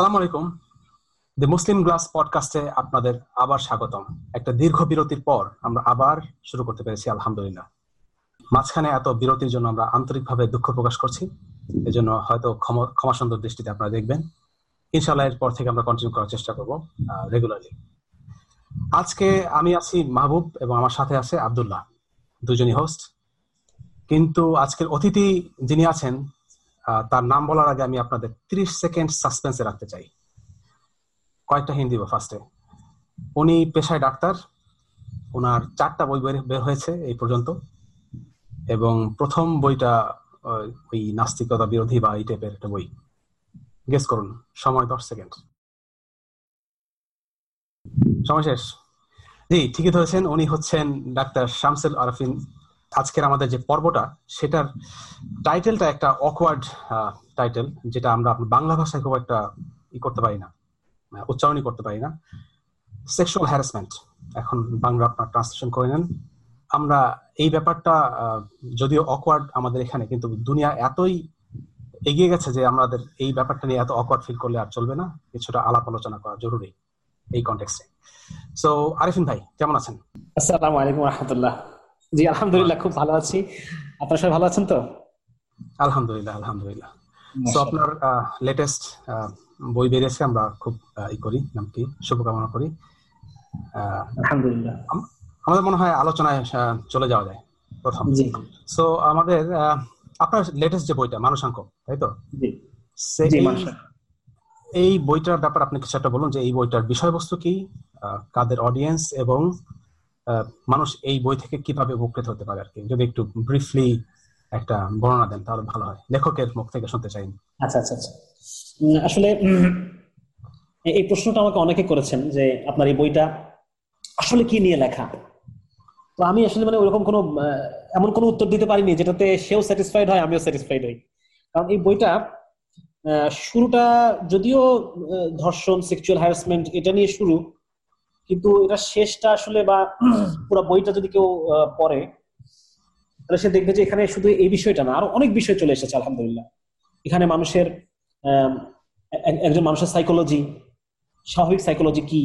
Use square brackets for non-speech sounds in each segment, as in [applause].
আসসালামু আলাইকুম। দি মুসলিম গ্লাস পডকাস্টে আপনাদের আবার স্বাগতম। একটা দীর্ঘ বিরতির পর আমরা আবার শুরু করতে পেরেছি, আলহামদুলিল্লাহ। মাঝখানে এত বিরতির জন্য আমরা আন্তরিকভাবে দুঃখ প্রকাশ করছি। এজন্য হয়তো ক্ষমা সুন্দর দৃষ্টিতে আপনারা দেখবেন। ইনশাল্লাহ এর পর থেকে আমরা কন্টিনিউ করার চেষ্টা করব রেগুলারলি আজকে আমি আছি মাহবুব এবং আমার সাথে আছে আবদুল্লাহ, দুজনই হোস্ট কিন্তু আজকের অতিথি যিনি আছেন তার নাম বলার আগে আমি আপনাদের ত্রিশ সেকেন্ড সাসপেন্সে রাখতে চাই। কয়েকটা হিন্দি বা ফার্স্টে উনি পেশায় ডাক্তার। ওনার চারটা বই বের হয়েছে এই পর্যন্ত। এবং প্রথম বইটা ওই নাস্তিকতা বিরোধী বা এই টাইপের একটা বই। গেস করুন, সময় দশ সেকেন্ড। সময় শেষ। জি, ঠিকই ধরেছেন, উনি হচ্ছেন ডাক্তার শামসুল আরফিন। আজকের আমাদের যে পর্বটা, সেটার টাইটেলটা একটা অকওয়ার্ড টাইটেল যেটা আমরা বাংলা ভাষায় খুব একটা ই করতে পারি না উচ্চারণই করতে পারি না। সেক্সুয়াল হ্যারাসমেন্ট এখন বাংলা আপনার ট্রান্সলেশন করে নেন। আমরা এই ব্যাপারটা যদিও অকওয়ার্ড আমাদের এখানে, কিন্তু দুনিয়া এতই এগিয়ে গেছে যে আমাদের এই ব্যাপারটা নিয়ে এত অকওয়ার্ড ফিল করলে আর চলবে না। কিছুটা আলাপ আলোচনা করা জরুরি এই কন্টেক্সটে সো আরিফিন ভাই, কেমন আছেন? আসসালামু আলাইকুম রহমতুল্লাহ। জি আলহামদুলিল্লাহ খুব ভালো আছি। আপনার সবাই ভালো আছেন তো? আলহামদুলিল্লাহ আলহামদুলিল্লাহ। তো আপনার লেটেস্ট বই বেরিয়েছে আমরা খুব ই করি নাম কি? শুভকামনা করি। আলহামদুলিল্লাহ। আমাদের মনে হয় আলোচনায় চলে যাওয়া যায় প্রথম। সো আমাদের আপনার লেটেস্ট যে বইটা মানুষাঙ্ক তাই তো? এই বইটার ব্যাপার আপনি কিছু একটা বলুন যে এই বইটার বিষয়বস্তু কি কাদের অডিয়েন্স এবং মানুষ এই বই থেকে কীভাবে উপকৃত হতে পারে আর কি? যদি একটু ব্রিফলি একটা বর্ণনা দেন, তাহলে ভালো হয়। লেখকের মুখ থেকে শুনতে চাই আচ্ছা আচ্ছা আচ্ছা। আসলে এই প্রশ্নটা আমাকে অনেকে করেছেন যে আপনার এই বইটা আসলে কি নিয়ে লেখা? তো আমি আসলে মানে ওরকম কোনো এমন কোনো উত্তর দিতে পারিনি যেটাতে সেও স্যাটিসফাইড হয়, আমিও স্যাটিসফাইড হই। কারণ এই বইটা শুরুটা যদিও ধর্ষণ সেক্সুয়াল হ্যারাসমেন্ট এটা নিয়ে শুরু কিন্তু এটা শেষটা আসলে বা [clears throat] পুরো বইটা যদি কেউ পড়ে, তাহলে সে দেখবে যে এখানে শুধু এই বিষয়টা না, আরও অনেক বিষয় চলে এসেছে, আলহামদুলিল্লাহ। এখানে মানুষের একজন মানুষের সাইকোলজি স্বাভাবিক সাইকোলজি কি?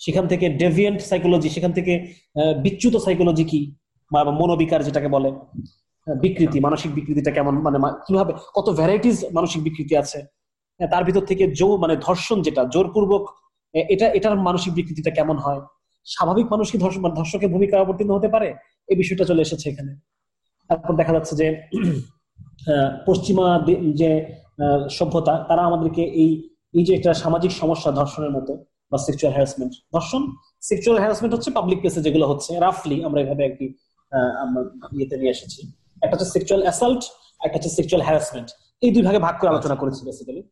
সেখান থেকে ডেভিয়েন্ট সাইকোলজি সেখান থেকে বিচ্যুত সাইকোলজি কি? বা মনোবিকার যেটাকে বলে বিকৃতি, মানসিক বিকৃতিটা কেমন মানে কীভাবে, কত ভ্যারাইটিস মানসিক বিকৃতি আছে? তার ভিতর থেকে জো মানে ধর্ষণ যেটা, জোরপূর্বক এটা, এটার মানসিক বিকৃতিটা কেমন হয়? স্বাভাবিক মানুষ কি ধর্ষকের ভূমিকা অবতীর্ণ হতে পারে? এই বিষয়টা চলে এসেছে এখানে। তারপর দেখা যাচ্ছে যে [clears throat] পশ্চিমা যে সভ্যতা, তারা আমাদেরকে এই এই যে একটা সামাজিক সমস্যা ধর্ষণের মতো বা সেক্সুয়াল হ্যারাসমেন্ট ধর্ষণ সেক্সুয়াল হ্যারাসমেন্ট হচ্ছে পাবলিক প্লেসে যেগুলো হচ্ছে রাফলি আমরা এভাবে একটি ইয়েতে নিয়ে এসেছি। একটা হচ্ছে সেক্সুয়াল অ্যাসাল্ট একটা হচ্ছে সেক্সুয়াল হ্যারাসমেন্ট এই দুই ভাগে ভাগ করে আলোচনা করেছি বেসিক্যালি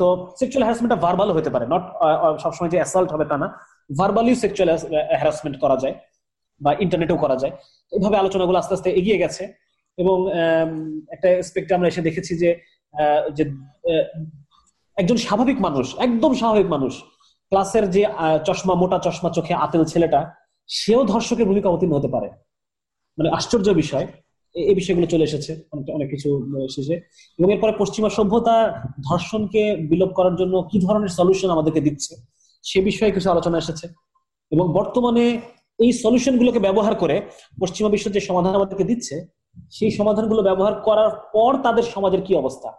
তো সেক্সুয়াল হ্যারাসমেন্টটা ভার্বালও হতে পারে নট সবসময় যে অ্যাসাল্ট হবে তা না। ভার্বালিও সেক্সুয়াল হ্যারাসমেন্ট করা যায় বা ইন্টারনেটেও করা যায়। এইভাবে আলোচনাগুলো আস্তে আস্তে এগিয়ে গেছে এবং একটা স্পেক্টে আমরা এসে দেখেছি যে যে একজন স্বাভাবিক মানুষ, একদম স্বাভাবিক মানুষ ক্লাসের যে চশমা, মোটা চশমা চোখে আতেল ছেলেটা, সেও ধর্ষকের ভূমিকা অবতীর্ণ হতে পারে। মানে আশ্চর্য বিষয়। এই বিষয়গুলো চলে এসেছে, অনেক কিছু এসেছে। এবং এরপরে পশ্চিমা সভ্যতা ধর্ষণকে বিলোপ করার জন্য কি ধরনের সলিউশন আমাদেরকে দিচ্ছে, সে বিষয়ে কিছু আলোচনা এসেছে। এবং বর্তমানে এই সলিউশন গুলোকে ব্যবহার করে পশ্চিমা বিশ্ব যে সমাধান আমাদেরকে দিচ্ছে, সেই সমাধানগুলো ব্যবহার করার পর তাদের সমাজের কি অবস্থা,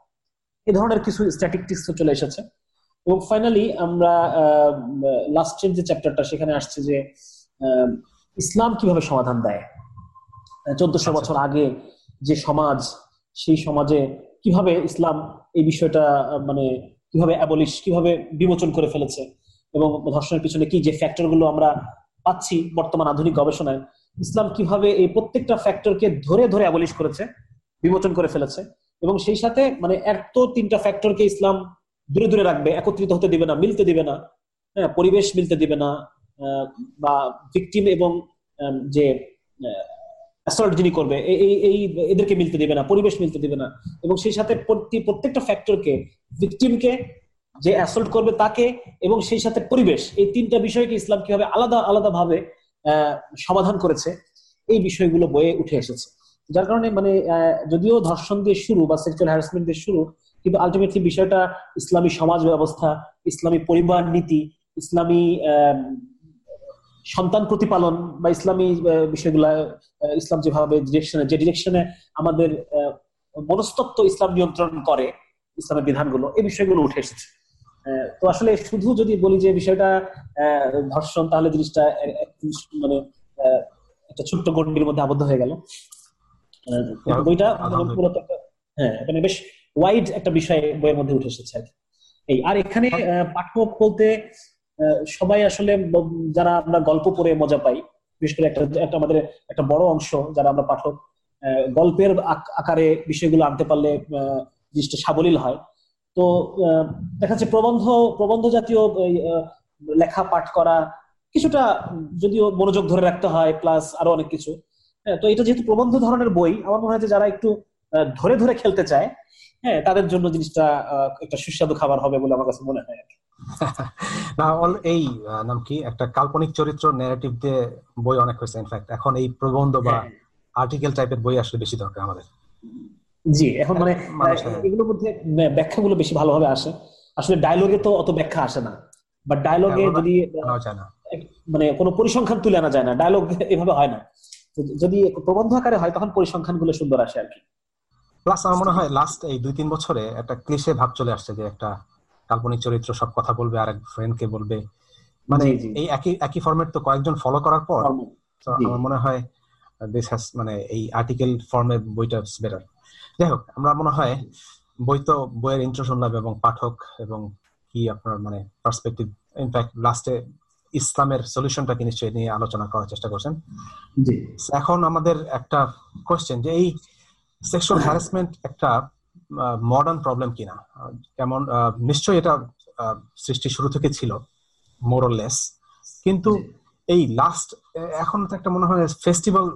এ ধরনের কিছু স্ট্যাটিস্টিক্স চলে এসেছে। এবং ফাইনালি আমরা লাস্টের যে চ্যাপ্টারটা সেখানে আসছে যে ইসলাম কীভাবে সমাধান দেয়। চোদ্দশো বছর আগে যে সমাজ সেই সমাজে কীভাবে ইসলাম এই বিষয়টা মানে কীভাবে অ্যাবলিশ কীভাবে বিমোচন করে ফেলেছে এবং ধর্ষণের পিছনে কি যে ফ্যাক্টরগুলো আমরা পাচ্ছি বর্তমান আধুনিক গবেষণায় ইসলাম কীভাবে এই প্রত্যেকটা ফ্যাক্টরকে ধরে ধরে অ্যাবলিশ করেছে বিমোচন করে ফেলেছে এবং সেই সাথে মানে এত তিনটা ফ্যাক্টরকে ইসলাম দূরে দূরে রাখবে একত্রিত হতে দিবে না মিলতে দিবে না হ্যাঁ পরিবেশ মিলতে দিবে না বা ভিকটিম এবং যে অ্যাসল্ট যিনি করবে এই এই এদেরকে মিলতে দিবে না, পরিবেশ মিলতে দিবে না। এবং সেই সাথে প্রত্যেকটা ফ্যাক্টরকে ভিকটিমকে যে অ্যাসল্ট করবে তাকে, এবং সেই সাথে পরিবেশ, এই তিনটা বিষয়কে ইসলাম কীভাবে আলাদা আলাদা ভাবে সমাধান করেছে, এই বিষয়গুলো বয়ে উঠে এসেছে। যার কারণে মানে যদিও ধর্ষণ দিয়ে শুরু বা সেক্সুয়াল হ্যারাসমেন্ট দিয়ে শুরু, কিন্তু আলটিমেটলি বিষয়টা ইসলামী সমাজ ব্যবস্থা, ইসলামী পরিবার নীতি, ইসলামী সন্তান প্রতিপালন বা ইসলামী বিষয়গুলা ইসলাম যেভাবে ডিরেকশনে যে ডিরেকশনে আমাদের মনস্তত্ব ইসলাম নিয়ন্ত্রণ করে ইসলামের বিধানগুলো এই বিষয়গুলো উঠে এসেছে। তো আসলে শুধু যদি বলি যে বিষয়টা ধর্ষণ তাহলে জিনিসটা মানে একটা ছোট্ট গন্ডির মধ্যে আবদ্ধ হয়ে গেল। বইটা মূলত হ্যাঁ এখানে বেশ ওয়াইড একটা বিষয় বইয়ের মধ্যে উঠে এসেছে আর এই আর এখানে পাঠক বলতে সবাই আসলে যারা আমরা গল্প পড়ে মজা পাই, বিশেষ করে একটা একটা আমাদের একটা বড় অংশ যারা আমরা পাঠক গল্পের আকারে বিষয়গুলো আনতে পারলে জিনিসটা সাবলীল হয়। তো দেখা যাচ্ছে প্রবন্ধ প্রবন্ধ জাতীয় লেখা, পাঠ করা কিছুটা যদিও মনোযোগ ধরে রাখতে হয় প্লাস আরও অনেক কিছু। হ্যাঁ তো এটা যেহেতু প্রবন্ধ ধরনের বই, আমার মনে হয় যে যারা একটু ধরে ধরে খেলতে চায় হ্যাঁ তাদের জন্য জিনিসটা একটা সুস্বাদু খাবার হবে বলে আমার কাছে মনে হয় না এই নাম কি? একটা কাল্পনিক চরিত্র ন্যারেটিভ দিয়ে বই অনেক হয়েছে ইনফ্যাক্ট এখন এই প্রবন্ধ বা আর্টিকেল টাইপের বই আসলে বেশি দরকার আমাদের। জি এখন মানে এগুলোর মধ্যে ব্যাখ্যাগুলো বেশি ভালোভাবে আসে। আসলে ডায়লগে তো অত ব্যাখ্যা আসে না। বা ডায়লগে যদি মানে কোনো পরিসংখ্যান তুলে আনা যায় না। ডায়লগ এভাবে হয় না। যদি প্রবন্ধ আকারে হয় তখন পরিসংখ্যানগুলো সুন্দর আসে আর কি। প্লাস আমার মনে হয় লাস্ট এই দুই তিন বছরে একটা ক্লিশে ভাব চলে আসছে যে একটা কাল্পনিক চরিত্র সব কথা বলবে আর এক ফ্রেন্ডকে বলবে। মানে এই একই একই ফরম্যাট তো কয়েকজন ফলো করার পর আমার মনে হয় দিস হ্যাজ মানে এই আর্টিকেল ফর্মে বইটা বেটার যাই হোক আমরা মনে হয় বই তো বইয়ের ইন্ট্রো শুনলাম এবং পাঠক এবং কি আপনার মানে পার্সপেক্টিভ ইনফ্যাক্ট লাস্টে ইসলামের সলিউশনটা কি নিশ্চয়ই নিয়ে আলোচনা করার চেষ্টা করছেন। এখন আমাদের একটা কোয়েশ্চেন যে এই সেক্সুয়াল হ্যারাসমেন্ট একটা মডার্ন প্রবলেম কিনা? কেমন নিশ্চয়ই এটা সৃষ্টি শুরু থেকে ছিল মোরলেস কিন্তু এই লাস্ট এখন তো একটা মনে হয় ফেস্টিভ্যাল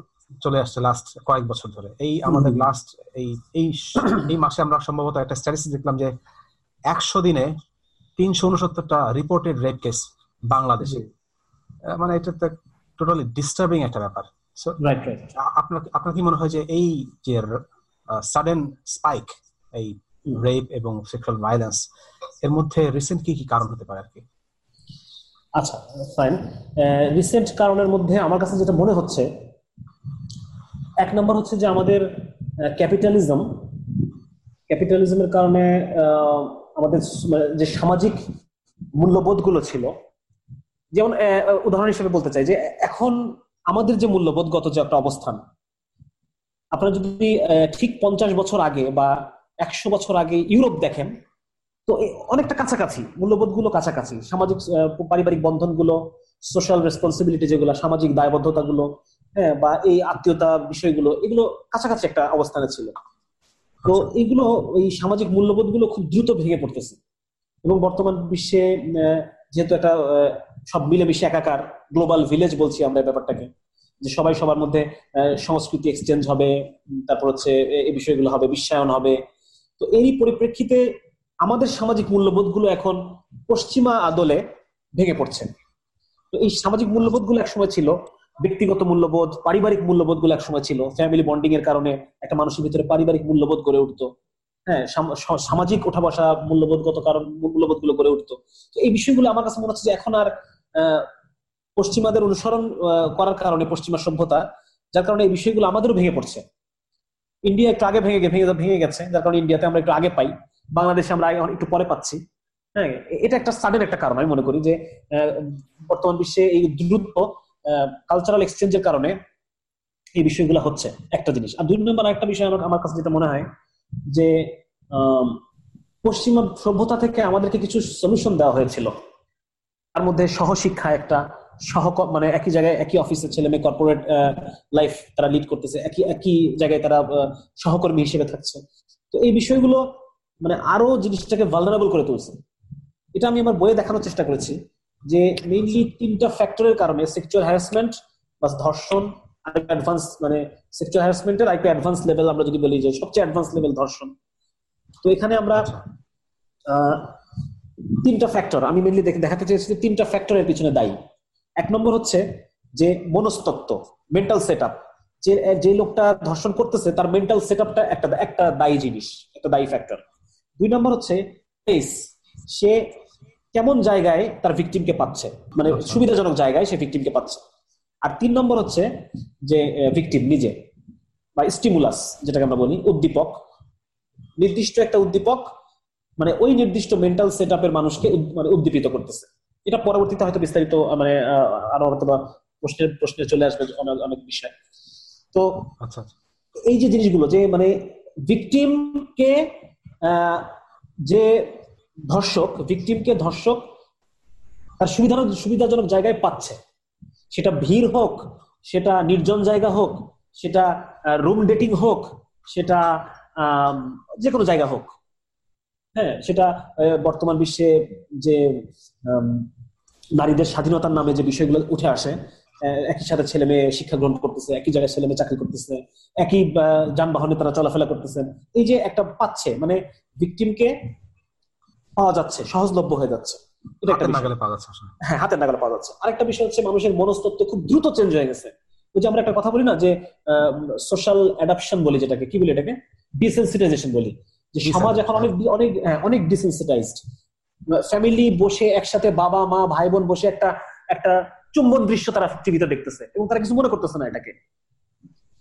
চলে আসছে লাস্ট কয়েক বছর ধরে। এই আমাদের লাস্ট এই এই এই মাসে আমরা সম্ভবত একটা স্ট্যাটিস্টিক দেখলাম যে একশো দিনে তিনশো উনসত্তরটা রিপোর্টেড রেপ কেস বাংলাদেশে। মানে এটা তো টোটালি ডিস্টার্বিং একটা ব্যাপার। আপনার আপনার কি মনে হয় যে এই যে সাডেন স্পাইক এই রেপ এবং সেক্সুয়াল ভায়োলেন্স এর মধ্যে রিসেন্ট কি কি কারণ হতে পারে আর কি? আচ্ছা ফাইন রিসেন্ট কারণের মধ্যে আমার কাছে যেটা মনে হচ্ছে, এক নম্বর হচ্ছে যে আমাদের ক্যাপিটালিজম ক্যাপিটালিজমের কারণে আমাদের যে সামাজিক মূল্যবোধগুলো ছিল, যেমন উদাহরণ হিসেবে বলতে চাই যে এখন আমাদের যে মূল্যবোধগত যে একটা অবস্থান, আপনারা যদি ঠিক পঞ্চাশ বছর আগে বা একশো বছর আগে ইউরোপ দেখেন তো অনেকটা কাছাকাছি মূল্যবোধগুলো কাছাকাছি। সামাজিক পারিবারিক বন্ধনগুলো সোশ্যাল রেসপন্সিবিলিটি যেগুলো সামাজিক দায়বদ্ধতাগুলো হ্যাঁ বা এই আত্মীয়তা বিষয়গুলো এগুলো কাছাকাছি একটা অবস্থানে ছিল। তো আচ্ছা। এগুলো এই সামাজিক মূল্যবোধগুলো খুব দ্রুত ভেঙে পড়তেছে। এবং বর্তমান বিশ্বে যেহেতু একটা সব মিলে মিশে একাকার গ্লোবাল ভিলেজ বলছি আমরা ব্যাপারটাকে যে সবাই সবার মধ্যে সংস্কৃতি এক্সচেঞ্জ হবে তারপর হচ্ছে এই বিষয়গুলো হবে বিশ্বায়ন হবে তো এই পরিপ্রেক্ষিতে আমাদের সামাজিক মূল্যবোধগুলো এখন পশ্চিমা আদলে ভেঙে পড়ছে। তো এই সামাজিক মূল্যবোধগুলো একসময় ছিল, ব্যক্তিগত মূল্যবোধ, পারিবারিক মূল্যবোধগুলো একসময় ছিল ফ্যামিলি বন্ডিং এর কারণে একটা মানুষের ভিতরে পারিবারিক মূল্যবোধ গড়ে উঠতো। হ্যাঁ সামাজিক ওঠা বসা মূল্যবোধগত কারণ মূল্যবোধগুলো গড়ে উঠতো। তো এই বিষয়গুলো আমার কাছে মনে হচ্ছে যে এখন আর পশ্চিমাদের অনুসরণ করার কারণে পশ্চিমা সভ্যতা, যার কারণে এই বিষয়গুলো আমাদেরও ভেঙে পড়ছে। ইন্ডিয়া একটু আগে ভেঙে ভেঙে ভেঙে গেছে। যার কারণে ইন্ডিয়াতে আমরা একটু আগে পাই। বাংলাদেশে আমরা আগে একটু পরে পাচ্ছি। হ্যাঁ এটা একটা সাডেন একটা কারণ, আমি মনে করি যে বর্তমান বিশ্বে এই দ্রুত কালচারাল এক্সচেঞ্জের কারণে এই বিষয়গুলো হচ্ছে একটা জিনিস। আর দুই নম্বর একটা বিষয় আমার আমার কাছে যেটা মনে হয় যে পশ্চিমা সভ্যতা থেকে আমাদেরকে কিছু সলিউশন দেওয়া হয়েছিল। তার মধ্যে সহশিক্ষা একটা সহ মানে একই জায়গায় একই অফিসের ছেলে মেয়ে কর্পোরেট লাইফ তারা লিড করতেছে একই একই জায়গায় তারা সহকর্মী হিসেবে থাকছে। তো এই বিষয়গুলো মানে আরও জিনিসটাকে ভালনারেবল করে তুলছে। এটা আমি আমার বইয়ে দেখানোর চেষ্টা করেছি যে মেইনলি তিনটা ফ্যাক্টরের কারণে সেক্সুয়াল হ্যারাসমেন্ট বা ধর্ষণ আর অ্যাডভান্স মানে সেক্সুয়াল হ্যারাসমেন্টের আরেকটা অ্যাডভান্স লেভেল আমরা যদি বলি যে সবচেয়ে অ্যাডভান্স লেভেল ধর্ষণ। তো এখানে আমরা আচ্ছা। তিনটা ফ্যাক্টর আমি মেনলি দেখাতে চেয়েছি তিনটা ফ্যাক্টরের পিছনে দায়ী। এক নম্বর হচ্ছে যে মনস্তত্ত্ব মেন্টাল সেট যে যে লোকটা ধর্ষণ করতেছে তার মেন্টাল সেট আপটা একটা একটা দায়ী জিনিস একটা দায়ী ফ্যাক্টর দুই নম্বর হচ্ছে প্লেস সে কেমন জায়গায় তার ভিকটিমকে পাচ্ছে মানে আচ্ছা। সুবিধাজনক জায়গায় সে ভিকটিমকে পাচ্ছে। আর তিন নম্বর হচ্ছে যে ভিকটিম নিজে বা স্টিমুলাস যেটাকে আমরা বলি উদ্দীপক। নির্দিষ্ট একটা উদ্দীপক মানে ওই নির্দিষ্ট মেন্টাল সেট আপের মানুষকে মানে উদ্দীপিত করতেছে। এটা পরবর্তীতে হয়তো বিস্তারিত মানে আরও হয়তো বা প্রশ্নের প্রশ্নে চলে আসবে অনেক অনেক বিষয়। তো আচ্ছা আচ্ছা। এই যে জিনিসগুলো যে মানে ভিকটিমকে যে ধর্ষক ভিকটিমকে ধর্ষক তার সুবিধা সুবিধাজনক জায়গায় পাচ্ছে। সেটা ভিড় হোক সেটা নির্জন জায়গা হোক সেটা রুম ডেটিং হোক সেটা যে কোনো জায়গা হোক। হ্যাঁ সেটা বর্তমান বিশ্বে যে নারীদের স্বাধীনতার নামে যে বিষয়গুলো উঠে আসে একই সাথে ছেলে মেয়ে শিক্ষা গ্রহণ করতেছে একই জায়গায় ছেলে মেয়ে চাকরি করতেছে একই যানবাহনে তারা চলাফেরা করতেছেন এই যে একটা পাচ্ছে মানে ভিকটিমকে পাওয়া যাচ্ছে সহজলভ্য হয়ে যাচ্ছে। এটা একটা হাতের নাগালে পাওয়া যাচ্ছে হ্যাঁ হাতের নাগালে পাওয়া যাচ্ছে। আরেকটা বিষয় হচ্ছে মানুষের মনস্তত্ত্ব খুব দ্রুত চেঞ্জ হয়ে গেছে। ওই যে আমরা একটা কথা বলি না যে সোশ্যাল অ্যাডাপশন বলি যেটাকে কি বলি এটাকে? ডিসেন্সিটাইজেশন বলি। যে সমাজ এখন অনেক অনেক হ্যাঁ, অনেক ডিসেন্সিটাইজড ফ্যামিলি বসে একসাথে বাবা মা ভাই বোন বসে একটা একটা চুম্বন দৃশ্য তারা টিভিতে দেখতেছে এবং তারা কিছু মনে করতেছে না এটাকে।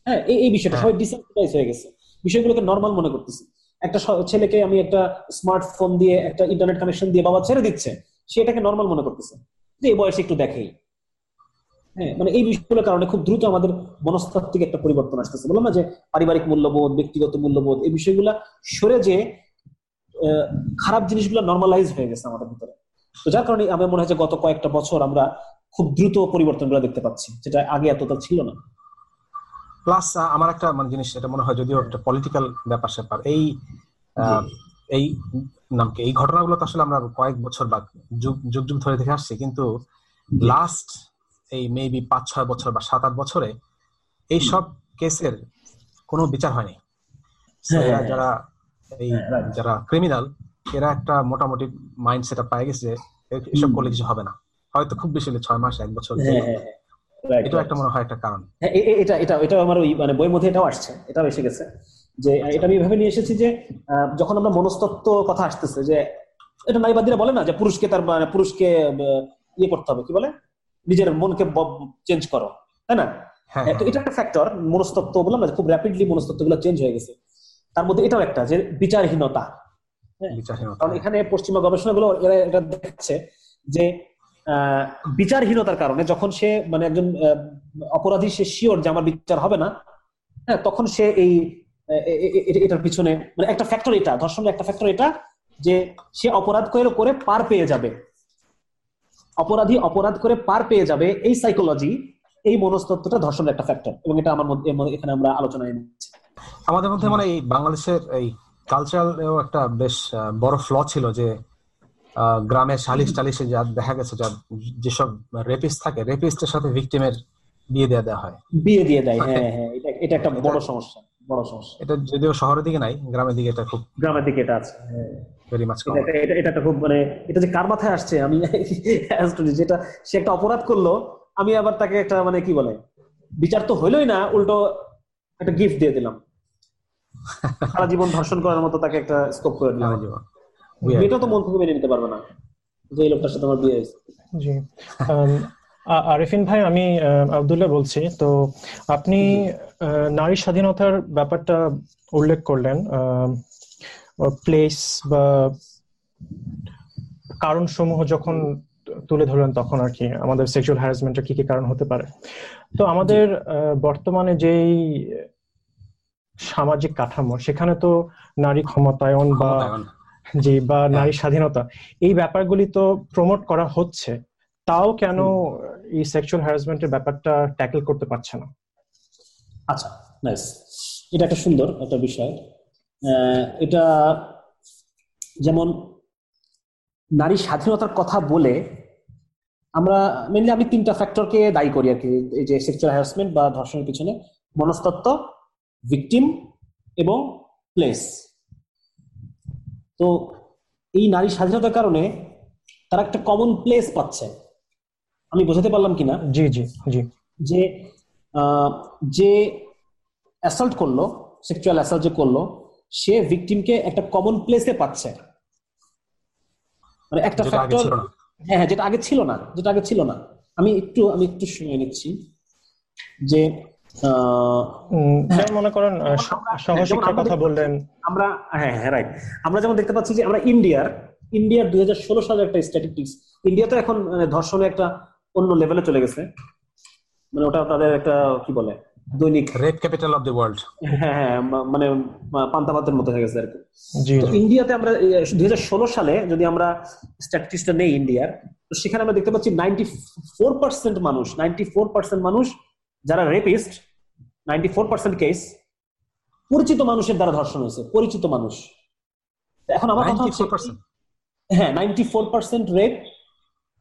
হ্যাঁ এই এই বিষয়টা হ্যাঁ। সবাই ডিসেন্সিটাইজ হয়ে গেছে। বিষয়গুলোকে নর্মাল মনে করতেছে। একটা ছেলেকে আমি একটা স্মার্টফোন দিয়ে একটা ইন্টারনেট কানেকশন দিয়ে বাবা ছেড়ে দিচ্ছে। সে এটাকে নর্মাল মনে করতেছে। যে এই বয়সে একটু দেখেই। হ্যাঁ মানে এই বিষয়গুলোর কারণে খুব দ্রুত আমাদের মনস্তাত্ত্বিক একটা পরিবর্তন আসতেছে। বললাম না যে পারিবারিক মূল্যবোধ ব্যক্তিগত মূল্যবোধ এই বিষয়গুলা সরে যে খারাপ জিনিসগুলো নর্মালাইজ হয়ে গেছে আমাদের ভিতরে। তো যার কারণে আমার মনে হয় যে গত কয়েকটা বছর আমরা খুব দ্রুত পরিবর্তনগুলো দেখতে পাচ্ছি যেটা আগে এতটা ছিল না। প্লাস আমার একটা মানে জিনিস এটা মনে হয় যদিও একটা পলিটিক্যাল ব্যাপার স্যাপার এই এই নামকে এই ঘটনাগুলো তো আসলে আমরা কয়েক বছর বা যুগ যুগ যুগ ধরে দেখে আসছি কিন্তু লাস্ট এই মেবি পাঁচ ছয় বছর বা সাত আট বছরে এই সব কেসের কোনো বিচার হয়নি। হ্যাঁ, হ্যাঁ, যারা এই হ্যাঁ, যারা ক্রিমিনাল এরা একটা মোটামুটি মাইন্ড সেট পায় গেছে যে এসব করলে কিছু হবে না। হয়তো খুব বেশি হলে ছয় মাস এক বছর এটা একটা মনে হয় একটা কারণ। হ্যাঁ, এটা এটা এটা আমার ওই মানে বইয়ের মধ্যে এটাও আসছে এটাও এসে গেছে। যে এটা আমি এভাবে নিয়ে এসেছি যে যখন আমরা মনস্তত্ত্ব কথা আসতেছে যে এটা নারীবাদীরা বলে না যে পুরুষকে তার মানে পুরুষকে ইয়ে করতে হবে কি বলে? নিজের মনকে চেঞ্জ করো তাই না? হ্যাঁ তো এটা একটা ফ্যাক্টর মনস্তত্ত্ব বললাম না খুব র্যাপিডলি মনস্তত্ত্বগুলো চেঞ্জ হয়ে গেছে। তার মধ্যে এটাও একটা যে বিচারহীনতা বিচারহীনতা। কারণ এখানে পশ্চিমা গবেষণাগুলো এরা এটা দেখছে যে বিচারহীনতার কারণে যখন সে মানে একজন অপরাধী সে শিওর যে আমার বিচার হবে না হ্যাঁ তখন সে এই এটার পিছনে মানে একটা ফ্যাক্টর এটা ধর্ষণের একটা ফ্যাক্টর এটা যে সে অপরাধ করে পার পেয়ে যাবে। অপরাধী অপরাধ করে পার পেয়ে যাবে এই সাইকোলজি এই মনস্তত্ত্বটা ধর্ষণের একটা ফ্যাক্টর এবং এটা আমার মধ্যে এখানে আমরা আলোচনায় এনেছি। আমাদের মধ্যে মানে এই বাংলাদেশের এই কালচারাল একটা বেশ বড় ফ্ল ছিল যে আহ, গ্রামের সালিশ টালিশে যা দেখা গেছে যা যেসব রেপিস্ট থাকে রেপিস্টের সাথে ভিকটিমের বিয়ে দেওয়া দেওয়া হয়। বিয়ে দিয়ে দেয় হ্যাঁ [laughs] হ্যাঁ এটা এটা একটা বড় সমস্যা বড় সমস্যা। এটা যদিও শহরের দিকে নাই গ্রামের দিকে এটা খুব গ্রামের দিকে এটা আছে হ্যাঁ। ভেরি মাছ এটা এটা এটা খুব মানে এটা যে কার মাথায় আসছে আমি যেটা সে একটা অপরাধ করল আমি আবার তাকে একটা মানে কি বলে বিচার তো হইলোই না উল্টো একটা গিফট দিয়ে দিলাম। সারা জীবন ধর্ষণ করার মতো তাকে একটা স্কোপ করে দিলাম। মেয়েটা তো মন থেকে মেনে নিতে পারবে না যে লোকটার সাথে আমার বিয়ে হয়েছে। জি। আরিফিন ভাই আমি আহ, আব্দুল্লাহ বলছি তো আপনি আহ, নারী স্বাধীনতার ব্যাপারটা উল্লেখ করলেন প্লেস বা কারণ সমূহ যখন তুলে ধরলেন তখন আর কি আমাদের সেক্সুয়াল হ্যারাসমেন্টের কি কি কারণ হতে পারে। তো আমাদের বর্তমানে যেই সামাজিক কাঠামো সেখানে তো নারী ক্ষমতায়ন বা জি বা নারী স্বাধীনতা এই ব্যাপারগুলি তো প্রমোট করা হচ্ছে তাও কেন এই সেক্সুয়াল হ্যারাসমেন্টের ব্যাপারটা ট্যাকেল করতে পারছে না? আচ্ছা নাইস এটা একটা সুন্দর একটা বিষয়। এটা যেমন নারী স্বাধীনতার কথা বলে আমরা মেনলি আমি তিনটা ফ্যাক্টরকে দায়ী করি আর কি। এই যে সেক্সুয়াল হ্যারাসমেন্ট বা ধর্ষণের পিছনে মনস্তত্ত্ব ভিকটিম এবং প্লেস তো এই নারী স্বাধীনতার কারণে তারা একটা কমন প্লেস পাচ্ছে। আমি বোঝাতে পারলাম কিনা? জি জি জি। যে আহ, যে অ্যাসাল্ট করল সেক্সুয়াল অ্যাসাল্ট যে করল সে ভিকটিমকে একটা কমন প্লেসে পাচ্ছে। মানে একটা ফ্যাক্টর হ্যাঁ হ্যাঁ যেটা আগে ছিল না যেটা আগে ছিল না। আমি একটু আমি একটু শুনে নিচ্ছি যে হ্যাঁ। মনে করেন সহশিক্ষার কথা বললেন। আমরা হ্যাঁ হ্যাঁ রাইট আমরা যেমন দেখতে পাচ্ছি যে আমরা ইন্ডিয়ার ইন্ডিয়ার দুই হাজার ষোলো সালের একটা স্ট্যাটিস্টিক্স ইন্ডিয়া তো এখন ধর্ষণে একটা অন্য লেভেলে চলে গেছে। মানে ওটা তাদের একটা কি বলে দৈনিক rape capital of the world. হ্যাঁ মানে পান্তাভাতের মতো হয়ে গেছে আর কি। ইন্ডিয়াতে আমরা দুই সালে যদি আমরা স্ট্যাটিস্টিক্সটা নেই ইন্ডিয়ার তো সেখানে আমরা দেখতে পাচ্ছি নাইনটি ফোর পার্সেন্ট মানুষ নাইনটি ফোর পার্সেন্ট মানুষ যারা rapist ninety four percent case পরিচিত মানুষের দ্বারা ধর্ষণ হয়েছে পরিচিত মানুষ। এখন আমার কথা হচ্ছে হ্যাঁ নাইনটি ফোর পার্সেন্ট রেপ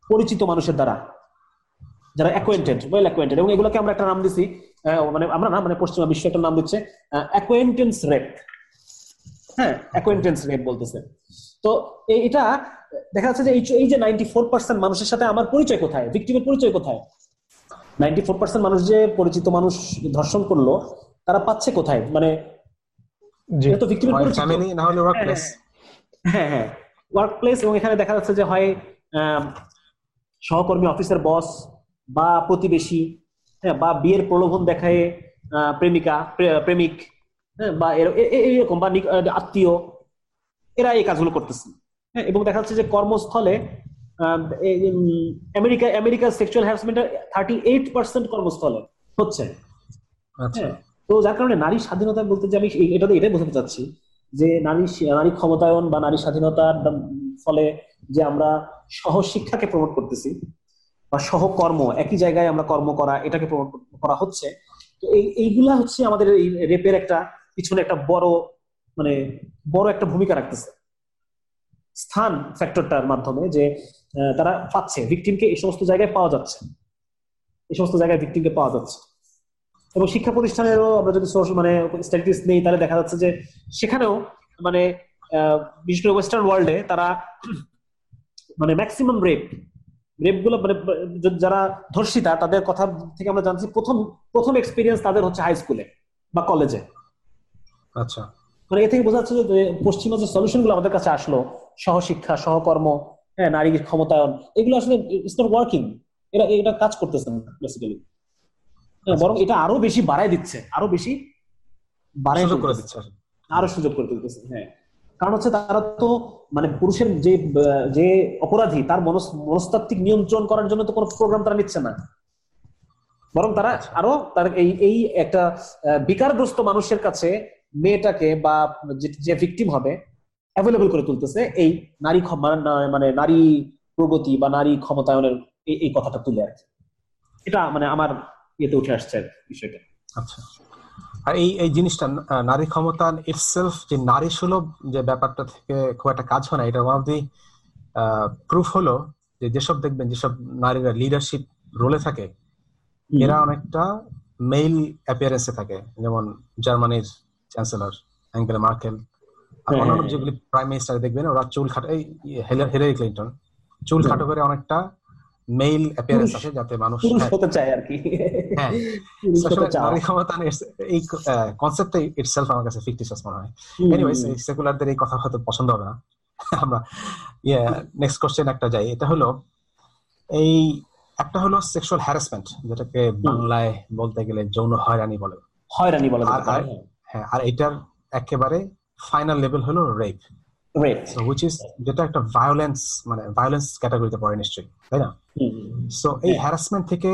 পরিচিত মানুষের দ্বারা যারা অ্যাকোয়েন্টেড ওয়েল অ্যাকোয়েন্টেড এবং এগুলোকে আমরা একটা নাম দিছি মানে আমরা না মানে পশ্চিমা বিশ্ব একটা নাম দিচ্ছে অ্যাকোয়েন্টেন্স রেপ হ্যাঁ অ্যাকোয়েন্টেন্স রেপ বলতেছে। তো এটা দেখা যাচ্ছে যে এই যে নাইনটি ফোর পার্সেন্ট মানুষের সাথে আমার পরিচয় কোথায়? ভিক্টিমের পরিচয় কোথায়? নাইনটি ফোর পার্সেন্ট মানুষ যে পরিচিত মানুষ ধর্ষণ করল তারা পাচ্ছে কোথায়? মানে তো ভিক্টিমের ফ্যামিলি না হলে ওয়ার্ক প্লেস হ্যাঁ হ্যাঁ। ওয়ার্ক প্লেস এবং এখানে দেখা যাচ্ছে যে হয় সহকর্মী অফিসের বস বা প্রতিবেশী। হ্যাঁ বা বিয়ের প্রলোভন দেখায় প্রেমিকা প্রেমিক হ্যাঁ বা এরকম বা আত্মীয় এরা এই কাজগুলো করতেছে হ্যাঁ এবং দেখা যাচ্ছে যে কর্মস্থলে আমেরিকা আমেরিকা সেক্সুয়াল হ্যারাসমেন্টের থার্টি এইট পার্সেন্ট কর্মস্থলে হচ্ছে আচ্ছা। হ্যাঁ, তো যার কারণে নারী স্বাধীনতা বলতে যে আমি এটাতে এটাই বোঝাতে চাচ্ছি যে নারী নারী ক্ষমতায়ন বা নারী স্বাধীনতার ফলে যে আমরা সহশিক্ষাকে প্রমোট করতেছি বা সহকর্ম, একই জায়গায় আমরা কর্ম করা, এটাকে প্রমোট করা হচ্ছে। তো এই, এইগুলা হচ্ছে আমাদের এই রেপের একটা পিছনে একটা বড় মানে বড় একটা ভূমিকা রাখতেছে। স্থান ফ্যাক্টরটার মাধ্যমে যে তারা পাচ্ছে, ভিকটিমকে এই সমস্ত জায়গায় পাওয়া যাচ্ছে। এই সমস্ত জায়গায় ভিকটিমকে পাওয়া যাচ্ছে। এবং শিক্ষা প্রতিষ্ঠানেরও আমরা যদি মানে স্ট্যাটিস্টিক্স নেই, তাহলে দেখা যাচ্ছে যে সেখানেও মানে বিশেষ করে ওয়েস্টার্ন ওয়ার্ল্ডে তারা মানে ম্যাক্সিমাম রেপ রেপগুলো মানে যারা ধর্ষিতা তাদের কথা থেকে আমরা জানছি প্রথম প্রথম এক্সপিরিয়েন্স তাদের হচ্ছে হাই স্কুলে বা কলেজে আচ্ছা। মানে এ থেকে বোঝা যাচ্ছে যে পশ্চিমা যে সলিউশনগুলো আমাদের কাছে আসলো সহশিক্ষা সহকর্ম হ্যাঁ নারীর ক্ষমতায়ন এগুলো আসলে ইটস নট ওয়ার্কিং এরা এটা কাজ করতেছে না বেসিক্যালি হ্যাঁ, বরং এটা আরও বেশি বাড়াই দিচ্ছে আরও বেশি বাড়াই করে দিচ্ছে। আরও সুযোগ করে দিতেছে হ্যাঁ। কারণ হচ্ছে তারা তো মানে পুরুষের যে যে অপরাধী, তার মনস্তাত্ত্বিক নিয়ন্ত্রণ করার জন্য তো কোনো প্রোগ্রাম তারা নিচ্ছে না। বরং তারা। আরও তার এই এই একটা বিকারগ্রস্ত মানুষের কাছে মেয়েটাকে বা যে ভিকটিম হবে অ্যাভেলেবল করে তুলতেছে। এই নারী মানে নারী প্রগতি বা নারী ক্ষমতায়নের এই কথাটা তুলে আর এটা মানে আমার ইয়েতে উঠে আসছে বিষয়টা। আচ্ছা। আর এই এই জিনিসটা নারী ক্ষমতা ইটসেলফ যে নারী সুলভ যে ব্যাপারটা থেকে খুব একটা কাজ হয় না এটা ওয়ান অফ দি প্রুফ হলো যে যেসব দেখবেন যেসব নারীরা লিডারশিপ রোলে থাকে এরা অনেকটা মেইল অ্যাপিয়ারেন্সে থাকে। যেমন জার্মানির চ্যান্সেলর অ্যাঙ্গেলা মার্কেল আর হ্যাঁ, অন্যান্য হ্যাঁ। যেগুলি প্রাইম মিনিস্টার দেখবেন ওরা চুল খাটো এই হিলারি ক্লিন্টন চুল খাটো করে অনেকটা মেইল অ্যাপিয়ারেন্স আছে যাতে মানুষ হ্যাঁ। হতে চায় আর কি। হ্যাঁ। নারী ক্ষমতা এই কনসেপ্ট ইটসেলফ আমার কাছে ফিকটিশাস মনে হয়। এনিওয়েজ এই সেকুলারদের এই কথা হয়তো পছন্দ হবে না। আমরা ইয়ে নেক্সট কোশ্চেন একটা যাই। এটা হলো এই একটা হলো সেক্সুয়াল হ্যারাসমেন্ট যেটাকে বাংলায় বলতে গেলে যৌন হয়রানি বলে। হয়রানি বলে হ্যাঁ আর এটার একেবারে ফাইনাল লেভেল হলো রেপ রেপ হুইচ ইজ যেটা একটা ভায়োলেন্স মানে ভায়োলেন্স ক্যাটাগরিতে পড়ে নিশ্চয়ই তাই না? সো এই হ্যারাসমেন্ট থেকে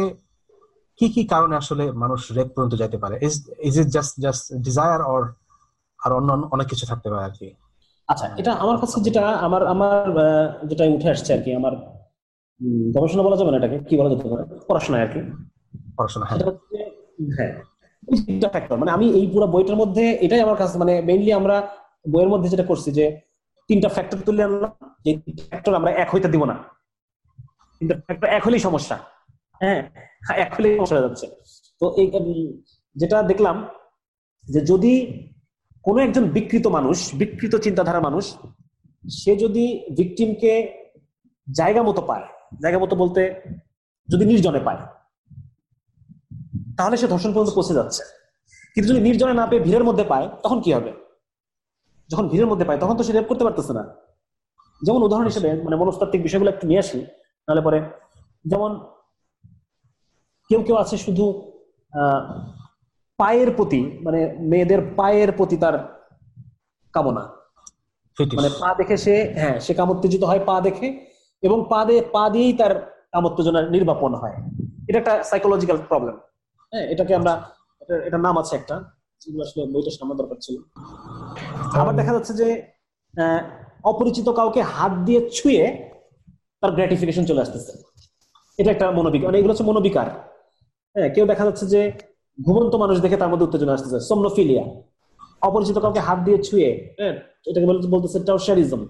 কি কি কারণে আসলে মানুষ রেপ পর্যন্ত যেতে পারে? Is is it just just desire or আর অন্য অনেক কিছু থাকতে পারে আর কি? আচ্ছা এটা আমার কাছে যেটা আমার আমার যেটা উঠে আসছে আর কি আমার গবেষণা বলা যাবে না এটাকে কি বলা যেতে পারে? পড়াশোনা আর কি। পড়াশোনা হ্যাঁ। হ্যাঁ মানে আমি এই পুরো বইটার মধ্যে এটাই আমার কাছে মানে মেইনলি আমরা বইয়ের মধ্যে যেটা করছি যে তিনটা ফ্যাক্টর তুলে আনলাম, যে ফ্যাক্টর আমরা এক হইতে দিব না। তিনটা ফ্যাক্টর এক হলেই সমস্যা। হ্যাঁ এক হলেই সমস্যা যাচ্ছে। তো এই যেটা দেখলাম, যে যদি কোনো একজন বিকৃত মানুষ, বিকৃত চিন্তাধারা মানুষ, সে যদি ভিকটিমকে জায়গা মতো পায়, জায়গা মতো বলতে যদি নির্জনে পায়, তাহলে সে ধর্ষণ পর্যন্ত পৌঁছে যাচ্ছে। কিন্তু যদি নির্জনে না পেয়ে ভিড়ের মধ্যে পায়, তখন কি হবে? যখন ভিড়ের মধ্যে পায় তখন তো সে রেপ করতে পারতেছে না। যেমন উদাহরণ হিসেবে মানে মনস্তাত্ত্বিক বিষয়গুলো একটু নিয়ে আসি নাহলে পরে যেমন কেউ কেউ আছে শুধু পায়ের প্রতি মানে মেয়েদের পায়ের প্রতি তার কামনা। মানে পা দেখে সে হ্যাঁ সে কামোত্তেজিত হয় পা দেখে এবং পা দিয়ে পা দিয়েই তার কামোত্তেজনা নির্বাপন হয়। এটা একটা সাইকোলজিক্যাল প্রবলেম হ্যাঁ এটাকে আমরা এটা নাম আছে একটা আসলে বইটা সামনে দরকার ছিল। আবার দেখা যাচ্ছে যে অপরিচিত কাউকে হাত দিয়ে ছুঁয়ে তার গ্র্যাটিফিকেশন চলে আসতেছে। এটা একটা মনোবিকার মানে এগুলো হচ্ছে মনোবিকার। হ্যাঁ কেউ দেখা যাচ্ছে যে ঘুমন্ত মানুষ দেখে তার মধ্যে উত্তেজনা আসতেছে সোমনোফিলিয়া অপরিচিত কাউকে হাত দিয়ে ছুঁয়ে হ্যাঁ এটাকে বলতেছে টাউশারিজম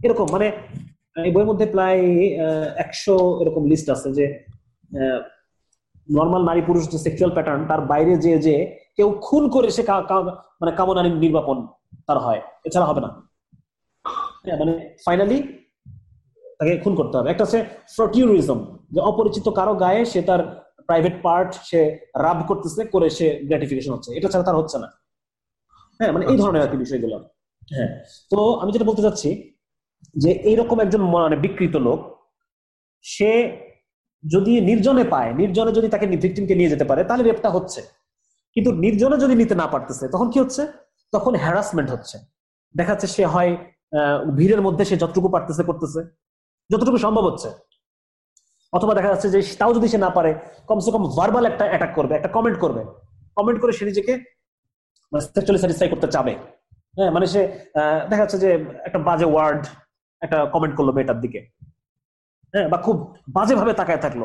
এরকম মানে এই বইয়ের মধ্যে প্রায় একশো এরকম লিস্ট আছে যে নর্মাল নারী পুরুষ যে সেক্সুয়াল প্যাটার্ন তার বাইরে যে যে কেউ খুন করে সে মানে কামনা নির্বাপন। তার হয়। এছাড়া হবে না। হ্যাঁ, মানে ফাইনালি তাকে খুন করতে হবে। একটা হচ্ছে যে অপরিচিত কারও গায়ে সে তার প্রাইভেট পার্ট সে রাব করতেছে করে সে গ্র্যাটিফিকেশন হচ্ছে। এটা ছাড়া তার হচ্ছে না। হ্যাঁ মানে এই ধরনের আর কি বিষয়গুলো। হ্যাঁ তো আমি যেটা বলতে চাচ্ছি যে এইরকম একজন মানে বিকৃত লোক সে যদি নির্জনে পায় নির্জনে যদি তাকে ভিকটিমকে নিয়ে যেতে পারে তাহলে রেপটা হচ্ছে। কিন্তু নির্জনে যদি নিতে না পারতেছে তখন কি হচ্ছে? তখন হ্যারাসমেন্ট হচ্ছে। দেখাচ্ছে সে হয় ভিড়ের মধ্যে সে যতটুকু পারতেছে করতেছে, যতটুকু সম্ভব হচ্ছে। অথবা দেখা যাচ্ছে যে তাও যদি সে না পারে, কমসে কম ভার্বাল একটা অ্যাটাক করবে, একটা কমেন্ট করবে। কমেন্ট করে সে নিজেকে স্যাটিসফাই করতে চাবে। হ্যাঁ মানে সে দেখা যাচ্ছে যে একটা বাজে ওয়ার্ড একটা কমেন্ট করল মেয়েটার দিকে। হ্যাঁ বা খুব বাজেভাবে তাকায় থাকল।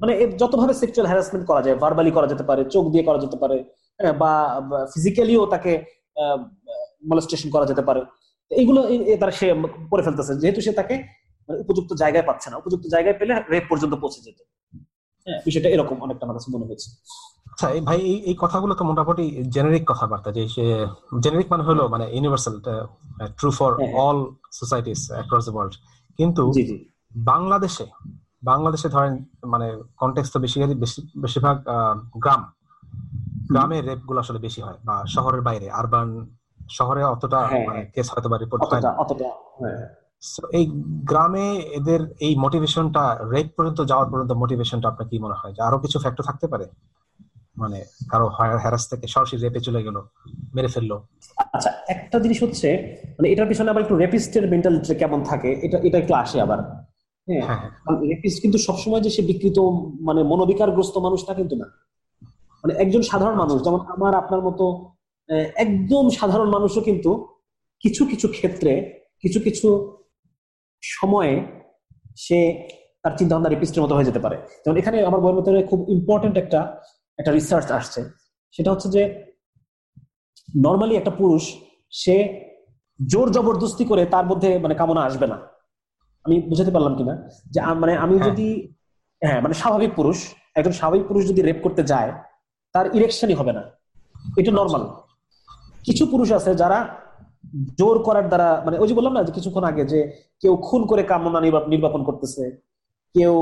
মানে যতভাবে সেক্সুয়াল হ্যারাসমেন্ট করা যায় ভার্বালি করা যেতে পারে, চোখ দিয়ে করা যেতে পারে বা ফিজিক্যালিও তাকে মলেস্টেশন করা যেতে পারে। এইগুলো তার সে করে ফেলতেছে। যেহেতু সে তাকে মানে উপযুক্ত জায়গায় পাচ্ছে না। উপযুক্ত জায়গায় পেলে রেপ পর্যন্ত পৌঁছে যেত। হ্যাঁ বিষয়টা এরকম অনেকটা আমার কাছে মনে হয়েছে। আচ্ছা ভাই এই কথাগুলো তো মোটামুটি জেনেরিক কথাবার্তা যে সে জেনেরিক মানে হলো মানে universal true for all societies across the world কিন্তু বাংলাদেশে বাংলাদেশে ধরেন মানে কন্টেক্স তো বেশি বেশিরভাগ গ্রাম। গ্রামে রেপগুলো আসলে বেশি হয় বা শহরের বাইরে আরবান শহরে অতটা হ্যাঁ, মানে কেস হয়তো বা রিপোর্ট হয় না। হ্যাঁ। এই গ্রামে এদের এই মোটিভেশনটা রেপ পর্যন্ত যাওয়ার পর্যন্ত মোটিভেশনটা আপনার কি মনে হয়? যে আরও কিছু ফ্যাক্টর থাকতে পারে? মানে কারও হ্যারাস থেকে সরাসরি রেপে চলে গেল মেরে ফেলল। আচ্ছা একটা জিনিস হচ্ছে মানে এটার পিছনে আবার একটু রেপিস্টের মেন্টালিটি কেমন থাকে এটা এটা একটু আসে আবার হ্যাঁ। রেপিস্ট হ্যাঁ। কিন্তু সবসময় যে সে বিকৃত মানে মনোবিকারগ্রস্ত মানুষ তা কিন্তু না। মানে একজন সাধারণ মানুষ যেমন আমার আপনার মতো একদম সাধারণ মানুষও কিন্তু কিছু কিছু ক্ষেত্রে কিছু কিছু সময়ে সে তার চিন্তা ভাবনা রিপিস্টের মতো হয়ে যেতে পারে। যেমন এখানে আমার বইয়ের মধ্যে খুব ইম্পর্টেন্ট একটা একটা রিসার্চ আসছে। সেটা হচ্ছে যে নর্মালি একটা পুরুষ সে জোর জবরদস্তি করে তার মধ্যে মানে কামনা আসবে না। আমি বুঝাতে পারলাম কিনা? যে মানে আমি হ্যাঁ। যদি হ্যাঁ মানে স্বাভাবিক পুরুষ একজন স্বাভাবিক পুরুষ যদি রেপ করতে যায় তার ইলেকশনই হবে না। এটা নর্মাল কিছু পুরুষ আছে যারা জোর করার দ্বারা মানে ওই যে বললাম না যে কিছুক্ষণ আগে যে কেউ খুন করে কামনা নির্বাপন করতেছে, কেউ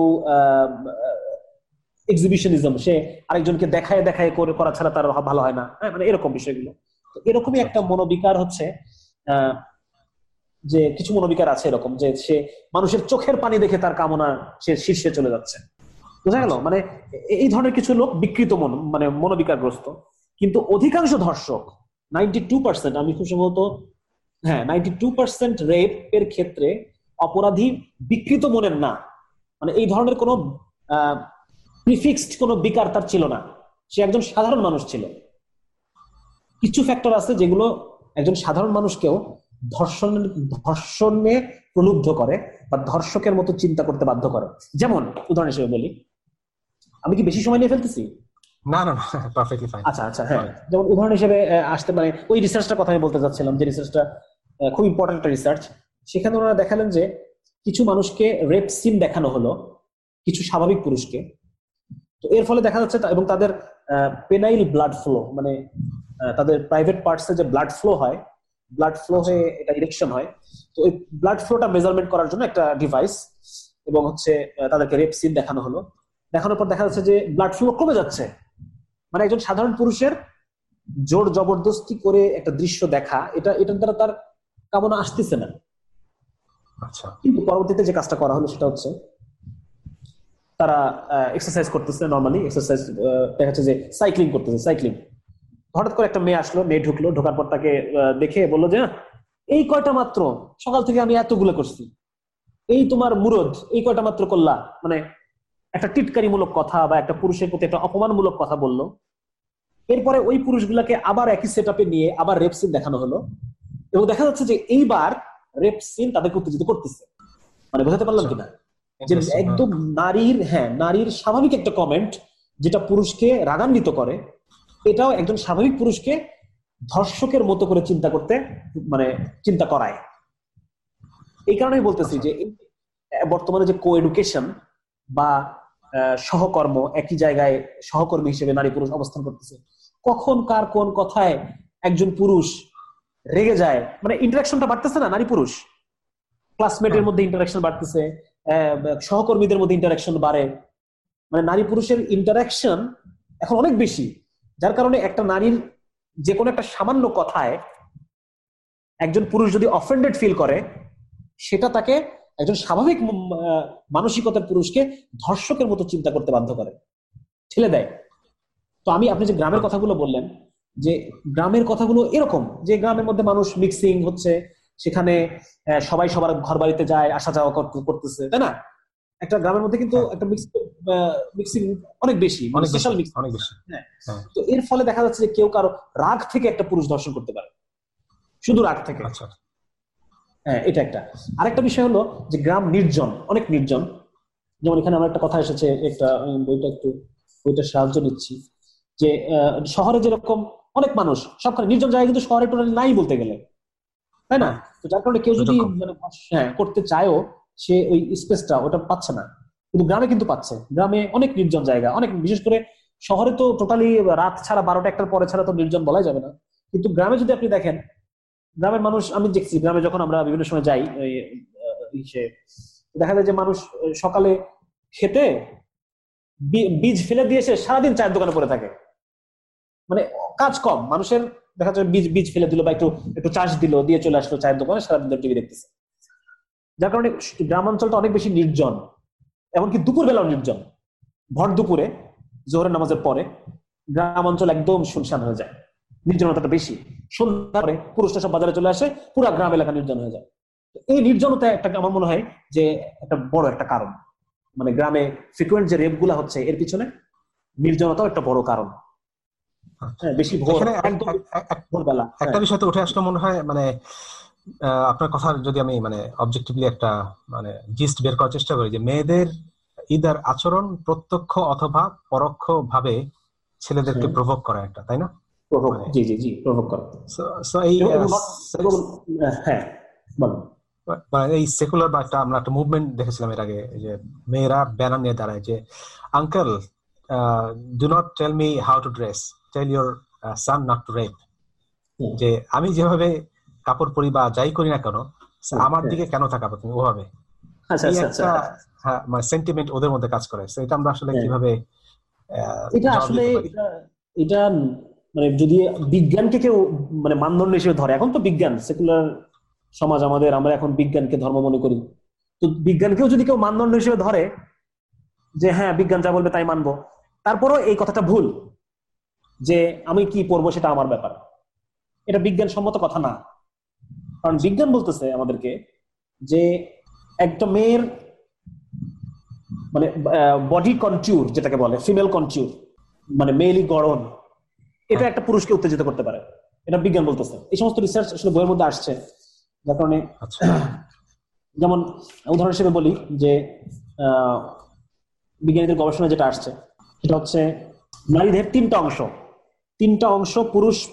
এক্সিবিশনিজম সে আরেকজনকে দেখায় দেখায় করে, করা ছাড়া তার ভালো হয় না। হ্যাঁ মানে এরকম বিষয়গুলো। এরকমই একটা মনোবিকার হচ্ছে যে কিছু মনোবিকার আছে এরকম, যে সে মানুষের চোখের পানি দেখে তার কামনা সে শীর্ষে চলে যাচ্ছে। বোঝা গেল? মানে এই ধরনের কিছু লোক বিকৃত মন মানে মনোবিকারগ্রস্ত। কিন্তু অধিকাংশ ধর্ষক নাইনটি টু পার্সেন্ট আমি খুব সম্ভবত হ্যাঁ নাইনটি টু পার্সেন্ট রেপ এর ক্ষেত্রে অপরাধী বিকৃত মনের না। মানে এই ধরনের কোন প্রিফিক্সড কোনো বিকার তার ছিল না। সে একজন সাধারণ মানুষ ছিল। কিছু ফ্যাক্টর আছে যেগুলো একজন সাধারণ মানুষকেও ধর্ষণ, ধর্ষণে প্রলুব্ধ করে বা ধর্ষকের মতো চিন্তা করতে বাধ্য করে। যেমন, উদাহরণ হিসেবে বলি আমি কি বেশি সময় নিয়ে ফেলতেছি? না না পারফেক্টলি ফাইন আচ্ছা আচ্ছা হ্যাঁ। যেমন উদাহরণ হিসেবে আসতে মানে ওই রিসার্চটার কথা আমি বলতে চাচ্ছিলাম যে রিসার্চটা খুব ইম্পর্টেন্ট একটা রিসার্চ সেখানে ওনারা দেখালেন যে কিছু মানুষকে রেপ সিন দেখানো হলো কিছু স্বাভাবিক পুরুষকে। তো এর ফলে দেখা যাচ্ছে এবং তাদের পেনাইল ব্লাড ফ্লো মানে তাদের প্রাইভেট পার্টসে যে ব্লাড ফ্লো হয় ব্লাড ফ্লো হয়ে এটা ইরেকশন হয়। তো ওই ব্লাড ফ্লোটা মেজারমেন্ট করার জন্য একটা ডিভাইস এবং হচ্ছে তাদেরকে রেপ সিন দেখানো হলো। দেখানোর পর দেখা যাচ্ছে যে ব্লাড ফ্লো কমে যাচ্ছে। মানে একজন সাধারণ পুরুষের জোর জবরদস্তি করে একটা দৃশ্য দেখা এটা এটার দ্বারা তার কামনা আসতেছে না। আচ্ছা। কিন্তু পরবর্তীতে যে কাজটা করা হলো সেটা হচ্ছে তারা এক্সারসাইজ করতেছে নর্মালি এক্সারসাইজ দেখা যাচ্ছে যে সাইক্লিং করতেছে সাইক্লিং হঠাৎ করে একটা মেয়ে আসলো মেয়ে ঢুকলো ঢোকার পর তাকে দেখে বলল যে এই কয়টা মাত্র? সকাল থেকে আমি এতগুলো করছি। এই তোমার মুরদ এই কয়টা মাত্র করলা? মানে একটা টিটকারিমূলক কথা বা একটা পুরুষের প্রতি একটা অপমানমূলক কথা বলল। এরপরে ওই পুরুষগুলাকে আবার একই সেট নিয়ে আবার রেপ সিন দেখানো হলো এবং দেখা যাচ্ছে যে এইবার রেপ সিন তাদেরকে উত্তেজিত করতেছে। মানে বোঝাতে পারলাম কিনা? যে একদম নারীর হ্যাঁ নারীর স্বাভাবিক একটা কমেন্ট যেটা পুরুষকে রাগান্বিত করে এটাও একজন স্বাভাবিক পুরুষকে ধর্ষকের মতো করে চিন্তা করতে মানে চিন্তা করায়। এই কারণেই বলতেছি যে বর্তমানে যে কো এডুকেশন বা সহকর্ম একই জায়গায় সহকর্মী হিসেবে নারী পুরুষ অবস্থান করতেছে। কখন কার কোন কথায় একজন পুরুষ রেগে যায় মানে ইন্টারাকশনটা বাড়তেছে না নারী পুরুষ? ক্লাসমেটের হ্যাঁ। মধ্যে ইন্টারাকশন বাড়তেছে সহকর্মীদের মধ্যে ইন্টারাকশন বাড়ে। মানে নারী পুরুষের ইন্টারাকশন এখন অনেক বেশি যার কারণে একটা নারীর যে কোনো একটা সামান্য কথায় একজন পুরুষ যদি অফেন্ডেড ফিল করে সেটা তাকে একজন স্বাভাবিক মানসিকতার পুরুষকে ধর্ষকের মতো চিন্তা করতে বাধ্য করে। ঠেলে দেয়। তো আমি আপনি যে গ্রামের কথাগুলো বললেন যে গ্রামের কথাগুলো এরকম যে গ্রামের মধ্যে মানুষ মিক্সিং হচ্ছে সেখানে সবাই সবার ঘর বাড়িতে যায় আসা যাওয়া করতেছে তাই না? একটা গ্রামের মধ্যে কিন্তু হ্যাঁ। একটা মিক্সিং অনেক বেশি মানে সোশ্যাল মিক্স অনেক বেশি। হ্যাঁ। হ্যাঁ। তো এর ফলে দেখা যাচ্ছে যে কেউ কারও রাগ থেকে একটা পুরুষ দর্শন করতে পারে। শুধু রাগ থেকে। আচ্ছা। হ্যাঁ এটা একটা। আরেকটা বিষয় হলো যে গ্রাম নির্জন অনেক নির্জন। যেমন এখানে আমার একটা কথা এসেছে একটা বইটা একটু বইটার সাহায্য নিচ্ছি। যে শহরে যেরকম অনেক মানুষ সবখানে নির্জন জায়গায় কিন্তু শহরে টোটালি নাই বলতে গেলে। তাই না? তো যার কারণে কেউ যদি মানে হ্যাঁ করতে চায়ও সে ওই স্পেসটা ওটা পাচ্ছে না। কিন্তু গ্রামে কিন্তু পাচ্ছে। গ্রামে অনেক নির্জন জায়গা অনেক বিশেষ করে শহরে তো টোটালি রাত ছাড়া বারোটা একটার পরে ছাড়া তো নির্জন বলাই যাবে না। কিন্তু গ্রামে যদি আপনি দেখেন গ্রামের মানুষ, আমি দেখছি, গ্রামে যখন আমরা বিভিন্ন সময় যাই দেখা যায় যে মানুষ সকালে খেতে বীজ ফেলে দিয়ে এসে সারাদিন চায়ের দোকানে পড়ে থাকে। মানে কাজ কম। মানুষের, দেখা যায় বীজ বীজ ফেলে দিল বা একটু একটু চাষ দিল, দিয়ে চলে আসলো চায়ের দোকানে, সারাদিন ধরে টিভি দেখতেছে। যার কারণে গ্রামাঞ্চলটা অনেক বেশি নির্জন, এমনকি দুপুর বেলাও নির্জন। ভর দুপুরে, জোহরের নামাজের পরে গ্রাম অঞ্চল একদম শুনশান হয়ে যায়। নির্জনতাটা বেশি। সন্ধ্যা পরে পুরুষটা সব বাজারে চলে আসে পুরো গ্রাম এলাকা নির্জন হয়ে যায়। এই নির্জনতা একটা আমার মনে হয় যে একটা বড় একটা কারণ। মানে গ্রামে ফ্রিকুয়েন্ট যে রেপগুলা হচ্ছে এর পিছনে নির্জনতাও একটা বড় কারণ। হ্যাঁ, বেশি ভোরবেলা একটা হ্যাঁ। বিষয় তো উঠে আসলে মনে হয় মানে আপনার কথা যদি আমি মানে অবজেক্টিভলি একটা মানে জিস্ট বের করার চেষ্টা করি যে মেয়েদের ইদার আচরণ প্রত্যক্ষ অথবা পরোক্ষ ভাবে ছেলেদেরকে প্রভোগ করা একটা তাই না? জি জি জি প্রভোগ করা। এই হ্যাঁ এই সেকুলার বা একটা আমরা একটা মুভমেন্ট দেখেছিলাম এর আগে যে মেয়েরা ব্যানার নিয়ে দাঁড়ায় যে uncle do not tell me how to dress tell your son not to rape যে আমি যেভাবে কাপড় পরি বা যাই করি না কেন আমার হ্যাঁ। দিকে কেন তাকাবো তুমি ওভাবে? আচ্ছা, আচ্ছা, আচ্ছা। হ্যাঁ, মানে সেন্টিমেন্ট ওদের মধ্যে কাজ করে। এটা আমরা আসলে হ্যাঁ। কীভাবে এটা আসলে এটা মানে যদি বিজ্ঞানকে কেউ মানে মানদণ্ড হিসেবে ধরে, এখন তো বিজ্ঞান সেকুলার সমাজ আমাদের, আমরা এখন বিজ্ঞানকে ধর্ম মনে করি। তো বিজ্ঞানকেও যদি কেউ মানদণ্ড হিসেবে ধরে, যে হ্যাঁ বিজ্ঞান যা বলবে তাই মানবো, তারপরও এই কথাটা ভুল, যে আমি কি পড়ব সেটা আমার ব্যাপার। এটা বিজ্ঞান সম্মত কথা না। কারণ বিজ্ঞান বলতেছে আমাদেরকে যে একটা মেয়ের মানে বডি কনটিউর যেটাকে বলে ফিমেল কনটিউর মানে মেয়েলি গড়ন এটা একটা পুরুষকে উত্তেজিত করতে পারে। এটা বিজ্ঞান বলতেছে। এই সমস্ত রিসার্চ আসলে বইয়ের মধ্যে আসছে। যার কারণে আচ্ছা। [clears throat] যেমন উদাহরণ হিসেবে বলি যে বিজ্ঞানীদের গবেষণা যেটা আসছে সেটা হচ্ছে নারীদের তিনটা অংশ। তিনটা অংশ পুরুষ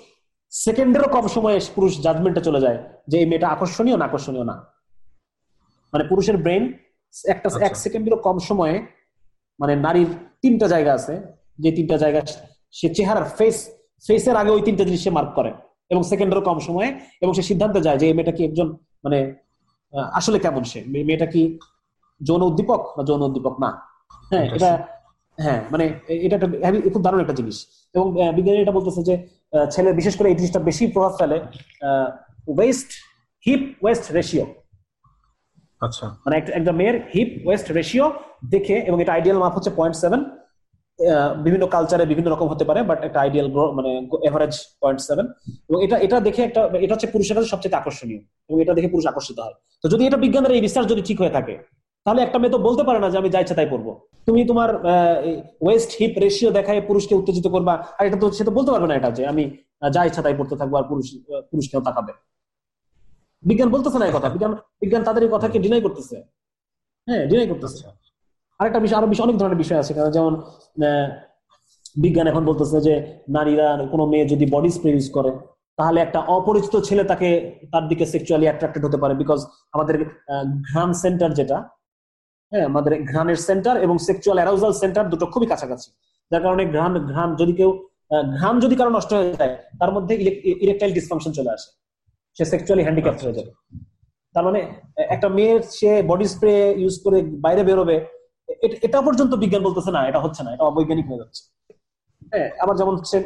সেকেন্ডেরও কম সময়ে পুরুষ জাজমেন্টে চলে যায় যে এই মেয়েটা আকর্ষণীয় না আকর্ষণীয় না। মানে পুরুষের ব্রেন একটা আচ্ছা। এক সেকেন্ডেরও কম সময়ে মানে নারীর তিনটা জায়গা আছে। যে তিনটা জায়গা সে চেহারার ফেস ফেসের আগে ওই তিনটা জিনিস সে মার্ক করে এবং সেকেন্ডেরও কম সময়ে এবং সে সিদ্ধান্তে যায় যে এই মেয়েটা কি একজন মানে আসলে কেমন সে? মেয়েটা কি যৌন উদ্দীপক না যৌন উদ্দীপক? না। হ্যাঁ এটা হ্যাঁ মানে এটা একটা খুব দারুণ একটা জিনিস। এবং বিজ্ঞানী এটা বলতেছে যে ছেলে বিশেষ করে এই জিনিসটা বেশি প্রভাব ফেলে ওয়েস্ট হিপ ওয়েস্ট রেশিও আচ্ছা। মানে একটা মেয়ের হিপ ওয়েস্ট রেশিও দেখে এবং এটা আইডিয়াল মাপ হচ্ছে পয়েন্ট সেভেন বিভিন্ন কালচারে বিভিন্ন রকম হতে পারে বাট একটা আইডিয়াল মানে এভারেজ পয়েন্ট সেভেন এবং এটা এটা দেখে একটা, এটা হচ্ছে পুরুষের কাছে সবচেয়ে আকর্ষণীয়, এবং এটা দেখে পুরুষ আকর্ষিত হয়। তো যদি এটা বিজ্ঞানের এই রিসার্চ যদি ঠিক হয়ে থাকে, তাহলে একটা মেয়ে তো বলতে পারে না যে আমি যা ইচ্ছা তাই পড়ব তুমি তোমার ওয়েস্ট হিপ রেশিও দেখায় পুরুষকে উত্তেজিত করবা, আর এটা তো, সে তো বলতে পারবে না এটা যে আমি যা ইচ্ছা তাই পড়তে থাকব, আর পুরুষ পুরুষকেও তাকাবে। বিজ্ঞান বলতেছে না এই কথা, বিজ্ঞান বিজ্ঞান তাদের এই কথাকে ডিনাই করতেছে। হ্যাঁ ডিনাই করতেছে। আরেকটা বিষয় আরও বিষয় অনেক ধরনের বিষয় আছে যেমন বিজ্ঞান এখন বলতেছে যে নারীরা কোনো মেয়ে যদি বডি স্প্রে ইউজ করে তাহলে একটা অপরিচিত ছেলে তাকে তার দিকে সেক্সুয়ালি অ্যাট্রাক্টেড হতে পারে বিকজ আমাদের ঘ্রাণ সেন্টার যেটা হ্যাঁ আমাদের ঘ্রাণের সেন্টার এবং সেক্সুয়াল অ্যারাউজাল সেন্টার দুটো খুবই কাছাকাছি। যার কারণে ঘ্রাণ ঘ্রাণ যদি কেউ ঘ্রাণ যদি কারও নষ্ট হয়ে যায় তার মধ্যে ইলেকট্রাইল ডিসফাংশন চলে আসে। সে সেক্সুয়ালি হ্যান্ডিক্যাপ হয়ে যাবে। তার মানে একটা মেয়ের সে বডি স্প্রে ইউজ করে বাইরে বেরোবে এটা পর্যন্ত বিজ্ঞান বলতেছে না এটা হচ্ছে না এটা অবৈজ্ঞানিক হয়ে যাচ্ছে। হ্যাঁ আবার যেমন হচ্ছে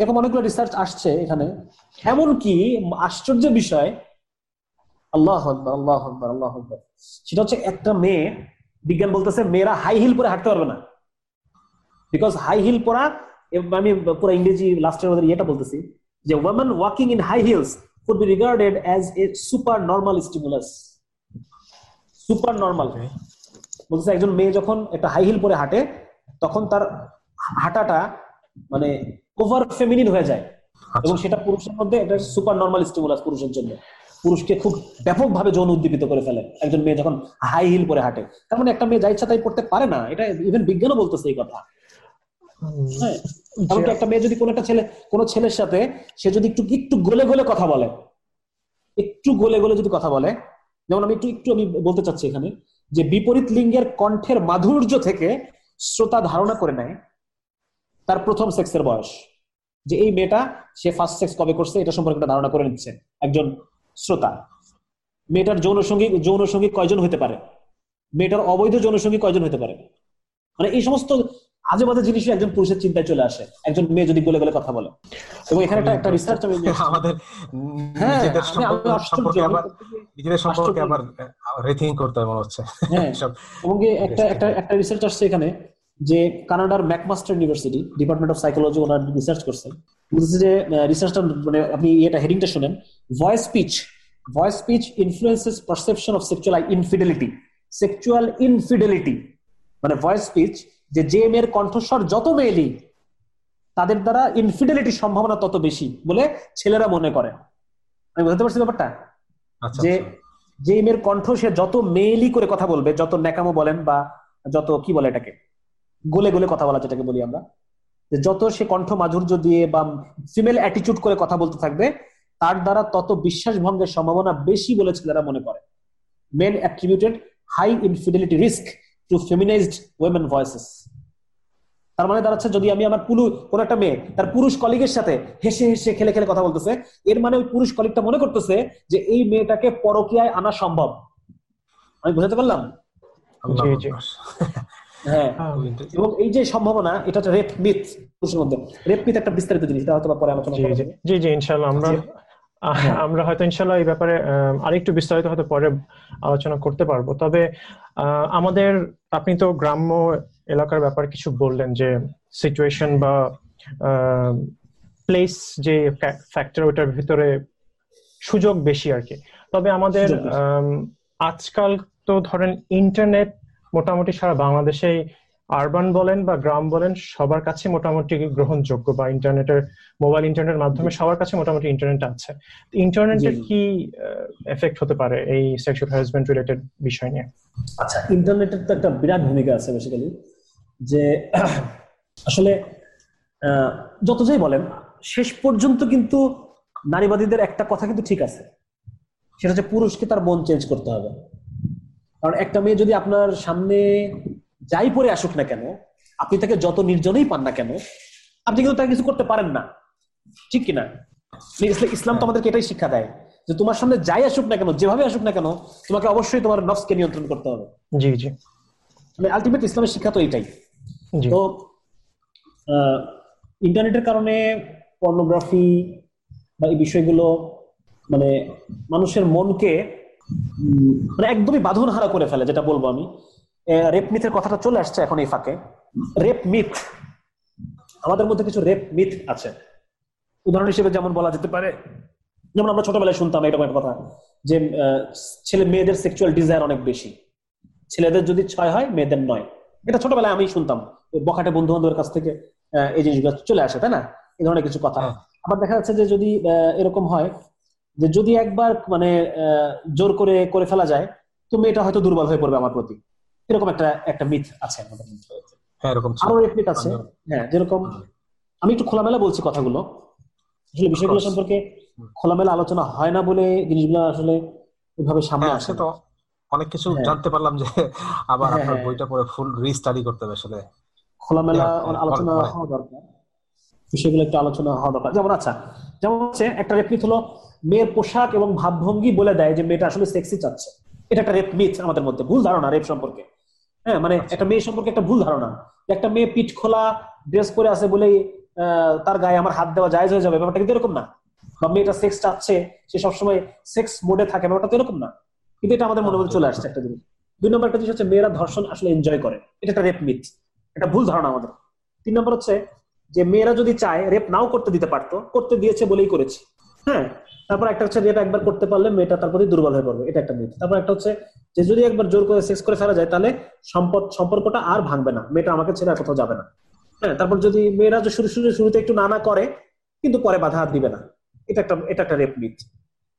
এরকম অনেকগুলো রিসার্চ আসছে এখানে। এমন কি আশ্চর্য বিষয় আল্লাহ আকবর আল্লাহ আকবর আল্লাহ আকবর। সেটা হচ্ছে একটা মেয়ে বিজ্ঞান বলতেছে মেয়েরা হাই হিল পরে হাঁটতে পারবে না। বিকজ হাই হিল পরা আমি পুরো ইংরেজি লাস্টের মধ্যে ইয়েটা বলতেছি যে women walking in high heels would be regarded as a super normal stimulus super normal বলতেছে একজন মেয়ে যখন একটা হাই হিল পরে হাঁটে তখন তার হাঁটাটা মানে ওভার ফেমিনিন হয়ে যায়। আচ্ছা। এবং সেটা পুরুষের মধ্যে এটা সুপার নর্মাল স্টিমুলাস পুরুষের জন্য। পুরুষকে খুব ব্যাপকভাবে যৌন উদ্দীপিত করে ফেলে একজন মেয়ে যখন হাই হিল পরে হাঁটে। তার মানে একটা মেয়ে যা ইচ্ছা তাই পড়তে পারে না এটা ইভেন বিজ্ঞানও বলতেছে এই কথা। হ্যাঁ একটা মেয়ে যদি কোন একটা ছেলে কোন ছেলের সাথে সে যদি একটু একটু গলে গলে কথা বলে একটু গলে গলে যদি কথা বলে যেমন আমি একটু একটু আমি বলতে চাচ্ছি এখানে যে বিপরীত লিঙ্গের কণ্ঠের মাধুর্য থেকে শ্রোতা ধারণা করে নেয় তার প্রথম সেক্সের বয়স। যে এই মেয়েটা, সে ফার্স্ট সেক্স কবে করছে, এটা সম্পর্কে একটা ধারণা করে নিচ্ছে একজন শ্রোতা। মেয়েটার যৌন সঙ্গী যৌন সঙ্গী কয়জন হতে পারে? মেয়েটার অবৈধ যৌন সঙ্গী কয়জন হতে পারে? মানে এই সমস্ত আজে বাজে জিনিস একজন পুরুষের চিন্তায় চলে আসে। একজন মেয়ে যদি গলে গলে কথা বলে। এবং এখানে একটা একটা রিসার্চ আমি আমাদের হ্যাঁ, নিজেদের সম্পর্কে আবার রিথিং করতে মনে হচ্ছে। হ্যাঁ, এবং একটা একটা একটা রিসার্চ আসছে এখানে যে কানাডার McMaster university department of psychology owner research করছে বলছে যে রিসার্চটা মানে আপনি এটা হেডিংটা শুনেন। Voice speech voice speech influences perception of sexual infidelity sexual infidelity মানে ভয়েস স্পিচ যে যে মেয়ের কণ্ঠস্বর যত মেয়েলি তাদের দ্বারা ইনফিডেলিটির সম্ভাবনা তত বেশি বলে ছেলেরা মনে করে। আমি বুঝতে পারছি ব্যাপারটা? আচ্ছা, যে আচ্ছা। যে মেয়ের কণ্ঠ সে যত মেয়েলি করে কথা বলবে যত ন্যাকামো বলেন বা যত কি বলে এটাকে গোলে গোলে কথা বলা যেটাকে বলি আমরা যে যত সে কণ্ঠ মাধুর্য দিয়ে বা ফিমেল অ্যাটিচিউড করে কথা বলতে থাকবে তার দ্বারা তত বিশ্বাস ভঙ্গের সম্ভাবনা বেশি বলে ছেলেরা মনে করে। Men attributed high infidelity risk to feminised women voices তার মানে দাঁড়াচ্ছে যদি আমি আমার পুরু কোন একটা মেয়ে তার পুরুষ কলিগের সাথে হেসে হেসে খেলে খেলে কথা বলতেছে এর মানে ওই পুরুষ কলিগটা মনে করতেছে যে এই মেয়েটাকে পরকিয়ায় আনা সম্ভব। আমি বুঝতে পারলাম? হ্যাঁ। এবং এই যে সম্ভাবনা এটা হচ্ছে রেপ মিথ পুরুষের মধ্যে। রেপ মিথ একটা বিস্তারিত জিনিস এটা হয়তো পরে আলোচনা জি জি। ইনশাআল্লাহ। আমরা হ্যাঁ। আমরা হয়তো ইনশাল্লাহ এই ব্যাপারে আরেকটু বিস্তারিত হয়তো পরে আলোচনা করতে পারব। তবে আমাদের আপনি তো গ্রাম্য এলাকার ব্যাপারে কিছু বললেন যে সিচুয়েশন বা প্লেস যে ফ্যাক্টর ওটার ভিতরে সুযোগ বেশি আর কি। তবে আমাদের আজকাল তো ধরেন ইন্টারনেট মোটামুটি সারা বাংলাদেশে আরবান বলেন বা গ্রাম বলেন সবার কাছে মোটামুটি গ্রহণযোগ্য বা ইন্টারনেটের মোবাইল ইন্টারনেটের মাধ্যমে সবার কাছে মোটামুটি ইন্টারনেট আছে। ইন্টারনেটের কি এফেক্ট হতে পারে এই সেক্সুয়াল হ্যারাসমেন্ট রিলেটেড বিষয় নিয়ে? আচ্ছা ইন্টারনেটের তো একটা বিরাট ভূমিকা আছে বেসিক্যালি যে [clears throat] আসলে যত যাই বলেন শেষ পর্যন্ত কিন্তু নারীবাদীদের একটা কথা কিন্তু ঠিক আছে। সেটা হচ্ছে পুরুষকে তার মন চেঞ্জ করতে হবে। কারণ একটা মেয়ে যদি আপনার সামনে যাই পরে আসুক না কেন আপনি তাকে যত নির্জনেই পান না কেন আপনি কিন্তু তাকে কিছু করতে পারেন না। ঠিক কিনা? ইসলাম তো আমাদেরকে এটাই শিক্ষা দেয় যে তোমার সামনে যাই আসুক না কেন যেভাবে আসুক না কেন তোমাকে অবশ্যই তোমার নফসকে নিয়ন্ত্রণ করতে হবে। জি জি। মানে আলটিমেট ইসলামের শিক্ষা তো এটাই। তো ইন্টারনেটের কারণে পর্নোগ্রাফি বা এই বিষয়গুলো মানে মানুষের মনকে মানে একদমই বাঁধন হারা করে ফেলে, যেটা বলব আমি। রেপ মিথের কথাটা চলে আসছে এখন এই ফাঁকে। রেপ মিথ আমাদের মধ্যে কিছু রেপ মিথ আছে। উদাহরণ হিসেবে যেমন বলা যেতে পারে, যেমন আমরা ছোটবেলায় শুনতাম এরকম একটা কথা, যে ছেলে মেয়েদের সেক্সুয়াল ডিজায়ার অনেক বেশি। ছেলেদের যদি ছয় হয়, মেয়েদের নয়। এটা ছোটবেলায় আমি শুনতাম বখাটে বন্ধু বান্ধবের কাছ থেকে এই জিনিসগুলো চলে আসে তাই না? এই ধরনের কিছু কথা। হ্যাঁ। আবার দেখা যাচ্ছে যে যদি এরকম হয় যে যদি একবার মানে জোর করে করে ফেলা যায় তো মেয়েটা হয়তো দুর্বল হয়ে পড়বে আমার প্রতি। এরকম একটা একটা মিথ আছে আমাদের মধ্যে। হ্যাঁ, আরও এক মিথ আছে। হ্যাঁ। যেরকম আমি একটু খোলামেলা বলছি কথাগুলো। আসলে বিষয়গুলো সম্পর্কে খোলামেলা আলোচনা হয় না বলে জিনিসগুলো আসলে এভাবে সামনে হ্যাঁ, আসে তো অনেক কিছু জানতে পারলাম যে আবার আপনার বইটা পড়ে ফুল রিস্টাডি করতে হবে আসলে। খোলামেলা আলোচনা হওয়া দরকার। বিষয়গুলো একটু আলোচনা হওয়া দরকার। যেমন আচ্ছা যেমন হচ্ছে একটা রেপ মিথ হলো মেয়ের পোশাক এবং ভাবভঙ্গি বলে দেয় যে মেয়েটা আসলে সেক্সি চাচ্ছে। এটা একটা রেপ মিথ আমাদের মধ্যে ভুল ধারণা রেপ সম্পর্কে। হ্যাঁ মানে আচ্ছা। একটা মেয়ে সম্পর্কে একটা ভুল ধারণা। একটা মেয়ে পিঠ খোলা ড্রেস করে আছে বলেই তার গায়ে আমার হাত দেওয়া জায়জ হয়ে যাবে। ব্যাপারটা কিন্তু এরকম না। বা মেয়েটা সেক্স চাচ্ছে সে সবসময় সেক্স মোডে থাকে ব্যাপারটা তো এরকম না। কিন্তু এটা আমাদের মনে মধ্যে চলে আসছে একটা জিনিস। দুই নম্বর একটা জিনিস হচ্ছে মেয়েরা ধর্ষণ আসলে এনজয় করে। এটা একটা রেপ মিথ এটা ভুল ধারণা আমাদের। তিন নম্বর হচ্ছে যে মেয়েরা যদি চায় রেপ নাও করতে দিতে পারতো, করতে দিয়েছে বলেই করেছি। হ্যাঁ? তারপর একটা হচ্ছে রেপ একবার করতে পারলে মেয়েটা তার প্রতি দুর্বল হয়ে পড়বে। এটা একটা মিথ তারপর একটা হচ্ছে যে যদি একবার জোর করে সেক্স করে ফেলা যায়, তাহলে সম্পদ সম্পর্কটা আর ভাঙবে না। মেয়েটা আমাকে ছেড়ে কোথাও যাবে না। হ্যাঁ? তারপর যদি মেয়েরা শুরু শুরু শুরুতে একটু নানা করে, কিন্তু পরে বাধা দিবে না। এটা একটা এটা একটা রেপ মিথ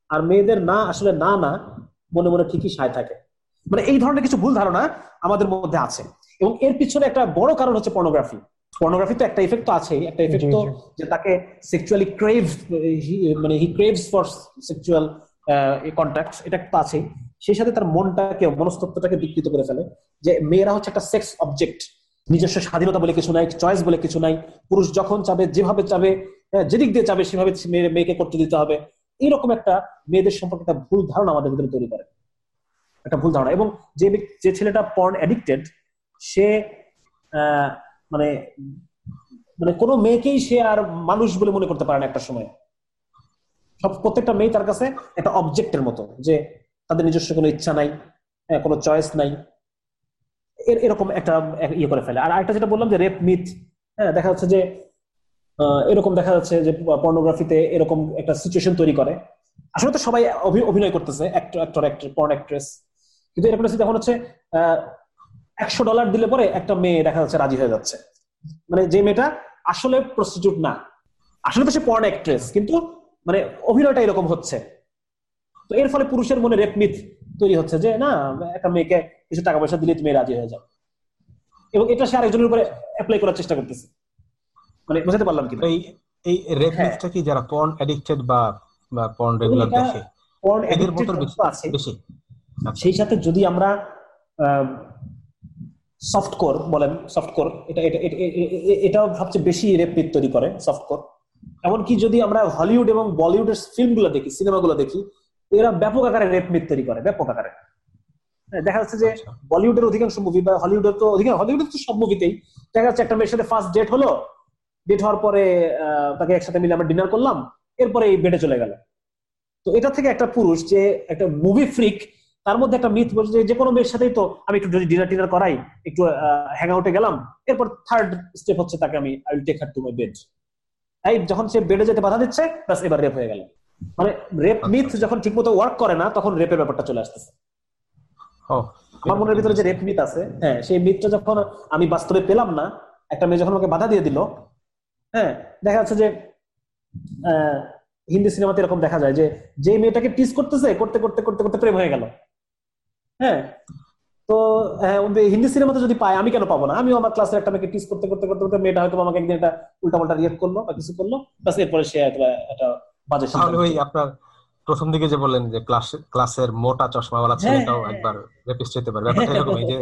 আর মেয়েদের না আসলে না না মনে মনে ঠিকই সায় থাকে। মানে এই ধরনের কিছু ভুল ধারণা আমাদের মধ্যে আছে। এবং এর পিছনে একটা বড় কারণ হচ্ছে পর্নোগ্রাফি পর্নোগ্রাফি তো একটা ইফেক্ট তো আছেই। একটা ইফেক্ট তো যে তাকে সেক্সুয়ালি ক্রেভ মানে he craves for sexual contact এটা তো আছেই। সেই সাথে তার মনটাকে মনস্তত্বটাকে বিকৃত করে ফেলে যে মেয়েরা হচ্ছে একটা সেক্স অবজেক্ট নিজস্ব স্বাধীনতা বলে কিছু নাই চয়েস বলে কিছু নাই। পুরুষ যখন চাবে যেভাবে চাবে যেদিক দিয়ে চাবে সেভাবে মেয়েকে করতে দিতে হবে। এইরকম একটা মেয়েদের সম্পর্কে একটা ভুল ধারণা আমাদের ভিতরে তৈরি করে। একটা ভুল ধারণা। এবং যে যে ছেলেটা পর্ন অ্যাডিক্টেড সে মানে মানে কোনো মেয়েকেই সে আর মানুষ বলে মনে করতে পারে না একটা সময়। সব প্রত্যেকটা মেয়ে তার কাছে একটা অবজেক্টের মতো যে তাদের নিজস্ব কোনো ইচ্ছা নাই হ্যাঁ, কোনো চয়েস নাই। এরকম একটা ইয়ে করে ফেলে। আর আরেকটা যেটা বললাম যে রেপ মিথ হ্যাঁ দেখা যাচ্ছে যে এরকম দেখা যাচ্ছে যে পর্নোগ্রাফিতে এরকম একটা সিচুয়েশন তৈরি করে। আসলে তো সবাই অভিনয় করতেছে কিন্তু এরকম যখন হচ্ছে একশো ডলার দিলে পরে একটা মেয়ে দেখা যাচ্ছে রাজি হয়ে যাচ্ছে। মানে যে মেয়েটা আসলে প্রস্টিটিউট না। আসলে তো সে পর্ন অ্যাক্ট্রেস কিন্তু মানে অভিনয়টা এরকম হচ্ছে। তো এর ফলে পুরুষের মনে রেপমিথ তৈরি হচ্ছে যে, না, একটা মেয়েকে কিছু টাকা পয়সা দিলে তুমি রাজি হয়ে যাও এবং এটা সে আরেকজনের উপরে অ্যাপ্লাই করার চেষ্টা করতেছে। মানে বুঝতে পারলাম কি এই এই রেপমিথটা কি যারা পর্ন অ্যাডিক্টেড বা বা পর্ন রেগুলার দেখে? পর্ন এদের মতো বেশি সেই সাথে যদি আমরা বলেন এটা এটাও সবচেয়ে বেশি রেপিড তৈরি করে এমনকি যদি আমরা হলিউড এবং বলিউডের ফিল্মগুলো দেখি সিনেমাগুলো দেখি এরা ব্যাপক আকারে রেপ মিথ তৈরি করে ব্যাপক আকারে। হ্যাঁ, দেখা যাচ্ছে যে আচ্ছা। বলিউডের অধিকাংশ মুভি বা হলিউডের তো অধিকাংশ হলিউডের তো সব মুভিতেই দেখা যাচ্ছে একটা মেয়ের সাথে ফার্স্ট ডেট হলো ডেট হওয়ার পরে তাকে একসাথে মিলে আমরা ডিনার করলাম এরপরে এই বেডে চলে গেল। তো এটা থেকে একটা পুরুষ যে একটা মুভি ফ্রিক তার মধ্যে একটা মিথ বলছে যে কোনো মেয়ের সাথেই তো আমি একটু যদি ডিনার টিনার করাই একটু হ্যাং আউটে গেলাম এরপর থার্ড স্টেপ হচ্ছে তাকে আমি I will take her to my bed এই যখন সে বেডে যেতে বাধা দিচ্ছে বাস এবার রেপ হয়ে গেল। মানে রেপ মিথ যখন ঠিকমতো ওয়ার্ক করে না তখন রেপের ব্যাপারটা চলে আসতেছে। আমার মনের ভিতরে যে রেপ মিথ আছে হ্যাঁ সেই মিথটা যখন আমি বাস্তবে পেলাম না একটা মেয়ে যখন আমাকে বাধা দিয়ে দিল হ্যাঁ দেখা যাচ্ছে যে হিন্দি সিনেমাতে এরকম দেখা যায় যে যে মেয়েটাকে টিস করতেছে করতে করতে করতে করতে প্রেম হয়ে গেল। হ্যাঁ তো হ্যাঁ, হিন্দি সিনেমাতে যদি পাই আমি কেন পাবো না? আমিও আমার ক্লাসের একটা মেয়েকে টিস করতে করতে করতে করতে মেয়েটা হয়তো আমাকে একদিন একটা উল্টা পাল্টা রিয়েক্ট করল বা কিছু করল বাস এরপরে সে একটা বাজে ওই আপনার প্রথম দিকে যে বললেন যে ক্লাস ক্লাসের মোটা চশমাওয়ালা হ্যাঁ, ছেলেটাও হ্যাঁ, একবার রেপিস্ট হতে পারে ব্যাপারটা এরকম এই যে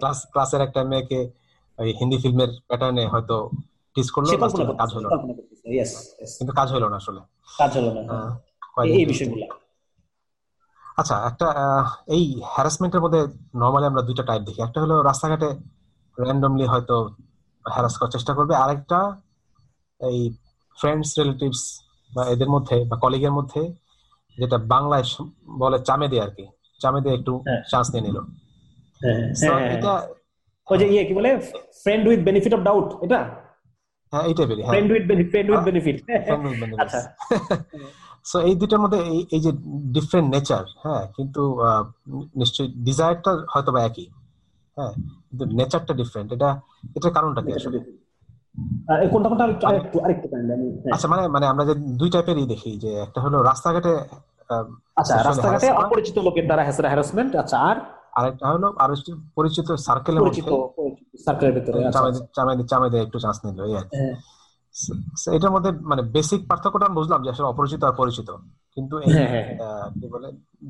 ক্লাস ক্লাসের একটা মেয়েকে ওই হিন্দি ফিল্মের প্যাটার্নে হয়তো টিস করল কাজ হলো কিন্তু কাজ হলো না আসলে। কাজ হলো না। এই বিষয়গুলো। আচ্ছা একটা এই হ্যারাসমেন্টের মধ্যে নর্মালি আমরা দুইটা টাইপ দেখি। একটা হলো রাস্তাঘাটে র্যান্ডমলি হয়তো হ্যারাস করার চেষ্টা করবে। আরেকটা এই ফ্রেন্ডস রিলেটিভস বা এদের মধ্যে বা কলিগের মধ্যে যেটা বাংলায় বলে চামে দিয়ে আর কি চামে দিয়ে একটু চান্স নিয়ে নিল। এটা ওই যে ইয়ে কি বলে? Friend with benefit of doubt এটা? হ্যাঁ এইটাই very friend with friend with benefit আচ্ছা। [laughs] সো এই দুটোর মধ্যে এই যে ডিফারেন্ট নেচার হ্যাঁ কিন্তু নিশ্চয়ই ডিজায়ারটা হয়তো বা একই হ্যাঁ কিন্তু নেচারটা ডিফারেন্ট এটা এটার কারণটা কি আসলে? কোনটা কোনটা আরেকটু আরেকটু হ্যাঁ। আচ্ছা মানে মানে আমরা যে দুই টাইপেরই দেখি যে একটা হলো রাস্তাঘাটে আচ্ছা রাস্তাঘাটে অপরিচিত লোকের দ্বারা হ্যারাসমেন্ট আচ্ছা আর আরেকটা হলো আর পরিচিত সার্কেলের সার্কেলের ভিতরে চামাই চামাই একটু চান্স নিল এই আর এটার মধ্যে মানে বেসিক পার্থক্যটা আমি বুঝলাম যে আসলে অপরিচিত আর পরিচিত। কিন্তু হ্যাঁ, হ্যাঁ, কি বলে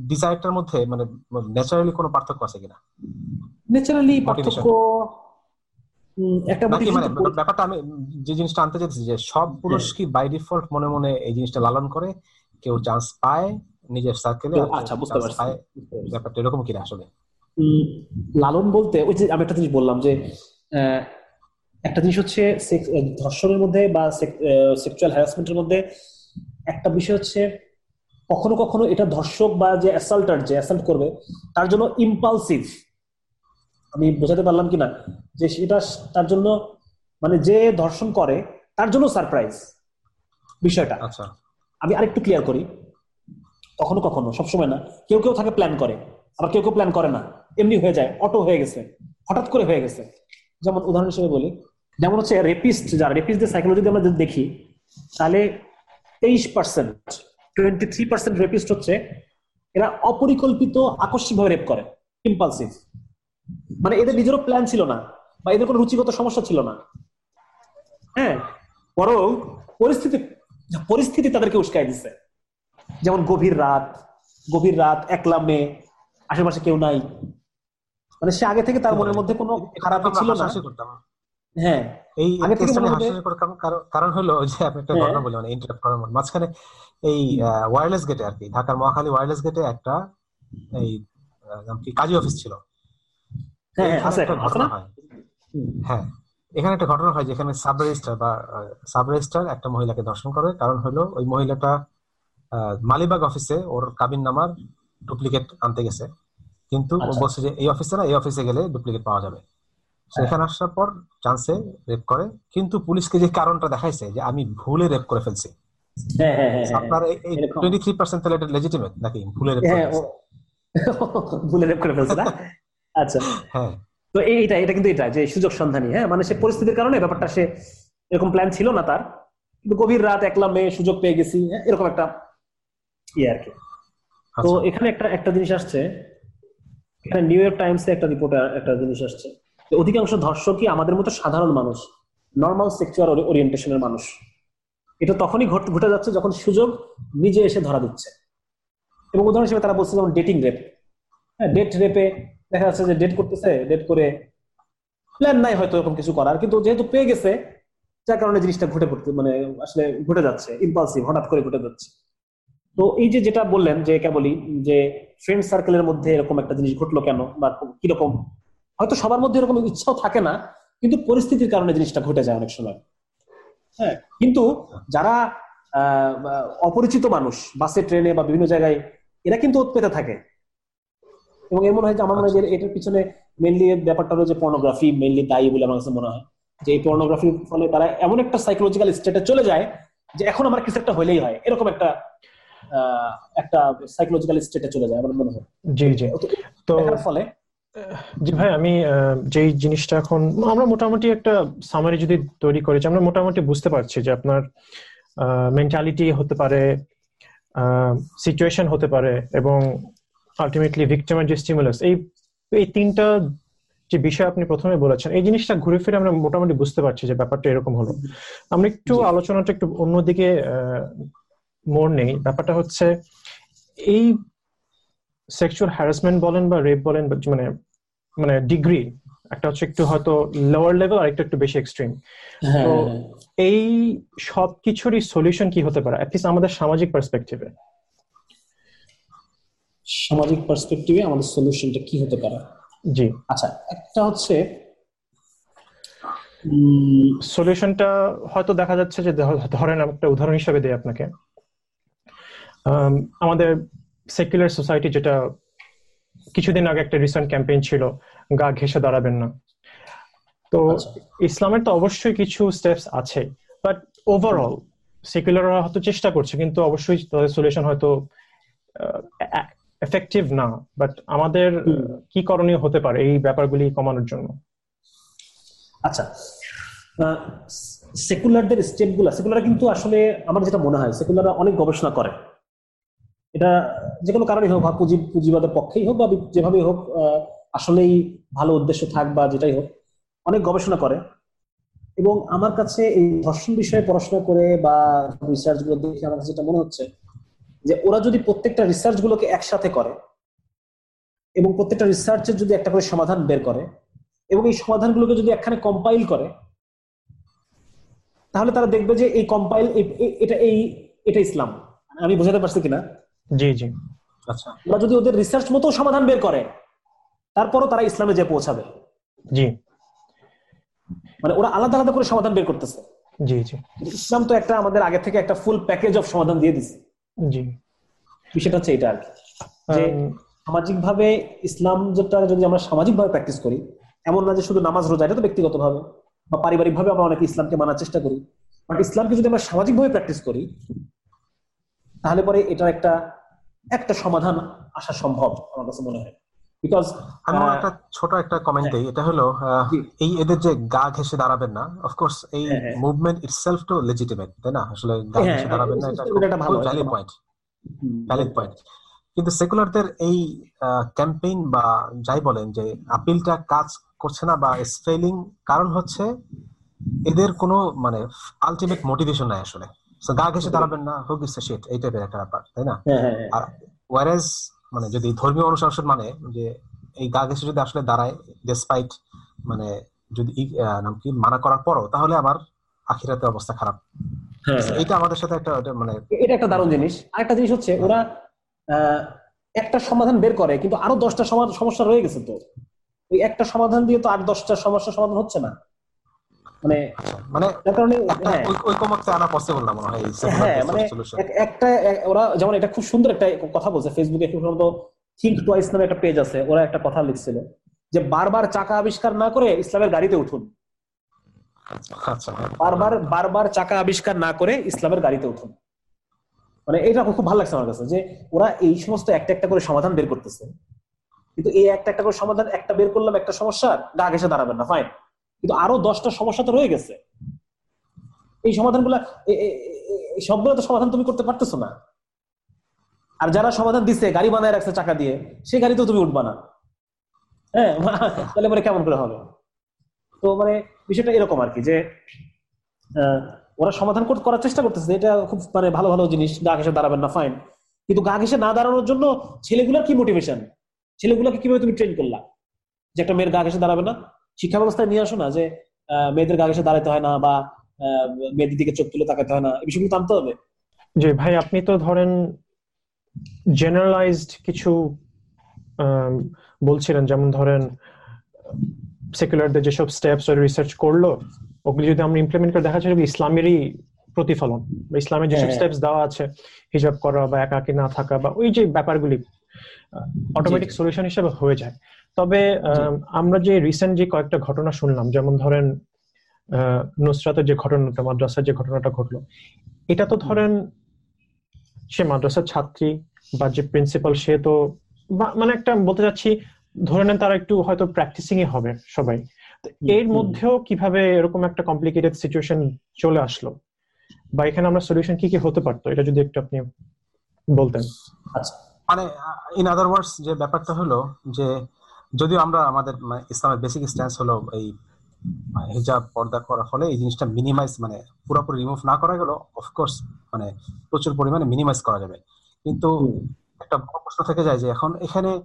ডিজাইরটার মধ্যে মানে ন্যাচারালি কোনো পার্থক্য আছে কিনা? ন্যাচারালি পার্থক্য একটা মানে ব্যাপারটা আমি যে জিনিসটা আনতে চাইছি যে সব পুরুষ কি বাই ডিফল্ট মনে মনে এই জিনিসটা লালন করে? কেউ চান্স পায় নিজের সার্কেলে আচ্ছা বুঝতে পারছি। ব্যাপারটা এরকম কিনা আসলে? লালন বলতে ওই যে আমি একটা জিনিস বললাম যে একটা জিনিস হচ্ছে ধর্ষণের মধ্যে বা সেক্সুয়াল হ্যারাসমেন্টের মধ্যে একটা বিষয় হচ্ছে কখনো কখনো এটা ধর্ষক বা যে অ্যাসাল্টার যে অ্যাসাল্ট করবে তার জন্য ইম্পালসিভ আমি বোঝাতে পারলাম কিনা? যে সেটা তার জন্য মানে যে ধর্ষণ করে তার জন্য সারপ্রাইজ বিষয়টা। আচ্ছা। আমি আরেকটু ক্লিয়ার করি। কখনো কখনো সবসময় না। কেউ কেউ থাকে প্ল্যান করে। আবার কেউ কেউ প্ল্যান করে না। এমনি হয়ে যায় অটো হয়ে গেছে, হঠাৎ করে হয়ে গেছে। যেমন উদাহরণ হিসেবে বলি, যেমন হচ্ছে রেপিস্ট যারা রেপিস্টদের সাইকোলজি আমরা যদি দেখি, তাহলে তেইশ percent twenty three percent rapist হচ্ছে, এরা অপরিকল্পিত আকস্মিকভাবে রেপ করে ইম্পালসিভ মানে এদের নিজেরও প্ল্যান ছিল না, বা এদের কোনো রুচিগত সমস্যা ছিল না। হ্যাঁ বরং পরিস্থিতি পরিস্থিতি তাদেরকে উস্কাই দিচ্ছে যেমন গভীর রাত গভীর রাত, একলা মেয়ে আশেপাশে কেউ নাই। মানে সে আগে থেকে তার মনের মধ্যে কোনো খারাপ ছিল না। হ্যাঁ এই আগে থেকে কারণ হলো যে আপনি একটা ঘটনা বলি মানে ইন্টারাপ্ট করার মাঝখানে এই ওয়্যারলেস গেটে আর কি ঢাকার মহাখালী ওয়্যারলেস গেটে একটা এই কি কাজী অফিস ছিল। হ্যাঁ, হ্যাঁ, ঘটনা হয়। হ্যাঁ এখানে একটা ঘটনা হয় যেখানে সাব রেজিস্টার বা সাব রেজিস্টার একটা মহিলাকে ধর্ষণ করে। কারণ হলো ওই মহিলাটা মালিবাগ অফিসে ওর কাবিন নামার ডুপ্লিকেট আনতে গেছে। কিন্তু আচ্ছা। বলছে যে এই অফিসে না এই অফিসে গেলে ডুপ্লিকেট পাওয়া যাবে। সেখানে হ্যাঁ। আসার পর চান্সে রেপ করে। কিন্তু পুলিশকে যে কারণটা দেখাইছে যে আমি ভুলে রেপ করে ফেলছি। আপনার এই টোয়েন্টি থ্রি পার্সেন্ট তাহলে এটা লেজিটিমেট নাকি? ভুলে রেপ করে [laughs] ভুলে রেপ করে ফেলছে না? [laughs] আচ্ছা। হ্যাঁ। তো এইটা এটা কিন্তু এটা যে সুযোগ সন্ধানী হ্যাঁ? মানে সে পরিস্থিতির কারণে ব্যাপারটা সে এরকম প্ল্যান ছিল না তার। কিন্তু গভীর রাত একলা মেয়ে সুযোগ পেয়ে গেছি হ্যাঁ, এরকম একটা ইয়ে আর কি। তো আচ্ছা। এখানে একটা একটা জিনিস আসছে। এখানে নিউ ইয়র্ক টাইমসে একটা রিপোর্টে একটা জিনিস আসছে। অধিকাংশ ধর্ষকই আমাদের মতো সাধারণ মানুষ নর্মাল সেক্সুয়াল ওরিয়েন্টেশনের মানুষ। এটা তখনই ঘটে যাচ্ছে যখন সুযোগ নিজে এসে ধরা দিচ্ছে। এবং উদাহরণ হিসেবে তারা বলছে যেমন ডেটিং রেপ হ্যাঁ ডেট রেপে দেখা যাচ্ছে যে ডেট করতেছে ডেট করে প্ল্যান নাই হয়তো এরকম কিছু করার। কিন্তু যেহেতু পেয়ে গেছে যার কারণে জিনিসটা ঘটে পড়তে মানে আসলে ঘটে যাচ্ছে ইম্পালসিভ হঠাৎ করে ঘটে যাচ্ছে। তো এই যে যেটা বললেন যে কেবলই যে ফ্রেন্ড সার্কেলের মধ্যে এরকম একটা জিনিস ঘটলো কেন বা কীরকম হয়তো সবার মধ্যে এরকম ইচ্ছাও থাকে না কিন্তু পরিস্থিতির কারণে জিনিসটা ঘটে যায় অনেক সময়। হ্যাঁ কিন্তু যারা অপরিচিত মানুষ বাসে ট্রেনে বা বিভিন্ন জায়গায় এরা কিন্তু পেতে থাকে। এবং এমন হয় যে আমার মনে হয় যে এটার পিছনে মেনলি ব্যাপারটা হলো যে পর্নোগ্রাফি মেনলি দায়ী বলে আমার কাছে মনে হয়। যে এই পর্নোগ্রাফির ফলে তারা এমন একটা সাইকোলজিক্যাল স্টেটে চলে যায় যে এখন আমার কিছু একটা হলেই হয় এরকম একটা একটা সাইকোলজিক্যাল স্টেটে চলে যায় আমার মনে হয়। জি জি। তো ফলে? জি ভাই আমি যে জিনিসটা এখন আমরা মোটামুটি একটা সামারি যদি তৈরি করেছি আমরা মোটামুটি বুঝতে পারছি যে আপনার মেন্টালিটি হতে পারে সিচুয়েশন হতে পারে এবং আলটিমেটলি ভিক্টিমের যে স্টিমুলাস এই এই তিনটা যে বিষয় আপনি প্রথমে বলেছেন এই জিনিসটা ঘুরে ফিরে আমরা মোটামুটি বুঝতে পারছি যে ব্যাপারটা এরকম হলো। আমরা একটু আলোচনাটা একটু অন্যদিকে মোড় নেই। ব্যাপারটা হচ্ছে এই সেক্সুয়াল হ্যারাসমেন্ট বলেন বা রেপ বলেন মানে মানে ডিগ্রি একটা হচ্ছে একটু হয়তো লোয়ার লেভেল আর একটা একটু বেশি এক্সট্রিম তো এই সব কিছুরই সলিউশন কি হতে পারে? অ্যাটলিস্ট আমাদের সামাজিক পার্সপেক্টিভে সামাজিক পার্সপেক্টিভে আমাদের সলিউশনটা কি হতে পারে? জি। আচ্ছা একটা হচ্ছে সলিউশনটা হয়তো দেখা যাচ্ছে যে ধরেন একটা উদাহরণ হিসাবে দিই আপনাকে। আমাদের সেকুলার সোসাইটি যেটা কিছুদিন আগে একটা রিসেন্ট ক্যাম্পেইন ছিল গা ঘেসে দাঁড়াবেন না। তো আচ্ছা। ইসলামের তো অবশ্যই কিছু স্টেপস আছে বাট ওভারঅল সেকুলাররা হয়তো চেষ্টা করছে কিন্তু অবশ্যই তাদের সলিউশন হয়তো এফেক্টিভ না। বাট আমাদের কি করণীয় হতে পারে এই ব্যাপারগুলি কমানোর জন্য? আচ্ছা। সেকুলারদের স্টেপগুলো সেকুলার কিন্তু আসলে আমার যেটা মনে হয় সেকুলাররা অনেক গবেষণা করে। এটা যে কোনো কারণে হোক বা পুঁজি পুঁজিবাদের পক্ষেই হোক বা যেভাবেই হোক আসলেই ভালো উদ্দেশ্য থাক বা যেটাই হোক, অনেক গবেষণা করে। এবং আমার কাছে এই ধর্ষণ বিষয়ে পড়াশোনা করে বা রিসার্চগুলো দেখে আমার কাছে যেটা মনে হচ্ছে যে ওরা যদি প্রত্যেকটা রিসার্চ গুলোকে একসাথে করে এবং প্রত্যেকটা রিসার্চের যদি একটা করে সমাধান বের করে এবং এই সমাধানগুলোকে যদি একখানে কম্পাইল করে, তাহলে তারা দেখবে যে এই কম্পাইল এটা এই এটা ইসলাম। আমি বোঝাতে পারছি কিনা? জি জি। আচ্ছা। ওরা যদি ওদের রিসার্চ মতো সমাধান বের করে তারপরও তারা ইসলামে যে পৌঁছাবে। জি। মানে ওরা আলাদা আলাদা করে সমাধান বের করতেছে। জি জি। ইসলাম তো একটা আমাদের আগে থেকে একটা ফুল প্যাকেজ অফ সমাধান দিয়ে দিছে। জি। বিষয়টা হচ্ছে এটা আর কি। যে সামাজিক ভাবে ইসলাম যেটা যদি আমরা সামাজিক ভাবে প্র্যাকটিস করি এমন না যে শুধু নামাজ রোজা এটা তো ব্যক্তিগত ভাবে বা পারিবারিক ভাবে আমরা অনেকে ইসলামকে মানার চেষ্টা করি। বাট ইসলামকে যদি আমরা সামাজিক ভাবে প্র্যাকটিস করি তাহলে পরে এটার একটা একটা সমাধান আসা সম্ভব আমার কাছে মনে হয়। বিকজ আমি একটা ছোট একটা কমেন্ট দিই এটা হলো এই এদের যে গা ঘেসে দাঁড়াবেন না অফকোর্স এই মুভমেন্ট ইটসেলফ টু লেজিটিমেট তাই না? আসলে গা ঘেসে দাঁড়াবেন না এটা ভালো ভ্যালিড পয়েন্ট ভ্যালিড পয়েন্ট কিন্তু সেকুলারদের এই ক্যাম্পেইন বা যাই বলেন যে আপিলটা কাজ করছে না বা ফেলিং কারণ হচ্ছে এদের কোনো মানে আলটিমেট মোটিভেশন নাই আসলে। গা ঘেসে দাঁড়াবেন না হুক ইস শিট এই টাইপের একটা ব্যাপার তাই না? হ্যাঁ, হ্যাঁ, হ্যাঁ। আর ওয়ারেজ মানে যদি ধর্মীয় অনুশাসন মানে যে এই গা ঘেসে যদি আসলে দাঁড়ায় ডেসপাইট মানে যদি নাম কি মানা করার পরও তাহলে আমার আখিরাতে অবস্থা খারাপ। এটা আমাদের সাথে একটা মানে এটা একটা দারুণ জিনিস। আরেকটা জিনিস হচ্ছে ওরা একটা সমাধান বের করে কিন্তু আরও দশটা সমস্যা রয়ে গেছে তো। ওই একটা সমাধান দিয়ে তো আর দশটা সমস্যার সমাধান হচ্ছে না। মানে আচ্ছা, মানে কারণে হ্যাঁ। আনা পসিবল না মনে হয় হ্যাঁ মানে একটা ওরা যেমন এটা খুব সুন্দর একটা কথা বলছে ফেসবুকে সম্ভবত থিঙ্ক টুয়াইস নামে একটা পেজ আছে ওরা একটা কথা লিখছিল যে বারবার চাকা আবিষ্কার না করে ইসলামের গাড়িতে উঠুন। আচ্ছা। বারবার বারবার চাকা আবিষ্কার না করে ইসলামের গাড়িতে উঠুন। মানে এটা খুব ভালো লাগছে আমার কাছে যে ওরা এই সমস্ত একটা একটা করে সমাধান বের করতেছে। কিন্তু এই একটা একটা করে সমাধান একটা বের করলাম একটা সমস্যা গা ঘেসে দাঁড়াবেন না ফাইন কিন্তু আরও দশটা সমস্যা তো রয়ে গেছে। এই সমাধানগুলা সবগুলো তো সমাধান তুমি করতে পারতেছো না। আর যারা সমাধান দিচ্ছে গাড়ি বানায় রাখছে চাকা দিয়ে, সেই গাড়িতেও তুমি উঠবা না। হ্যাঁ তাহলে পরে কেমন করে হবে? তো মানে বিষয়টা এরকম আর কি যে ওরা সমাধান করার চেষ্টা করতেছে। এটা খুব মানে ভালো ভালো জিনিস গা ঘেসে দাঁড়াবেন না ফাইন কিন্তু গা ঘেসে না দাঁড়ানোর জন্য ছেলেগুলোর কি মোটিভেশন ছেলেগুলোকে কীভাবে তুমি ট্রেন করলা? যে একটা মেয়ের গা ঘেসে দাঁড়াবে না? শিক্ষা ব্যবস্থায় নিয়ে আসো না যে মেয়েদের গা ঘেসে দাঁড়াতে হয় না বা মেয়েদের দিকে চোখ তুলে তাকাতে হয় না এই বিষয়গুলো টানতে হবে। যে ভাই আপনি তো ধরেন জেনারেলাইজড কিছু বলছিলেন যেমন ধরেন সেকুলারদের যেসব স্টেপস রিসার্চ করল ওগুলি যদি আমরা ইমপ্লিমেন্ট করে দেখা যাচ্ছে ইসলামেরই প্রতিফলন বা ইসলামের যেসব স্টেপস হ্যাঁ। দেওয়া আছে হিসাব করা বা একাকি না থাকা বা ওই যে ব্যাপারগুলি অটোমেটিক সলিউশন হিসেবে হয়ে যায়। তবে আমরা যে রিসেন্ট যে কয়েকটা ঘটনা শুনলাম যেমন ধরেন নুসরাতের যে ঘটনাটা মাদ্রাসার যে ঘটনাটা ঘটলো এটা তো ধরেন সে মাদ্রাসার ছাত্রী বা যে প্রিন্সিপাল সে তো মানে একটা বলতে চাচ্ছি ধরে নেন তারা একটু হয়তো প্র্যাকটিসিং এ হবে সবাই। এর মধ্যেও কীভাবে এরকম একটা কমপ্লিকেটেড সিচুয়েশন চলে আসলো? বা এখানে আমরা সলিউশন কি কি হতে পারতো? এটা যদি একটু আপনি বলতেন। আচ্ছা মানে ইন আদার ওয়ার্ডস যে ব্যাপারটা হলো যে যদিও আমরা আমাদের মানে ইসলামের বেসিক স্ট্যান্স হলো এই হিজাব পর্দা করার ফলে এই জিনিসটা মিনিমাইজ মানে পুরোপুরি রিমুভ না করা গেল অফকোর্স মানে প্রচুর পরিমাণে মিনিমাইজ করা যাবে। কিন্তু একটা বড় প্রশ্ন থেকে যায় যে এখন এখানে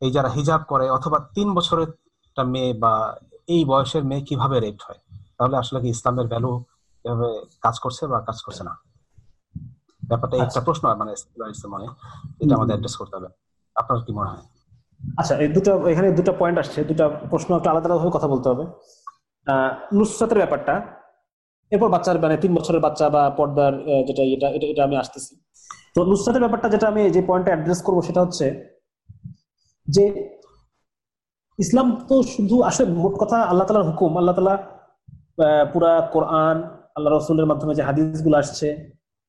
এই যারা হিজাব করে অথবা তিন বছরের একটা মেয়ে বা এই বয়সের মেয়ে কীভাবে রেট হয়? তাহলে আসলে কি ইসলামের ভ্যালু এভাবে কাজ করছে বা কাজ করছে না? ব্যাপারটা একটা আচ্ছা। প্রশ্ন মানে মানে। এটা আমাদের অ্যাড্রেস করতে হবে। আপনার কি মনে হয়? আচ্ছা এই দুটো, এখানে দুটো পয়েন্ট আসছে, দুটো প্রশ্ন, একটা আলাদা আলাদা কথা বলতে হবে। নুসরাতের ব্যাপারটা, এরপর বাচ্চার মানে তিন বছরের বাচ্চা বা পর্দার যেটা এটা এটা আমি আসতেছি। তো নুসরাতের ব্যাপারটা যেটা আমি যে পয়েন্টটা অ্যাড্রেস করব সেটা হচ্ছে যে ইসলাম তো শুধু আসলে মোট কথা আল্লাহ তালার হুকুম, আল্লাহ তালা পুরা কোরআন, আল্লাহ রসুলের মাধ্যমে যে হাদিসগুলো আসছে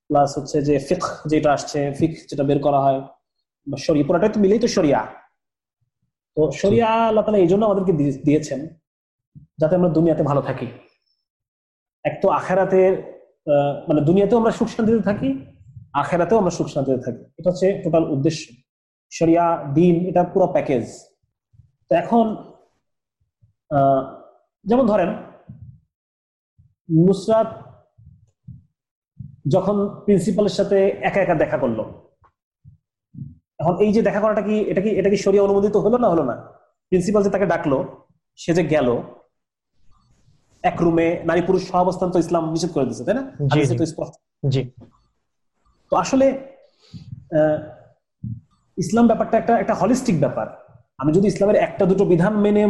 প্লাস হচ্ছে যে ফিক যেটা আসছে ফিক যেটা বের করা হয় শরিয়া, পুরাটাই তো মিলেই তো শরিয়া। তো শরিয়া আল্লাহ তালা এই জন্য আমাদেরকে দিয়েছেন যাতে আমরা দুনিয়াতে ভালো থাকি। এক তো আখেরাতে মানে দুনিয়াতেও আমরা সুখ শান্তিতে থাকি আখেরাতেও আমরা সুখ শান্তিতে থাকি। এটা হচ্ছে টোটাল উদ্দেশ্য। শরিয়া দিন এটা পুরো প্যাকেজ। তো এখন যেমন ধরেন নুসরাত যখন প্রিন্সিপালের সাথে একা একা দেখা করল এখন এই যে দেখা করাটা কি এটা কি এটা কি সরিয়া অনুমোদিত হলো না হলো না? প্রিন্সিপাল যে তাকে ডাকলো সে যে গেল এক রুমে নারী পুরুষ সহাবস্থান তো ইসলাম নিষেধ করে দিচ্ছে তাই না? জি তো আসলে ইসলাম ব্যাপারটা একটা একটা হলিস্টিক ব্যাপার। আমি যদি ইসলামের একটা দুটো বিধান মেনে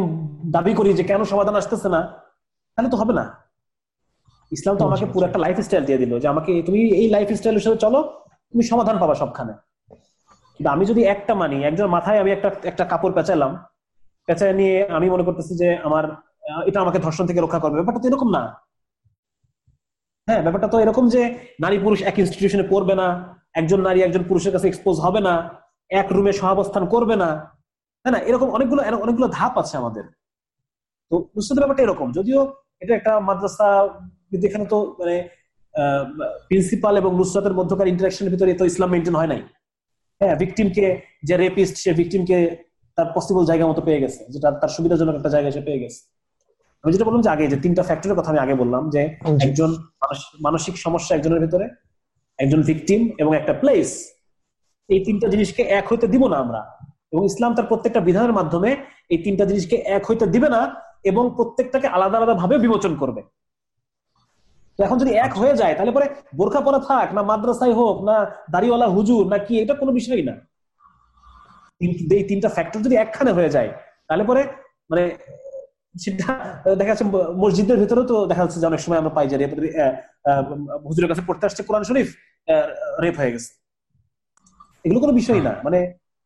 দাবি করি যে কেন সমাধান আসতেছে না তাহলে তো হবে না। ইসলাম তো আমাকে পুরো একটা লাইফ স্টাইল দিয়ে দিল যে আমাকে তুমি এই লাইফ স্টাইলের সাথে চলো তুমি সমাধান পাবা সবখানে। কিন্তু আমি যদি একটা মানি, একজন মাথায় আমি একটা একটা কাপড় পেঁচালাম, পেঁচায় নিয়ে আমি মনে করতেছি যে আমার এটা আমাকে ধর্ষণ থেকে রক্ষা করবে। ব্যাপারটা তো এরকম না। হ্যাঁ ব্যাপারটা তো এরকম যে নারী পুরুষ এক ইনস্টিটিউশনে পড়বে না, একজন নারী একজন পুরুষের কাছে এক্সপোজ হবে না, এক রুমে সহাবস্থান করবে না। হ্যাঁ না, এরকম অনেকগুলো অনেকগুলো ধাপ আছে আমাদের। তো নুসরাতের ব্যাপারটা এরকম। যদিও এটা একটা মাদ্রাসা এখানে তো মানে প্রিন্সিপাল এবং নুসরাতের মধ্যকার ইন্টারাকশনের ভিতরে তো ইসলাম মেনটেন হয় নাই। হ্যাঁ ভিকটিমকে যে রেপিস্ট সে ভিকটিমকে তার পসিবল জায়গা মতো পেয়ে গেছে যেটা তার সুবিধাজনক একটা জায়গায় সে পেয়ে গেছে। আমি যেটা বললাম যে আগে যে তিনটা ফ্যাক্টরের কথা আমি আগে বললাম যে একজন মানসিক সমস্যা একজনের ভিতরে একজন ভিকটিম এবং একটা প্লেস এই তিনটা জিনিসকে এক হইতে দিব না আমরা। এবং ইসলাম তার প্রত্যেকটা বিধানের মাধ্যমে এই তিনটা জিনিসকে এক হইতে দিবে না এবং প্রত্যেকটাকে আলাদা আলাদা ভাবে বিমোচন করবে। এখন যদি এক হয়ে যায় তাহলে পরে বোরখা পরা থাক না মাদ্রাসায় হোক না দাড়িওয়ালা হুজুর না কি এটা কোনো বিষয়ই না। এই তিনটা ফ্যাক্টর যদি একখানে হয়ে যায় তাহলে পরে মানে সেটা দেখা যাচ্ছে মসজিদের ভিতরেও তো দেখা যাচ্ছে যে অনেক সময় আমরা পাই যে হুজুরের কাছে পড়তে আসছে কোরআন শরীফ রেপ হয়ে গেছে। এগুলো কোনো বিষয় না। মানে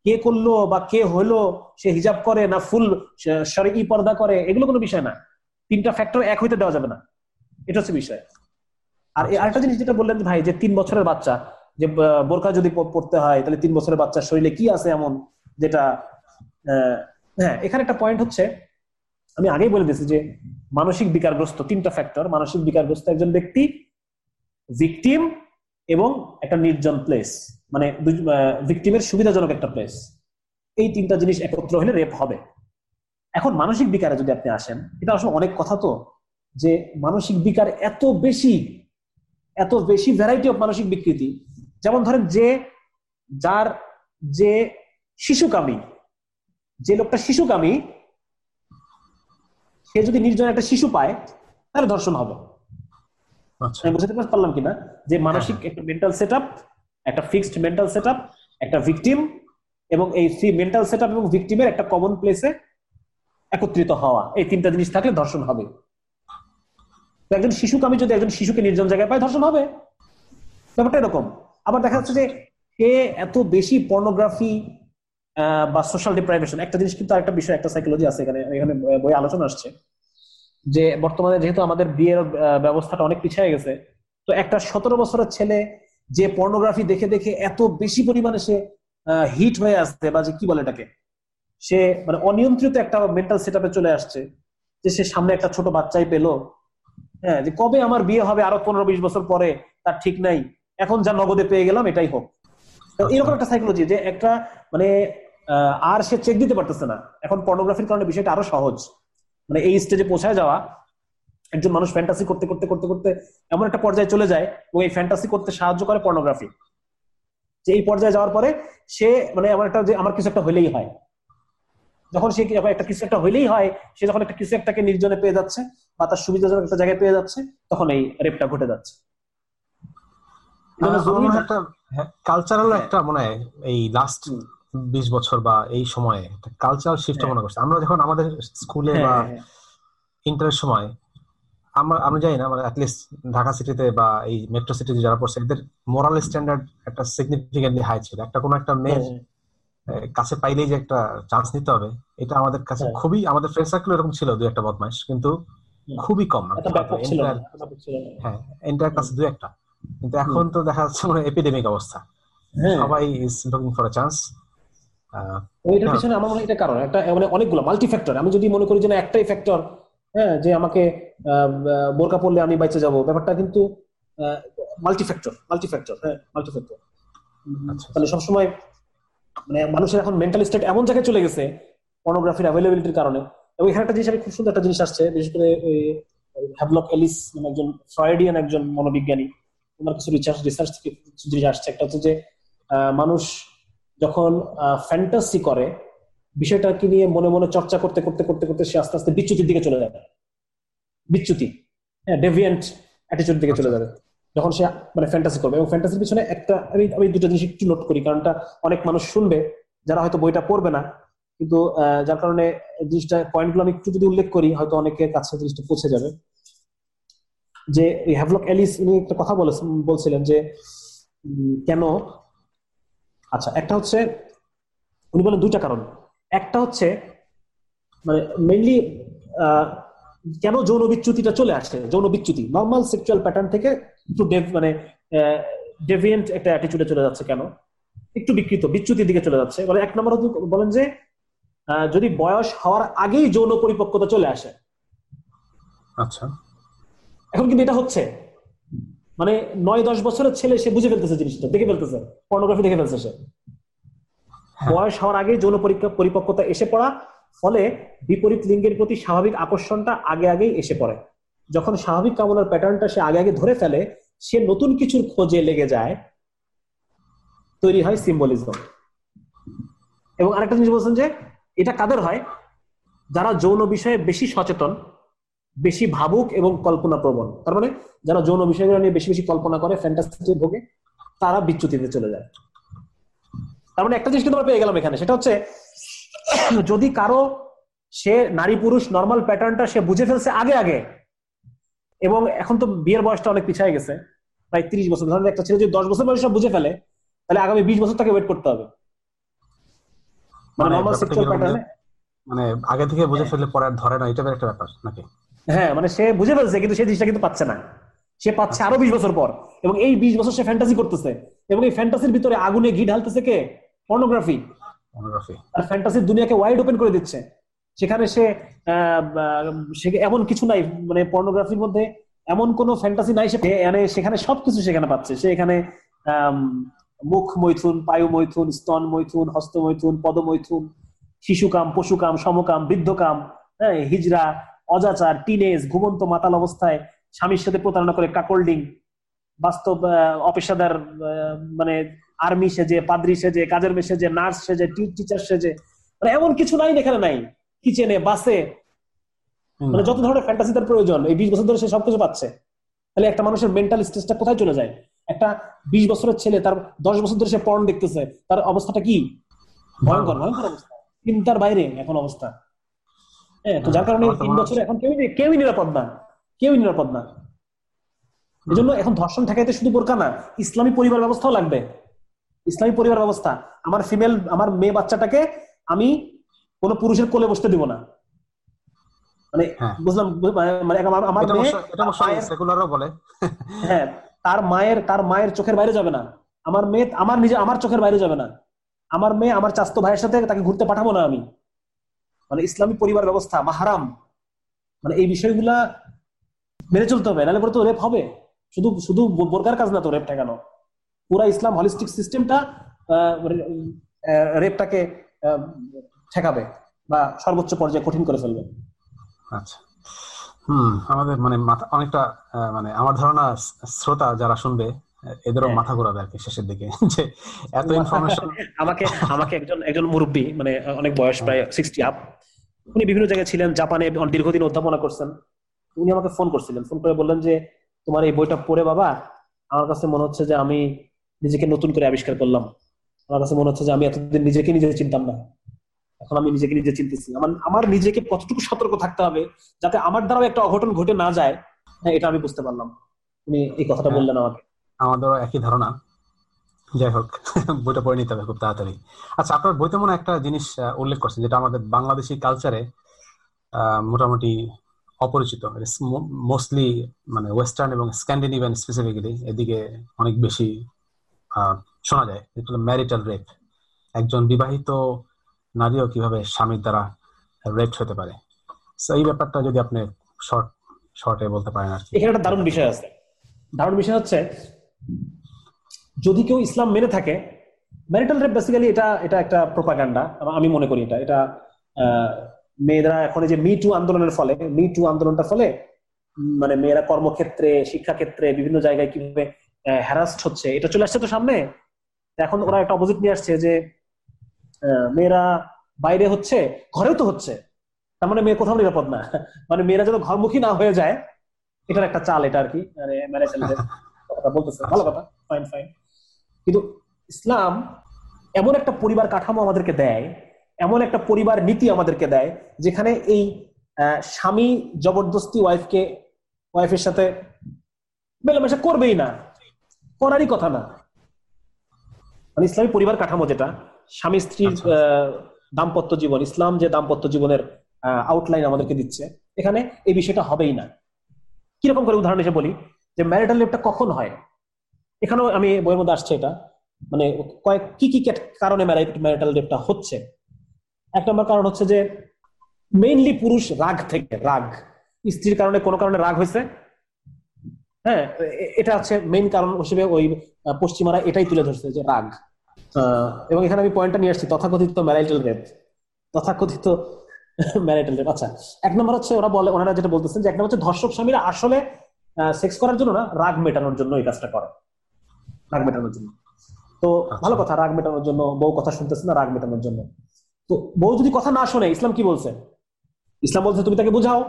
কে করল বা কে হলো সে হিজাব করে না ফুল ই পর্দা করে এগুলো কোনো বিষয় না। তিনটা ফ্যাক্টর এক হইতে দেওয়া যাবে না। এটা হচ্ছে বিষয়। আর আরেকটা জিনিস যেটা বললেন ভাই, যে তিন বছরের বাচ্চা, যে বোরকা যদি পড়তে হয়, তাহলে তিন বছরের বাচ্চার শরীরে কি আছে এমন যেটা হ্যাঁ এখানে একটা পয়েন্ট হচ্ছে, আমি আগেই বলে দিয়েছি যে মানসিক বিকারগ্রস্ত তিনটা ফ্যাক্টর মানসিক বিকারগ্রস্ত একজন ব্যক্তি ভিকটিম এবং একটা নির্জন প্লেস মানে ভিকটিমের সুবিধাজনক একটা প্লেস এই তিনটা জিনিস একত্র হলে রেপ হবে। এখন মানসিক বিকারে যদি আপনি আসেন, এটা আসলে অনেক কথা তো, যে মানসিক বিকার এত বেশি এত বেশি ভ্যারাইটি অফ মানসিক বিকৃতি। যেমন ধরেন যে যার যে শিশুকামী যে লোকটা শিশুকামী সে যদি নির্জন একটা শিশু পায় তাহলে ধর্ষণ হবে। আচ্ছা। আমি বুঝতে পারলাম কিনা? যে মানসিক হ্যাঁ। একটা মেন্টাল সেট একটা ফিক্সড মেন্টাল সেট একটা ভিকটিম এবং এই মেন্টাল সেট এবং ভিকটিমের একটা কমন প্লেসে একত্রিত হওয়া। এই তিনটা জিনিস থাকলে ধর্ষণ হবে। একজন শিশুকে আমি যদি একজন শিশুকে নির্জন জায়গায় পাই, ধর্ষণ হবে। ব্যাপারটা এরকম। আবার দেখা যাচ্ছে যে কে এত বেশি পর্নোগ্রাফি বা সোশ্যাল ডিপ্রাইভেশন একটা জিনিস কিন্তু একটা বিষয়, একটা সাইকোলজি আছে এখানে এখানে বই আলোচনা আসছে, যে বর্তমানে যেহেতু আমাদের বিয়ের ব্যবস্থাটা অনেক পিছিয়ে গেছে, তো একটা সতেরো বছরের ছেলে যে পর্নোগ্রাফি দেখে দেখে এত বেশি পরিমাণে সে হিট হয়ে আসছে, বা যে কি বলে এটাকে, সে মানে অনিয়ন্ত্রিত একটা মেন্টাল সেট চলে আসছে, যে সে সামনে একটা ছোট বাচ্চাই পেল হ্যাঁ যে কবে আমার বিয়ে হবে আরও পনেরো বিশ বছর পরে, তার ঠিক নাই। এখন যা নগদে পেয়ে গেলাম, এটাই হোক। এরকম একটা সাইকোলজি যে একটা মানে আর সে চেক দিতে পারতেছে না। এখন পর্নোগ্রাফির কারণে বিষয়টা আরও সহজ। মানে এই স্টেজে পৌঁছায় যাওয়া, একজন মানুষ ফ্যান্টাসি করতে করতে করতে করতে এমন একটা পর্যায়ে চলে যায় এবং এই ফ্যান্টাসি করতে সাহায্য করে পর্নোগ্রাফি যে এই পর্যায়ে যাওয়ার পরে সে মানে এমন একটা যে আমার কিছু একটা হলেই হয়। যখন সে একটা কিছু একটা হইলেই হয়, সে যখন একটা কিছু একটাকে নির্জনে পেয়ে যাচ্ছে বা তার সুবিধাজনক একটা জায়গায় পেয়ে যাচ্ছে তখন এই রেপটা ঘটে যাচ্ছে। কালচারাল হ্যাঁ। একটা মনে হয় এই লাস্ট বিশ বছর বা এই সময়ে কালচারাল শিফট মনে করছে। আমরা যখন আমাদের স্কুলে হ্যাঁ, বা ইন্টারের হ্যাঁ, সময় আমরা আমি জানি না মানে অ্যাটলিস্ট ঢাকা সিটিতে বা এই মেট্রো সিটিতে যারা পড়ছে এদের মোরাল স্ট্যান্ডার্ড একটা সিগনিফিকেন্টলি হাই ছিল। একটা কোনো একটা মেয়ের কাছে পাইলেই যে একটা চান্স নিতে হবে এটা আমাদের কাছে হ্যাঁ। খুবই আমাদের ফ্রেন্ড সার্কেল এরকম ছিল দুই একটা বদমাইশ। কিন্তু খুবই কম। হ্যাঁ এন্টার কাছে দুই একটা। কিন্তু এখন তো দেখা যাচ্ছে মানে এপিডেমিক অবস্থা। হ্যাঁ। সবাই is looking for a chance ওইটার হ্যাঁ। পিছনে আমার মনে হয় এটা কারণ। একটা মানে অনেকগুলো মাল্টি ফ্যাক্টর আমি যদি মনে করি যে না একটাই ফ্যাক্টর হ্যাঁ যে আমাকে বোরকা পড়লে আমি বাইচে যাব ব্যাপারটা কিন্তু মাল্টি ফ্যাক্টর মাল্টি ফ্যাক্টর হ্যাঁ মাল্টি ফ্যাক্টর আচ্ছা। তাহলে সবসময় মানে মানুষের এখন মেন্টাল স্টেট এমন জায়গায় চলে গেছে পর্নোগ্রাফির অ্যাভেলেবিলিটির কারণে। এবং এখানে একটা জিনিস খুব সুন্দর একটা জিনিস আসছে, বিশেষ করে হ্যাভলক এলিস মানে একজন ফ্রয়েডিয়ান একজন মনোবিজ্ঞানী, ওনার কিছু রিসার্চ রিসার্চ থেকে জিনিস আসছে। একটা হচ্ছে যে মানুষ যখন ফ্যান্টাসি করে, বিষয়টাকে নিয়ে মনে মনে চর্চা করতে করতে করতে করতে সে আস্তে আস্তে বিচ্যুতির দিকে চলে যাবে। বিচ্যুতি হ্যাঁ ডেভিয়েন্ট অ্যাটিচিউড দিকে চলে যাবে। যখন সে মানে ফ্যান্টাসি করবে। এবং ফ্যান্টাসির পিছনে একটা, আমি আমি দুটো জিনিস একটু নোট করি, কারণটা অনেক মানুষ শুনবে, যারা হয়তো বইটা পড়বে না কিন্তু যার কারণে জিনিসটা পয়েন্টগুলো আমি একটু যদি উল্লেখ করি, হয়তো অনেকের কাছে জিনিসটা পৌঁছে যাবে। যে হ্যাভলক অ্যালিস উনি একটা কথা বলছিলেন যে কেন আচ্ছা একটা হচ্ছে, উনি বলেন দুইটা কারণ। একটা হচ্ছে মানে মেইনলি কেন যৌন বিচ্যুতিটা চলে আসে? যৌন বিচ্যুতি নর্মাল সেক্সুয়াল প্যাটার্ন থেকে একটু মানে ডেভিয়েন্ট একটা অ্যাটিচিউডে চলে যাচ্ছে কেন? একটু বিকৃত, বিচ্যুতির দিকে চলে যাচ্ছে। বলে এক নম্বর বলেন যে যদি বয়স হওয়ার আগেই যৌন পরিপক্কতা চলে আসে। আচ্ছা। এখন কিন্তু এটা হচ্ছে। মানে নয় দশ বছরের ছেলে সে বুঝে ফেলতেছে জিনিসটা দেখে ফেলতেছে পর্নোগ্রাফি দেখে ফেলছে সে। বয়স হওয়ার আগে যৌন পরীক্ষা পরিপক্কতা এসে পড়া ফলে বিপরীত লিঙ্গের প্রতি স্বাভাবিক আকর্ষণটা আগে আগেই এসে পড়ে। যখন স্বাভাবিক কামনার প্যাটার্নটা সে আগে আগে ধরে ফেলে সে নতুন কিছুর খোঁজে লেগে যায়। তৈরি হয় সিম্বলিজম। এবং আরেকটা জিনিস বলছেন যে এটা কাদের হয়? যারা যৌন বিষয়ে বেশি সচেতন, বেশি ভাবুক এবং কল্পনা প্রবণ তার মানে যারা যৌন বিষয়গুলো নিয়ে বেশি বেশি কল্পনা করে ফ্যান্টাসিতে ভোগে, তারা বিচ্যুতিতে চলে যায়। তার মানে একটা জিনিস কিন্তু আমরা পেয়ে গেলাম এখানে, সেটা হচ্ছে যদি কারও সে নারী পুরুষ নর্মাল প্যাটার্নটা সে বুঝে ফেলছে আগে আগে, এবং এখন তো বিয়ের বয়সটা অনেক পিছিয়ে গেছে, প্রায় তিরিশ বছর, ধরেন একটা ছেলে যদি দশ বছর বয়সে বুঝে ফেলে, তাহলে আগামী বিশ বছর তাকে ওয়েট করতে হবে। মানে মানে সেক্সুয়াল প্যাটার্নে মানে আগে থেকে বুঝে ফেললে পরে ধরে না এটা একটা ব্যাপার নাকি? হ্যাঁ মানে সে বুঝে ফেলছে কিন্তু সেই জিনিসটা কিন্তু পাচ্ছে না। সে পাচ্ছে আরও বিশ বছর পর এবং এই বিশ বছর সে ফ্যান্টাসি করতেছে। এবং এই ফ্যান্টাসির ভিতরে আগুনে ঘি ঢালতেছে কে? পর্নোগ্রাফি আর ফ্যান্টাসির দুনিয়াকে ওয়াইড ওপেন করে দিচ্ছে। সেখানে সে সে এমন কিছু নাই মানে পর্নোগ্রাফির মধ্যে এমন কোন ফ্যান্টাসি নাই সে মানে সেখানে সবকিছু সেখানে পাচ্ছে। সে এখানে মুখ মৈথুন পায়ু মৈথুন স্তন মৈথুন হস্ত মৈথুন পদ মৈথুন শিশুকাম পশুকাম সমকাম বৃদ্ধকাম হ্যাঁ হিজরা অজাচার টিনেজ ঘুমন্ত মাতাল অবস্থায় স্বামীর সাথে প্রতারণা করে কাকল্ডিং বাস্তব অপেশাদার মানে আর্মি সেজে পাদ্রি সেজে কাজের মেয়ে সেজে নার্স সেজে টিচার সেজে মানে এমন কিছু নাই এখানে নাই। কিচেনে বাসে মানে যত ধরনের ফ্যান্টাসি তার প্রয়োজন এই বিশ বছর ধরে সে সবকিছু পাচ্ছে। তাহলে একটা মানুষের মেন্টাল স্ট্রেসটা কোথায় চলে যায়? একটা বিশ বছরের ছেলে তার দশ বছর ধরে সে পর্ন দেখতেছে তার অবস্থাটা কি? ভয়ঙ্কর ভয়ঙ্কর অবস্থা। চিন্তার বাইরে এখন অবস্থা। হ্যাঁ তো যার কারণে তিন বছরে এখন কেউই কেউই নিরাপদ না। কেউই নিরাপদ না। এজন্য এখন ধর্ষণ ঠেকাইতে শুধু বোরকা না ইসলামী পরিবার ব্যবস্থাও লাগবে। ইসলামী পরিবার ব্যবস্থা। আমার ফিমেল আমার মেয়ে বাচ্চাটাকে আমি কোনো পুরুষের কোলে বসতে দিব না। মানে হ্যাঁ। বুঝলাম মানে আমার আমার মেয়ে সেকুলারও বলে। হ্যাঁ তার মায়ের তার মায়ের চোখের বাইরে যাবে না। আমার মেয়ে, আমার নিজে, আমার চোখের বাইরে যাবে না। আমার মেয়ে, আমার চাস্তো ভাইয়ের সাথে তাকে ঘুরতে পাঠাবো না আমি। মানে ইসলামী পরিবার ব্যবস্থা, মাহারাম। মানে এই বিষয়গুলা মেনে চলতে হবে, নাহলে পরে তো রেপ হবে। শুধু শুধু বোরকার কাজ না তো রেপ ঠেকানো। পুরা ইসলাম হলিস্টিক সিস্টেমটা রেপটাকে ঠেকাবে বা সর্বোচ্চ পর্যায়ে কঠিন করে ফেলবে। আচ্ছা। হুম। আমাদের মানে মাথা অনেকটা মানে আমার ধারণা শ্রোতা যারা শুনবে এদেরও হ্যাঁ। মাথা ঘোরাবে আর কি শেষের দিকে। [laughs] যে এত ইনফরমেশন আমাকে আমাকে একজন একজন মুরব্বী মানে অনেক বয়স প্রায় সিক্সটি আপ উনি বিভিন্ন জায়গায় ছিলেন জাপানে দীর্ঘদিন অধ্যাপনা করছেন। উনি আমাকে ফোন করছিলেন। ফোন করে বললেন যে তোমার এই বইটা পড়ে বাবা আমার কাছে মনে হচ্ছে যে আমি নিজেকে নতুন করে আবিষ্কার করলাম। আমার কাছে মনে হচ্ছে যে আমি এতদিন নিজেকে নিজে চিনতাম না। এখন আমি নিজেকে নিজে চিনতেছি। আমার আমার নিজেকে কতটুকু সতর্ক থাকতে হবে যাতে আমার দ্বারাও একটা অঘটন ঘটে না যায় হ্যাঁ এটা আমি বুঝতে পারলাম। তুমি এই কথাটা বললেন আমাকে। আমাদেরও একই ধারণা। যাই হোক [laughs] বইটা পড়ে নিতে হবে খুব তাড়াতাড়ি। আচ্ছা আপনার বইতে মনে একটা জিনিস উল্লেখ করছেন যেটা আমাদের বাংলাদেশি কালচারে মোটামুটি অপরিচিত। মোস্টলি মানে ওয়েস্টার্ন এবং স্ক্যান্ডিনেভিয়ান স্পেসিফিক্যালি এদিকে অনেক বেশি শোনা যায়। যেটা ম্যারিটাল রেপ একজন বিবাহিত নারীও কীভাবে স্বামীর দ্বারা রেপ হতে পারে? এই ব্যাপারটা যদি আপনি শর্ট শর্টে বলতে পারেন আর এখানে একটা দারুণ বিষয় আছে। দারুণ বিষয় হচ্ছে, যদি কেউ ইসলাম মেনে থাকে ম্যারিটাল রেপ বেসিক্যালি এটা এটা একটা প্রোপাগান্ডা আমি মনে করি এটা। এটা মেয়েরা এখন যে মি টু আন্দোলনের ফলে মি টু আন্দোলনটার ফলে মানে মেয়েরা কর্মক্ষেত্রে, শিক্ষাক্ষেত্রে, বিভিন্ন জায়গায় কীভাবে হ্যারাস্ট হচ্ছে, এটা চলে আসছে তো সামনে। এখন ওরা একটা অপোজিট নিয়ে আসছে যে মেয়েরা বাইরে হচ্ছে, ঘরেও তো হচ্ছে। তার মানে মেয়ে কোথাও নিরাপদ না। মানে মেয়েরা যেন ঘরমুখী না হয়ে যায়, এটার একটা চাল এটা আর কি মানে কথা বলতেছে। ভালো কথা ফাইন ফাইন কিন্তু ইসলাম এমন একটা পরিবার কাঠামো আমাদেরকে দেয়, এমন একটা পরিবার নীতি আমাদেরকে দেয়, যেখানে এই স্বামী জবরদস্তি ওয়াইফকে ওয়াইফের সাথে মেলামেশা করবেই না। করারই কথা না। মানে ইসলামী পরিবার কাঠামো যেটা স্বামী স্ত্রীর আচ্ছা। দাম্পত্য জীবন ইসলাম যে দাম্পত্য জীবনের আউটলাইন আমাদেরকে দিচ্ছে এখানে এই বিষয়টা হবেই না। কীরকম করে উদাহরণ হিসেবে বলি যে ম্যারিটাল লেভটা কখন হয়? এখানেও আমি বইয়ের মধ্যে আসছে এটা মানে কয়েক কি কি কারণে ম্যারিটাল রেপটা হচ্ছে? এক নম্বর কারণ হচ্ছে যে মেইনলি পুরুষ রাগ থেকে রাগ। স্ত্রীর কারণে কোনো কারণে রাগ হয়েছে? হ্যাঁ এটা হচ্ছে মেইন কারণ হিসেবে ওই পশ্চিমারা এটাই তুলে ধরছে যে রাগ। এবং এখানে আমি পয়েন্টটা নিয়ে আসছি তথাকথিত ম্যারিটাল রেপ তথাকথিত [laughs] ম্যারিটাল রেপ আচ্ছা এক নম্বর হচ্ছে ওরা বলে ওনারা যেটা বলতেছেন যে এক নম্বর হচ্ছে ধর্ষক স্বামীরা আসলে সেক্স করার জন্য না রাগ মেটানোর জন্য এই কাজটা করে। রাগ মেটানোর জন্য। তো আচ্ছা। ভালো কথা রাগ মেটানোর জন্য বউ কথা শুনতেছে না রাগ মেটানোর জন্য। তো বউ যদি কথা না শোনে ইসলাম কি বলছে? ইসলাম বলছে তুমি তাকে বুঝাও।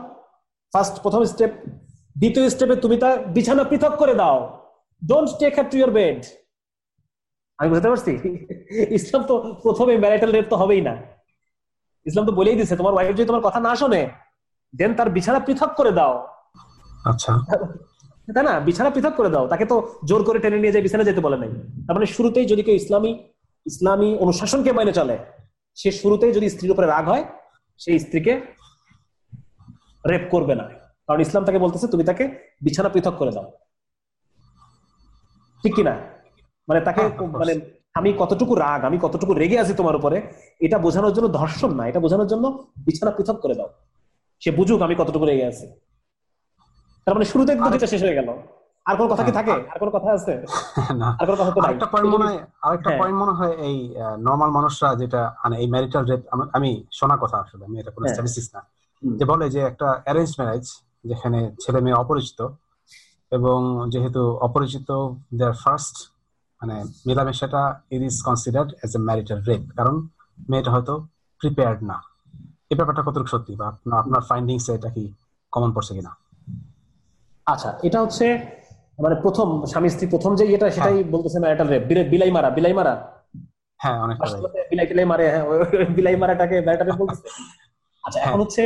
ফার্স্ট প্রথম স্টেপ দ্বিতীয় স্টেপে তুমি তার বিছানা পৃথক করে দাও। Don't take her to your bed আমি বুঝতে পারছি? ইসলাম তো প্রথমে ম্যারিটাল রেপ তো হবেই না। ইসলাম তো বলেই দিছে তোমার ওয়াইফ যদি তোমার কথা না শোনে দেন তার বিছানা পৃথক করে দাও। আচ্ছা। তাই না? বিছানা পৃথক করে দাও। তাকে তো জোর করে টেনে নিয়ে যায় বিছানা যেতে বলে নাই। তার মানে শুরুতেই যদি কেউ ইসলামী ইসলামী অনুশাসনকে মেনে চলে সে শুরুতেই যদি স্ত্রীর উপরে রাগ হয় সেই স্ত্রীকে রেপ করবে না। কারণ ইসলাম তাকে বলতেছে তুমি তাকে বিছানা পৃথক করে দাও। ঠিক কিনা? মানে তাকে হ্যাঁ, মানে আমি কতটুকু রাগ আমি কতটুকু রেগে আছি তোমার উপরে এটা বোঝানোর জন্য ধর্ষণ না এটা বোঝানোর জন্য বিছানা পৃথক করে দাও। সে বুঝুক আমি কতটুকু রেগে আছি। তার মানে শুরুতে কিন্তু যেটা শেষ হয়ে গেল। আর কোন কথা কি থাকে? আর কোন কথা আছে? আর কোন কথা তো আরেকটা পয়েন্ট মনে হয় আরেকটা পয়েন্ট মনে হয় এই নরমাল মানুষরা যেটা মানে এই ম্যারিটাল রেপ আমি শোনা কথা আসলে আমি এটা কোনো স্ট্যাটিস্টিক্স না। যে বলে যে একটা অ্যারেঞ্জ ম্যারেজ যেখানে ছেলে মেয়ে অপরিচিত এবং যেহেতু অপরিচিত দেয়ার ফার্স্ট মানে মেলামেশাটা it is considered as a marital rape কারণ মেয়েটা হয়তো প্রিপেয়ার্ড না। এই ব্যাপারটা কতটুকু সত্যি বা আপনার ফাইন্ডিংস এটা কি কমন পড়ছে কিনা? আচ্ছা এটা হচ্ছে মানে প্রথম স্বামী স্ত্রী প্রথম যে এটা সেটাই হ্যাঁ। বলতেছে ম্যারিটাল রেপ বিলাই মারা বিলাই মারা? হ্যাঁ অনেক বিলাই টিলাই মারে হ্যাঁ বিলাই মারাটাকে ম্যারিটাল রেপ বলতেছে। [laughs] আচ্ছা এখন হ্যাঁ। হচ্ছে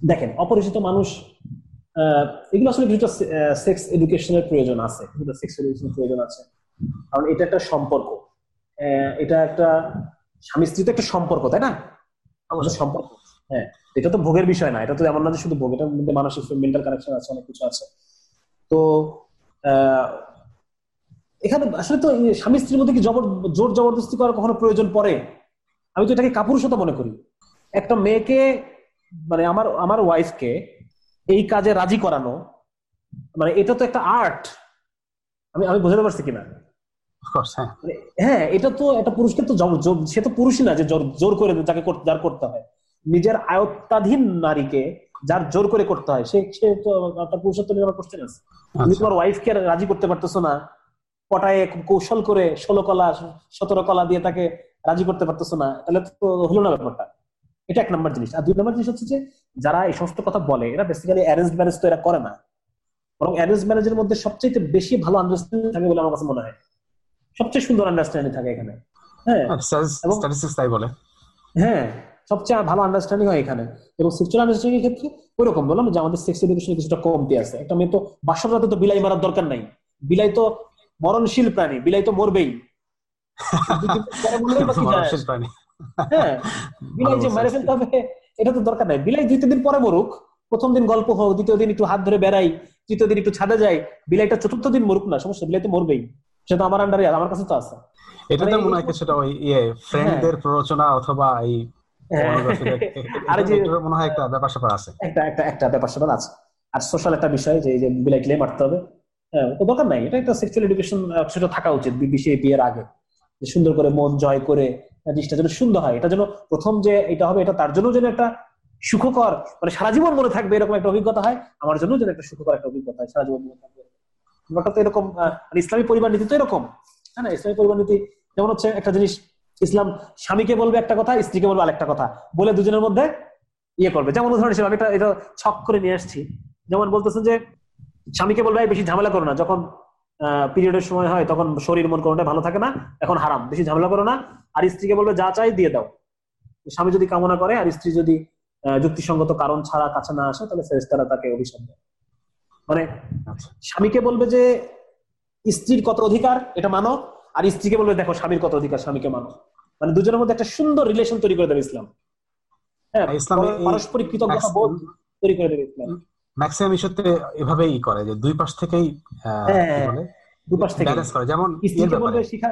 দেখেন অপরিচিত মানুষ এগুলো আসলে কিছুটা সেক্স এডুকেশনের প্রয়োজন আছে। সেক্স এডুকেশনের প্রয়োজন আছে। কারণ এটা একটা সম্পর্ক। এটা একটা স্বামী স্ত্রী তো একটা সম্পর্ক তাই না? আমাদের সম্পর্ক। হ্যাঁ এটা তো ভোগের বিষয় না এটা তো এমন না যে শুধু ভোগ এটার মধ্যে মানসিক মেন্টাল কানেকশন আছে অনেক কিছু আছে। তো এখানে আসলে তো স্বামী স্ত্রীর মধ্যে কি জবর জোর জবরদস্তি করার কখনো প্রয়োজন পড়ে? আমি তো এটাকে কাপুরুষতা মনে করি। একটা মেয়েকে মানে আমার আমার ওয়াইফকে এই কাজে রাজি করানো মানে এটা তো একটা আর্ট আমি আমি বোঝাতে পারছি কিনা? হ্যাঁ।, হ্যাঁ এটা তো একটা পুরুষকে তো সে তো পুরুষই না যে জোর করে যাকে যার করতে হয়। নিজের আয়ত্তাধীন নারীকে যার জোর করে করতে হয় সে সে তো তার পুরুষত্ব নির্ভর করছে না। তুমি তোমার ওয়াইফকে রাজি করতে পারতেছো না পটায় কৌশল করে ষোলো কলা সতেরো কলা দিয়ে তাকে রাজি করতে পারতেছো না তাহলে তো হলো না ব্যাপারটা। এটা এক নম্বর জিনিস। আর দুই নম্বর জিনিস হচ্ছে যে যারা এই সমস্ত কথা বলে এরা বেসিক্যালি অ্যারেঞ্জ ম্যারেজ তো এরা করে না। বরং অ্যারেঞ্জ ম্যারেজের মধ্যে সবচেয়ে বেশি ভালো আন্ডারস্ট্যান্ডিং থাকে বলে আমার কাছে মনে হয়। সবচেয়ে সুন্দর আন্ডারস্ট্যান্ডিং থাকে এখানে। হ্যাঁ? তাই বলে। হ্যাঁ সবচেয়ে ভালো আন্ডারস্ট্যান্ডিং হয় এখানে। এবং সেক্সুয়াল আন্ডারস্ট্যান্ডিং এর ক্ষেত্রে ওই রকম বললাম যে আমাদের সেক্স এডুকেশনে কিছুটা কমতি আছে। একটা মেয়ে তো বাসর রাতে তো বিলাই মারার দরকার নাই। বিলাই তো মরণশীল প্রাণী বিলাই তো মরবেই। [laughs] হ্যাঁ বিলাই যে মেরে ফেলতে হবে এটা তো দরকার নাই। বিলাই দুই দিন পরে মরুক প্রথম দিন গল্প হোক দ্বিতীয় দিন একটু হাত ধরে বেড়াই তৃতীয় দিন একটু ছাদে যাই বিলাইটা চতুর্থ দিন মরুক না সমস্যা বিলাই তো মরবেই। সেটা আমার আন্ডারে আমার কাছে তো আছে। এটা তো মানে মনে হয় কিছুটা ওই ইয়ে ফ্রেন্ডদের হ্যাঁ। প্ররোচনা অথবা এই হ্যাঁ। [laughs] আরে যে মনে হয় একটা ব্যাপার স্যাপার আছে। একটা একটা একটা ব্যাপার স্যাপার আছে। আর সোশ্যাল একটা বিষয় যে যে মারতে হবে। হ্যাঁ দরকার নাই। এটা একটা সেক্সুয়াল এডুকেশন সেটা থাকা উচিত বিয়ের আগে। সুন্দর করে মন জয় করে জিনিসটা যেন সুন্দর হয়। এটা যেন প্রথম যে এটা হবে এটা তার জন্য যেন একটা সুখকর মানে সারা জীবন মনে থাকবে এরকম একটা অভিজ্ঞতা হয়। আমার জন্য যেন একটা সুখকর একটা অভিজ্ঞতা হয় সারা জীবন মনে থাকবে। ব্যাপারটা তো এরকম মানে ইসলামী পরিবার নীতি তো এরকম। হ্যাঁ না, ইসলামী পরিবার নীতি যেমন হচ্ছে একটা জিনিস, ইসলাম স্বামীকে বলবে একটা কথা, স্ত্রীকে বলবে আরেকটা কথা। বলে দুজনের মধ্যে ইয়ে করবে। যেমন উদাহরণ হিসেবে আমি এটা এটা ছক করে নিয়ে আসছি। যেমন বলতেছেন যে, স্বামীকে বলবে বেশি ঝামেলা করো না। যখন পিরিয়ডের সময় হয়, তখন শরীর মন কোনটা ভালো থাকে না, এখন হারাম। বেশি ঝামেলা করো না। আর স্ত্রীকে বলবে, যা চাই দিয়ে দাও। স্বামী যদি কামনা করে, আর স্ত্রী যদি যুক্তিসঙ্গত কারণ ছাড়া কাছে না আসে, তাহলে ফেরেস্তারা তাকে অভিশাপ দেয়। মানে। স্বামীকে বলবে যে স্ত্রীর কত অধিকার? এটা মানো। আর স্ত্রীকে বলবে দেখো স্বামীর কত অধিকার স্বামীকে মানো। মানে দুজনের মধ্যে একটা সুন্দর রিলেশন তৈরি করে দেবে ইসলাম। হ্যাঁ? পারস্পরিক কৃতজ্ঞতা বোধ তৈরি করে দেবে ইসলাম। ম্যাক্সিমাম ইস্যুতে এভাবেই করে যে দুই পাশ থেকেই হ্যাঁ, দুই পাশ থেকে ব্যালেন্স করে। যেমন স্ত্রীকে বলবে শিখা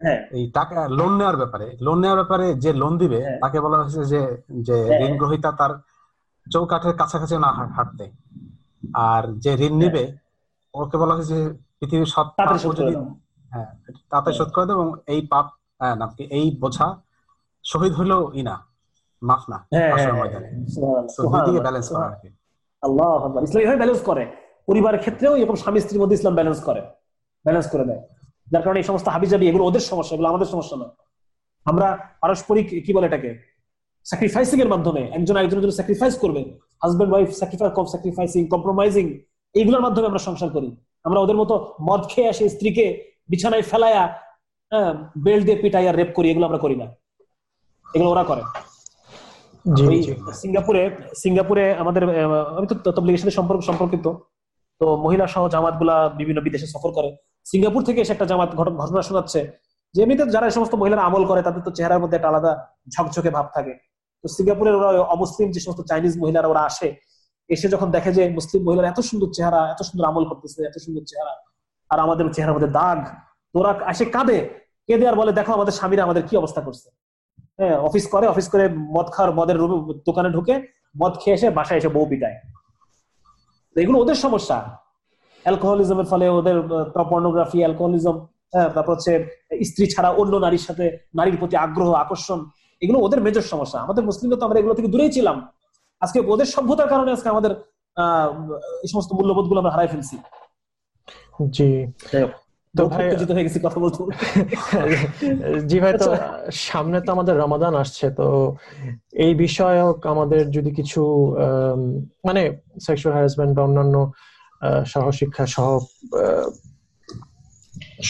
হ্যাঁ। এই টাকা লোন নেওয়ার ব্যাপারে। লোন নেওয়ার ব্যাপারে যে লোন দিবে হ্যাঁ। তাকে বলা হয়েছে যে যে হ্যাঁ। ঋণ গ্রহিতা তার চৌকাঠের কাছাকাছি না হাঁটতে। আর যে ঋণ নিবে ওকে বলা হয়েছে পৃথিবীর সব যদি হ্যাঁ তাতে শোধ করে দেবে এবং এই পাপ হ্যাঁ না এই বোঝা শহীদ হইলেও ইনা মাফ না ব্যালেন্স করা আর কি। আল্লাহ ইসলাম এভাবে ব্যালেন্স করে। পরিবারের ক্ষেত্রেও এরকম স্বামী স্ত্রীর মধ্যে ইসলাম ব্যালেন্স করে ব্যালেন্স করে দেয়। যার কারণে এই সমস্ত হাবিজাবি এগুলো ওদের সমস্যা এগুলো আমাদের সমস্যা নয়। আমরা পারস্পরিক কি বলে এটাকে? স্যাক্রিফাইসিং এর মাধ্যমে একজন একজনের জন্য স্যাক্রিফাইস করবে হাজব্যান্ড ওয়াইফ স্যাক্রিফাইস কম স্যাক্রিফাইসিং কম্প্রোমাইজিং এইগুলোর মাধ্যমে আমরা সংসার করি। আমরা ওদের মতো মদ খেয়ে আসে স্ত্রীকে বিছানায় ফেলায়া হ্যাঁ, বেল্ট দিয়ে পিটাইয়া রেপ করি এগুলো আমরা করি না। এগুলো ওরা করে। সিঙ্গাপুরে সিঙ্গাপুরে আমাদের আমি তো তবলিগের সাথে সম্পর্ক সম্পর্কিত তো মহিলা সহ জামাতগুলা বিভিন্ন বিদেশে সফর করে। সিঙ্গাপুর থেকে এসে একটা জামাত ঘটনা শোনাচ্ছে যে এমনিতে যারা এই সমস্ত মহিলারা আমল করে তাদের তো চেহারার মধ্যে একটা আলাদা ঝকঝকে ভাব থাকে। তো সিঙ্গাপুরের ওরা অমুসলিম যে সমস্ত চাইনিজ মহিলারা ওরা আসে, এসে যখন দেখে যে মুসলিম মহিলারা এত সুন্দর চেহারা, এত সুন্দর আমল করতেছে, এত সুন্দর চেহারা, আর আমাদের চেহারার মধ্যে দাগ তোরা আসে কাঁদে। কেঁদে আর বলে, দেখো, আমাদের স্বামীরা আমাদের কি অবস্থা করছে? হ্যাঁ অফিস করে অফিস করে মদ খাওয়ার, মদের দোকানে ঢুকে মদ খেয়ে এসে বাসায় এসে বউ পিটায়। এগুলো ওদের সমস্যা। অ্যালকোহলিজমের ফলে ওদের পর্নোগ্রাফি, অ্যালকোহলিজম হ্যাঁ তারপর হচ্ছে স্ত্রী ছাড়া অন্য নারীর সাথে নারীর প্রতি আগ্রহ, আকর্ষণ এগুলো ওদের মেজর সমস্যা। আমাদের মুসলিমরা তো আমরা এগুলো থেকে দূরেই ছিলাম। আজকে ওদের সভ্যতার কারণে আজকে আমাদের এই সমস্ত মূল্যবোধগুলো আমরা হারাই ফেলছি। জি। [laughs] জি ভাই তো আচ্ছা। সামনে তো আমাদের রমাদান আসছে তো এই বিষয়ক আমাদের যদি কিছু মানে সেক্সুয়াল হ্যারাসমেন্ট বা অন্যান্য সহশিক্ষা সহ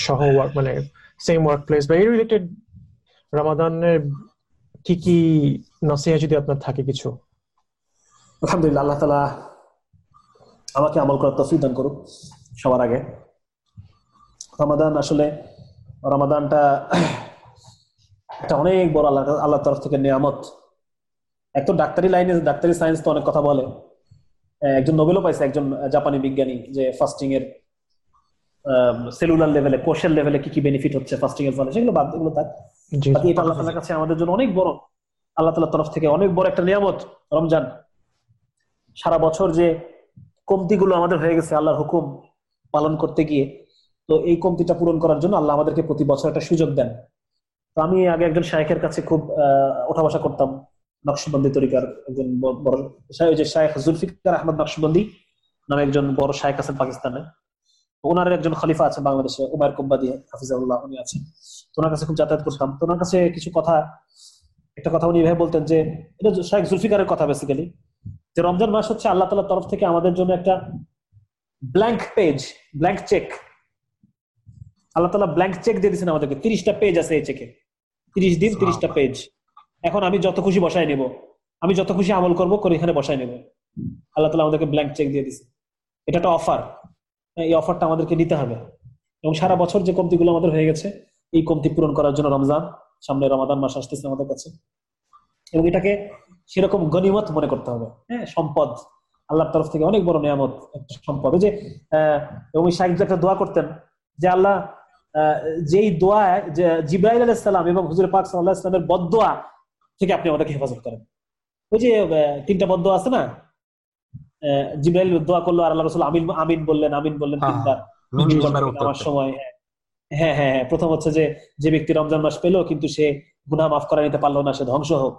সহ মানে সেম ওয়ার্ক প্লেস বা এই রিলেটেড রমাদানের কি কি নসিহা যদি আপনার থাকে কিছু? আলহামদুলিল্লাহ, আল্লাহ তালা আমাকে আমল করার তফিক দান করুক সবার আগে। রমাদান আসলে রমাদানটা একটা অনেক বড় আল্লাহ আল্লাহ তরফ থেকে নিয়ামত। এক তো ডাক্তারি লাইনে, ডাক্তারি সায়েন্স তো অনেক কথা বলে। একজন নোবেলও পাইছে, একজন জাপানি বিজ্ঞানী যে ফাস্টিং এর সেলুলার লেভেলে কোষের লেভেলে কি কি বেনিফিট হচ্ছে ফাস্টিং এর ফলে, সেগুলো বাদ এগুলো থাক আমাদের জন্য অনেক বড়। আল্লাহ তালার তরফ থেকে অনেক বড় একটা নিয়ামত রমজান। সারা বছর যে কমতিগুলো আমাদের হয়ে গেছে, আল্লাহর হুকুম পালন করতে গিয়ে, তো এই কমতিটা পূরণ করার জন্য আল্লাহ আমাদেরকে প্রতি বছর একটা সুযোগ দেন। তো আমি আগে একজন শায়েখের কাছে খুব ওঠা বসা করতাম, নকশবন্দি তরিকার একজন বড় যে শায়েখ জুলফিকার আহমদ নকশবন্দি নামে একজন বড় শায়েখ আছেন পাকিস্তানে। ওনার একজন খলিফা আছে বাংলাদেশে উমায়ের কুব্বা হাফিজাউল্লাহ উনি আছেন। তো ওনার কাছে খুব যাতায়াত করতাম তো ওনার কাছে কিছু কথা একটা কথা উনি ভাই বলতেন যে এটা শাহেখ জুলফিকারের কথা বেসিক্যালি যে রমজান মাস হচ্ছে আল্লাহ তালার তরফ থেকে আমাদের জন্য একটা ব্ল্যাঙ্ক পেজ ব্ল্যাঙ্ক চেক আল্লাহ তালা ব্ল্যাঙ্ক চেক দিয়ে দিচ্ছেন আমাদেরকে। তিরিশটা পেজ আছে এই চেকে তিরিশ দিন তিরিশটা পেজ এখন আমি যত খুশি বসায় নেব। আমি যত খুশি আমল করব করে এখানে বসায় নেব। আল্লাহ তালা আমাদেরকে ব্ল্যাঙ্ক চেক দিয়ে দিছে এটা একটা অফার এই অফারটা আমাদেরকে নিতে হবে। এবং সারা বছর যে কমতিগুলো আমাদের হয়ে গেছে, এই কমতি পূরণ করার জন্য রমজান, সামনে রমাদান মাস আসতেছে আমাদের কাছে। এবং এটাকে সেরকম গনিমত মনে করতে হবে। হ্যাঁ সম্পদ। আল্লাহর তরফ থেকে অনেক বড় নিয়ামত সম্পদ। যে এবং শাহিদ একটা দোয়া করতেন, যে আল্লাহ যেই দোয়া, যে জিব্রাহিল আলাইসালাম এবং হুজুর পাক সাল্লাহ ইসলামের বদোয়া থেকে আপনি আমাদেরকে হেফাজত করেন। ওই যে তিনটা বদ্ধ আছে না? জিব্রাইল দোয়া করল আর আল্লাহ রসুল আমিন আমিন বললেন আমিন বললেন হ্যাঁ, তিনবার। আমার সময় হ্যাঁ হ্যাঁ হ্যাঁ প্রথম হচ্ছে যে যে ব্যক্তি রমজান মাস পেল কিন্তু সে গুনাহ মাফ করা নিতে পারল না সে ধ্বংস হোক।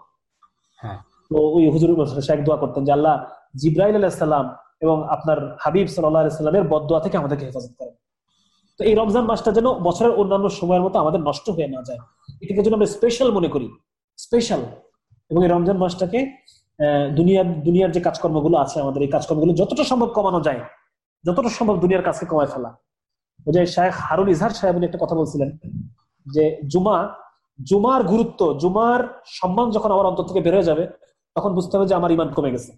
হ্যাঁ। তো ওই হুজুর শেখ দোয়া করতেন যে আল্লাহ জিব্রাইল আলাইসাল্লাম এবং আপনার হাবিব সাল্লাহামের বদোয়া থেকে আমাদেরকে হেফাজত করেন। তো এই রমজান মাসটা যেন বছরের অন্যান্য সময়ের মতো আমাদের নষ্ট হয়ে না যায়। এটাকে যেন আমরা স্পেশাল মনে করি স্পেশাল এবং এই রমজান মাসটাকে দুনিয়ার দুনিয়ার যে কাজকর্মগুলো আছে আমাদের, এই কাজকর্মগুলো যতটা সম্ভব কমানো যায়, যতটা সম্ভব দুনিয়ার কাজকে কমায় ফেলা। ওই যে শাহেখ হারুন ইজহার সাহেব একটা কথা বলছিলেন যে, জুমা, জুমার গুরুত্ব, জুমার সম্মান যখন আমার অন্তর থেকে বেরোয় যাবে, তখন বুঝতে হবে যে আমার ইমান কমে গেছে।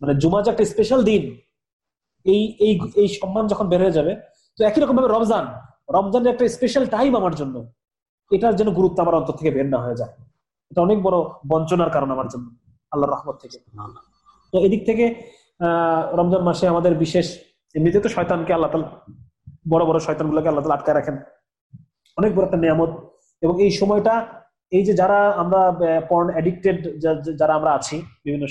মানে জুমা যে একটা স্পেশাল দিন, এই এই এই সম্মান যখন বের হয়ে যাবে, তো একই রকম ভাবে রমজান, রমজানের একটা স্পেশাল টাইম আমার জন্য, এটার যেন গুরুত্ব আমার অন্তর থেকে বের না হয়ে যায়। এটা অনেক বড় বঞ্চনার কারণ আমার জন্য। আল্লাহ রহমত থেকে। তো এদিক থেকে রমজান মাসে আমাদের বিশেষ এমনিতে তো শয়তানকে আল্লাহ তালা বড় বড় শয়তান গুলোকে আল্লাহ তালা আটকায় রাখেন। অনেক বড় একটা নিয়ামত। এবং এই সময়টা এই যে যারা আমরা পর্ন অ্যাডিক্টেড যারা আমরা আছি বিভিন্ন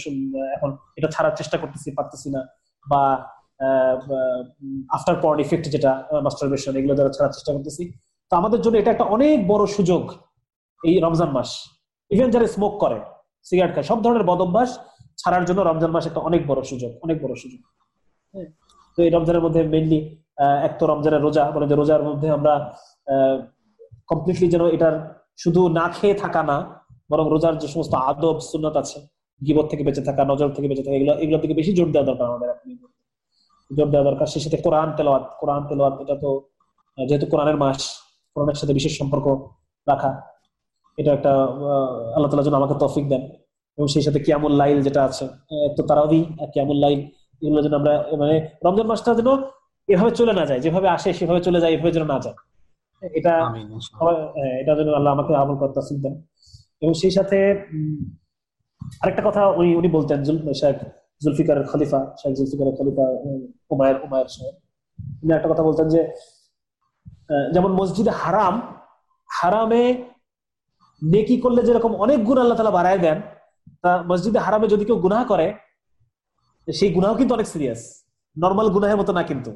এখন এটা ছাড়ার চেষ্টা করতেছি পারতেছি না। বা আফটার পর্ন ইফেক্ট যেটা মাস্টারবেশন এগুলো যারা ছাড়ার চেষ্টা করতেছি। তো আমাদের জন্য এটা একটা অনেক বড় সুযোগ এই রমজান মাস। ইভেন যারা স্মোক করে সিগারেট খায়। সব ধরনের বদ অভ্যাস ছাড়ার জন্য রমজান মাস একটা অনেক বড় সুযোগ অনেক বড় সুযোগ। হ্যাঁ, তো এই রমজানের মধ্যে মেনলি এক তো রমজানের রোজা মানে যে রোজার মধ্যে আমরা কমপ্লিটলি যেন এটার শুধু না খেয়ে থাকা না বরং রোজার যে সমস্ত আদব সুন্নত আছে গিবত থেকে বেঁচে থাকা নজর থেকে বেঁচে থাকা এগুলো এগুলোর দিকে বেশি জোর দেওয়া দরকার আমাদের এখন জোর দেওয়া দরকার সে সাথে কোরআন তেলাওয়াত কোরআন তেলাওয়াত এটা তো যেহেতু কোরআনের মাস কোরআনের সাথে বিশেষ সম্পর্ক রাখা এটা একটা আল্লাহ তালা যেন আমাকে তফিক দেন এবং সেই সাথে কিয়ামুল লাইল যেটা আছে তো তারাবি কিয়ামুল লাইল এগুলো যেন আমরা মানে রমজান মাসটা যেন এভাবে চলে না যায় যেভাবে আসে সেভাবে চলে যায় এভাবে যেন না যায়। এটা এটা যেন আল্লাহ আমাকে আমল করতে দেন। এবং সেই সাথে আরেকটা কথা উনি উনি বলতেন শেখ জুলফিকারের খলিফা শেখ জুলফিকারের খলিফা উমায়ের উমায়ের সাহেব উনি একটা কথা বলতেন যে যেমন মসজিদে হারাম হারামে নেকি করলে যেরকম অনেক গুণ আল্লাহ তালা বাড়ায় দেন তা মসজিদে হারামে যদি কেউ গুনাহ করে সেই গুনাহ কিন্তু অনেক সিরিয়াস নর্মাল গুনাহের মতো না কিন্তু।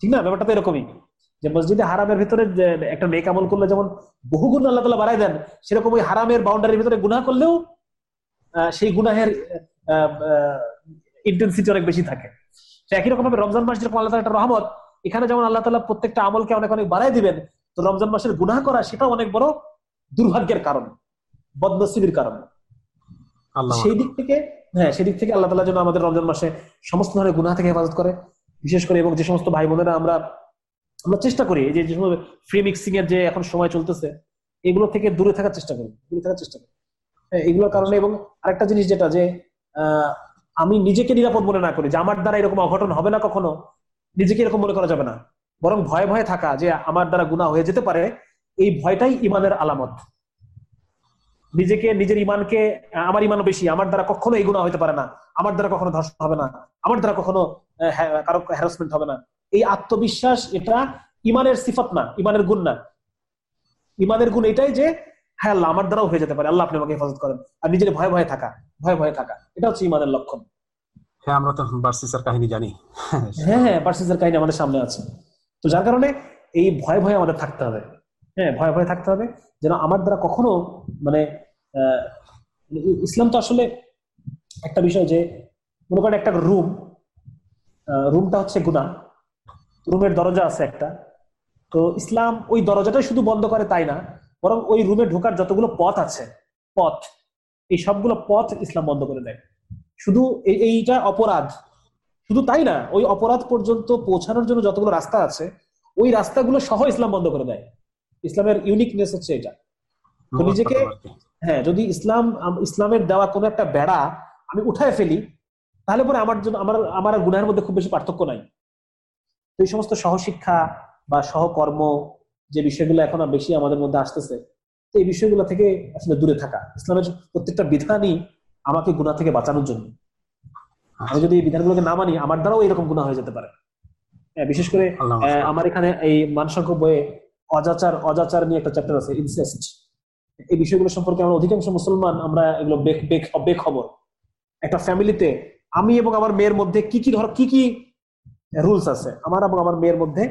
ঠিক না? ব্যাপারটা তো এরকমই। যে মসজিদে হারামের ভিতরে একটা নেক আমল করলে যেমন বহু গুণ আল্লাহ তালা বাড়াই দেন সেরকম ওই হারামের বাউন্ডারির ভিতরে গুনাহ করলেও সেই গুনাহের ইন্টেন্সিটি অনেক বেশি থাকে। একই রকম ভাবে রমজান মাস যেরকম আল্লাহ একটা রহমত এখানে যেমন আল্লাহ তালা প্রত্যেকটা আমলকে অনেক অনেক বাড়াই দিবেন তো রমজান মাসের গুনাহ করা সেটাও অনেক বড় দুর্ভাগ্যের কারণ বদনসিবির কারণ। সেই দিক থেকে হ্যাঁ সেদিক থেকে আল্লাহ তালা যেন আমাদের রমজান মাসে সমস্ত ধরনের গুনাহ থেকে হেফাজত করে বিশেষ করে এবং যে সমস্ত ভাই বোনেরা আমরা আমরা চেষ্টা করি যে ফ্রি মিক্সিং এর যে এখন সময় চলতেছে এগুলো থেকে দূরে থাকার চেষ্টা করি দূরে থাকার চেষ্টা করি। হ্যাঁ, এগুলোর কারণে এবং আরেকটা জিনিস যেটা যে আমি নিজেকে নিরাপদ মনে না করি যে আমার দ্বারা এরকম অঘটন হবে না কখনো নিজেকে এরকম মনে করা যাবে না। বরং ভয়ে ভয়ে থাকা যে আমার দ্বারা গুণা হয়ে যেতে পারে এই ভয়টাই ইমানের আলামত। নিজেকে নিজের ইমানকে আমার ইমানও বেশি আমার দ্বারা কখনো এই গুণা হইতে পারে না আমার দ্বারা কখনো ধর্ষণ হবে না আমার দ্বারা কখনো কারও হ্যারাসমেন্ট হবে না। এই আত্মবিশ্বাস এটা ইমানের সিফত না ইমানের গুণ না। ইমানের গুণ এটাই যে হ্যাঁ আল্লাহ আমার দ্বারাও হয়ে যেতে পারে আল্লাহ আপনি আমাকে হেফাজত করেন। আর নিজের ভয় ভয়ে থাকা ভয় ভয়ে থাকা এটা হচ্ছে ইমানের লক্ষণ। হ্যাঁ আমরা তো বার্সিসের কাহিনী জানি। হ্যাঁ হ্যাঁ বার্সিসের কাহিনী আমাদের সামনে আছে। তো যার কারণে এই ভয় ভয়ে আমাদের থাকতে হবে। হ্যাঁ ভয় ভয়ে থাকতে হবে। যেন আমার দ্বারা কখনো মানে ইসলাম তো আসলে একটা বিষয় যে, মনে করেন একটা রুম রুমটা হচ্ছে গুণা রুমের দরজা আছে একটা। তো ইসলাম ওই দরজাটাই শুধু বন্ধ করে তাই না, বরং ওই রুমে ঢোকার যতগুলো পথ আছে, পথ, এই সবগুলো পথ ইসলাম বন্ধ করে দেয়। শুধু এইটা অপরাধ। শুধু তাই না, ওই অপরাধ পর্যন্ত পৌঁছানোর জন্য যতগুলো রাস্তা আছে, ওই রাস্তাগুলো সহ ইসলাম বন্ধ করে দেয়। ইসলামের ইউনিকনেস হচ্ছে এটা। তো নিজেকে হ্যাঁ যদি ইসলাম ইসলামের দেওয়া কোনো একটা বেড়া আমি উঠায় ফেলি তাহলে পরে আমার জন্য আমার আমার গুণের মধ্যে খুব বেশি পার্থক্য নাই। তো এই সমস্ত সহশিক্ষা বা সহকর্ম যে বিষয়গুলো এখন বেশি আমাদের মধ্যে আসতেছে এই বিষয়গুলো থেকে আসলে দূরে থাকা। ইসলামের প্রত্যেকটা বিধানই আমাকে গুণা থেকে বাঁচানোর জন্য। আমি যদি এই বিধানগুলোকে না মানি আমার দ্বারাও এরকম গুণা হয়ে যেতে পারে। হ্যাঁ, বিশেষ করে আমার এখানে এই মানসংখ্য বইয়ে অজাচার অজাচার নিয়ে একটা চ্যাপ্টার আছে ইনসেস্ট এই বিষয়গুলো সম্পর্কে আমরা অধিকাংশ মুসলমান, আমরা এগুলো বেখবর একটা ফ্যামিলিতে আমি এবং আমার মেয়ের মধ্যে কি কি ধর, কি কি রুলস আছে? আমার এবং আমার মেয়ের মধ্যে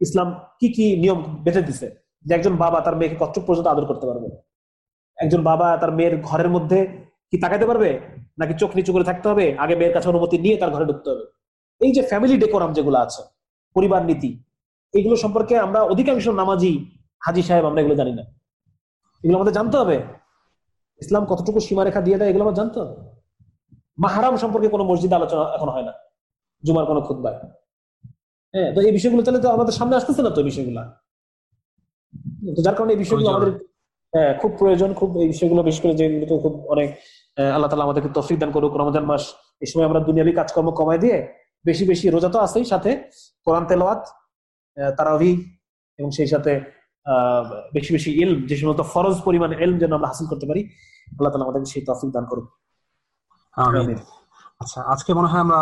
ইসলাম কি কি নিয়ম বেঁধে দিছে যে একজন বাবা তার মেয়েকে কতটুক পর্যন্ত আদর করতে পারবে? একজন বাবা তার মেয়ের ঘরের মধ্যে কি তাকাইতে পারবে? নাকি চোখ নিচু করে থাকতে হবে? আগে মেয়ের কাছে অনুমতি নিয়ে তার ঘরে ঢুকতে হবে। এই যে ফ্যামিলি ডেকোরাম যেগুলো আছে, পরিবার নীতি এগুলো সম্পর্কে আমরা অধিকাংশ নামাজি হাজি সাহেব আমরা এগুলো জানি না। এগুলো আমাদের জানতে হবে। ইসলাম কতটুকু সীমারেখা দিয়ে দেয় এগুলো আমার জানতে হবে। মাহারাম সম্পর্কে কোনো মসজিদ আলোচনা এখন হয় না জুমার কোনো খুদ্ায় হ্যাঁ তো এই বিষয়গুলো তাহলে তো আমাদের সামনে আসতেছে না তো এই বিষয়গুলো? তো যার কারণে এই বিষয়গুলো আমাদের হ্যাঁ, খুব প্রয়োজন খুব এই বিষয়গুলো বিশেষ করে যেগুলো খুব অনেক আল্লাহ তালা আমাদেরকে তফিক দান করুক রমজান মাস এই সময় আমরা দুনিয়াবি কাজকর্ম কমাই দিয়ে বেশি বেশি রোজা তো আছেই সাথে কোরআন তেলাওয়াত তারাভি এবং সেই সাথে বেশি বেশি এলম যে সমস্ত ফরজ পরিমাণ এলম যেন আমরা হাসিল করতে পারি আল্লাহ তালা আমাদেরকে সেই তফিক দান করুক। আচ্ছা আজকে মনে হয় আমরা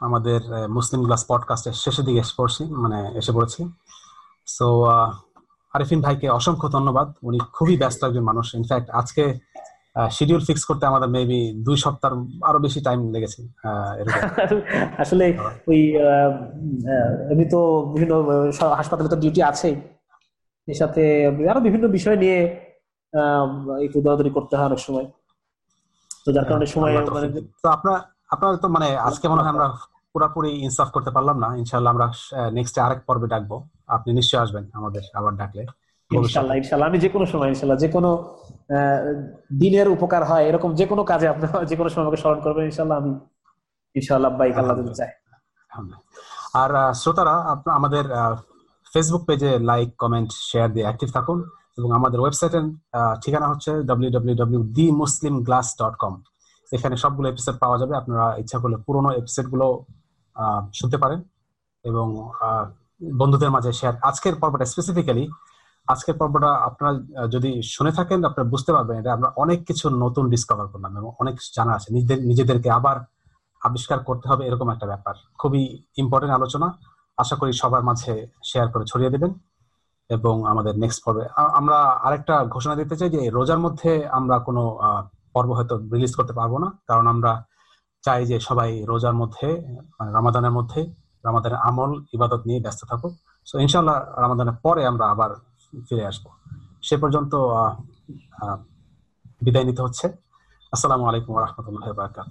আমাদের মুসলিম গ্লাস পডকাস্টের শেষের দিকে এসে পড়ছি মানে এসে পড়েছি। সো আরিফিন ভাইকে অসংখ্য ধন্যবাদ। উনি খুবই ব্যস্ত একজন মানুষ। ইনফ্যাক্ট আজকে শিডিউল ফিক্স করতে আমাদের মেবি দুই সপ্তাহ আরও বেশি টাইম লেগেছে [laughs] আসলে ওই এমনি তো বিভিন্ন হাসপাতালে তো ডিউটি আছে এর সাথে আরও বিভিন্ন বিষয় নিয়ে একটু দরাদরি করতে হয় অনেক সময়। তো যার কারণে সময় মানে তো আপনার আপনার তো মানে আজকে মনে হয় আমরা পুরোপুরি ইনসাফ করতে পারলাম না। ইনশাল্লাহ আমরা নেক্সট আরেক পর্বে ডাকবো। আপনি নিশ্চয়ই আসবেন আমাদের আবার ডাকলে। ইনশাল্লাহ ইনশাল্লাহ। আমি যে কোনো সময় ইনশাল্লাহ যে কোনো দিনের উপকার হয় এরকম যে কোনো কাজে আপনি [laughs] যে কোনো সময় আমাকে স্মরণ করবেন ইনশাল্লাহ আমি ইনশাল্লাহ বাইক আল্লাহ চাই আর শ্রোতারা আমাদের ফেসবুক পেজে লাইক কমেন্ট শেয়ার দিয়ে অ্যাক্টিভ থাকুন এবং আমাদের ওয়েবসাইটের ঠিকানা হচ্ছে ডাব্লিউ এখানে সবগুলো এপিসোড পাওয়া যাবে আপনারা ইচ্ছা করলে পুরোনো এপিসোডগুলো শুনতে পারেন এবং বন্ধুদের মাঝে শেয়ার আজকের পর্বটা স্পেসিফিক্যালি আজকের পর্বটা আপনারা যদি শুনে থাকেন, আপনারা বুঝতে পারবেন এটা আমরা অনেক কিছু নতুন ডিসকভার করলাম এবং অনেক কিছু জানা আছে। নিজেদের, নিজেদেরকে আবার আবিষ্কার করতে হবে এরকম একটা ব্যাপার। খুবই ইম্পর্টেন্ট আলোচনা। আশা করি সবার মাঝে শেয়ার করে ছড়িয়ে দেবেন। এবং আমাদের নেক্সট পর্বে আমরা আরেকটা ঘোষণা দিতে চাই যে রোজার মধ্যে আমরা কোনো পর্ব হয়তো রিলিজ করতে পারব না। কারণ আমরা চাই যে সবাই রোজার মধ্যে মানে রামাদানের মধ্যে, রামাদানের আমল, ইবাদত নিয়ে ব্যস্ত থাকুক। সো ইনশাল্লাহ রামাদানের পরে আমরা আবার ফিরে আসব। সে পর্যন্ত বিদায় নিতে হচ্ছে। আসসালামু আলাইকুম রহমতুল্লাহ বারকাত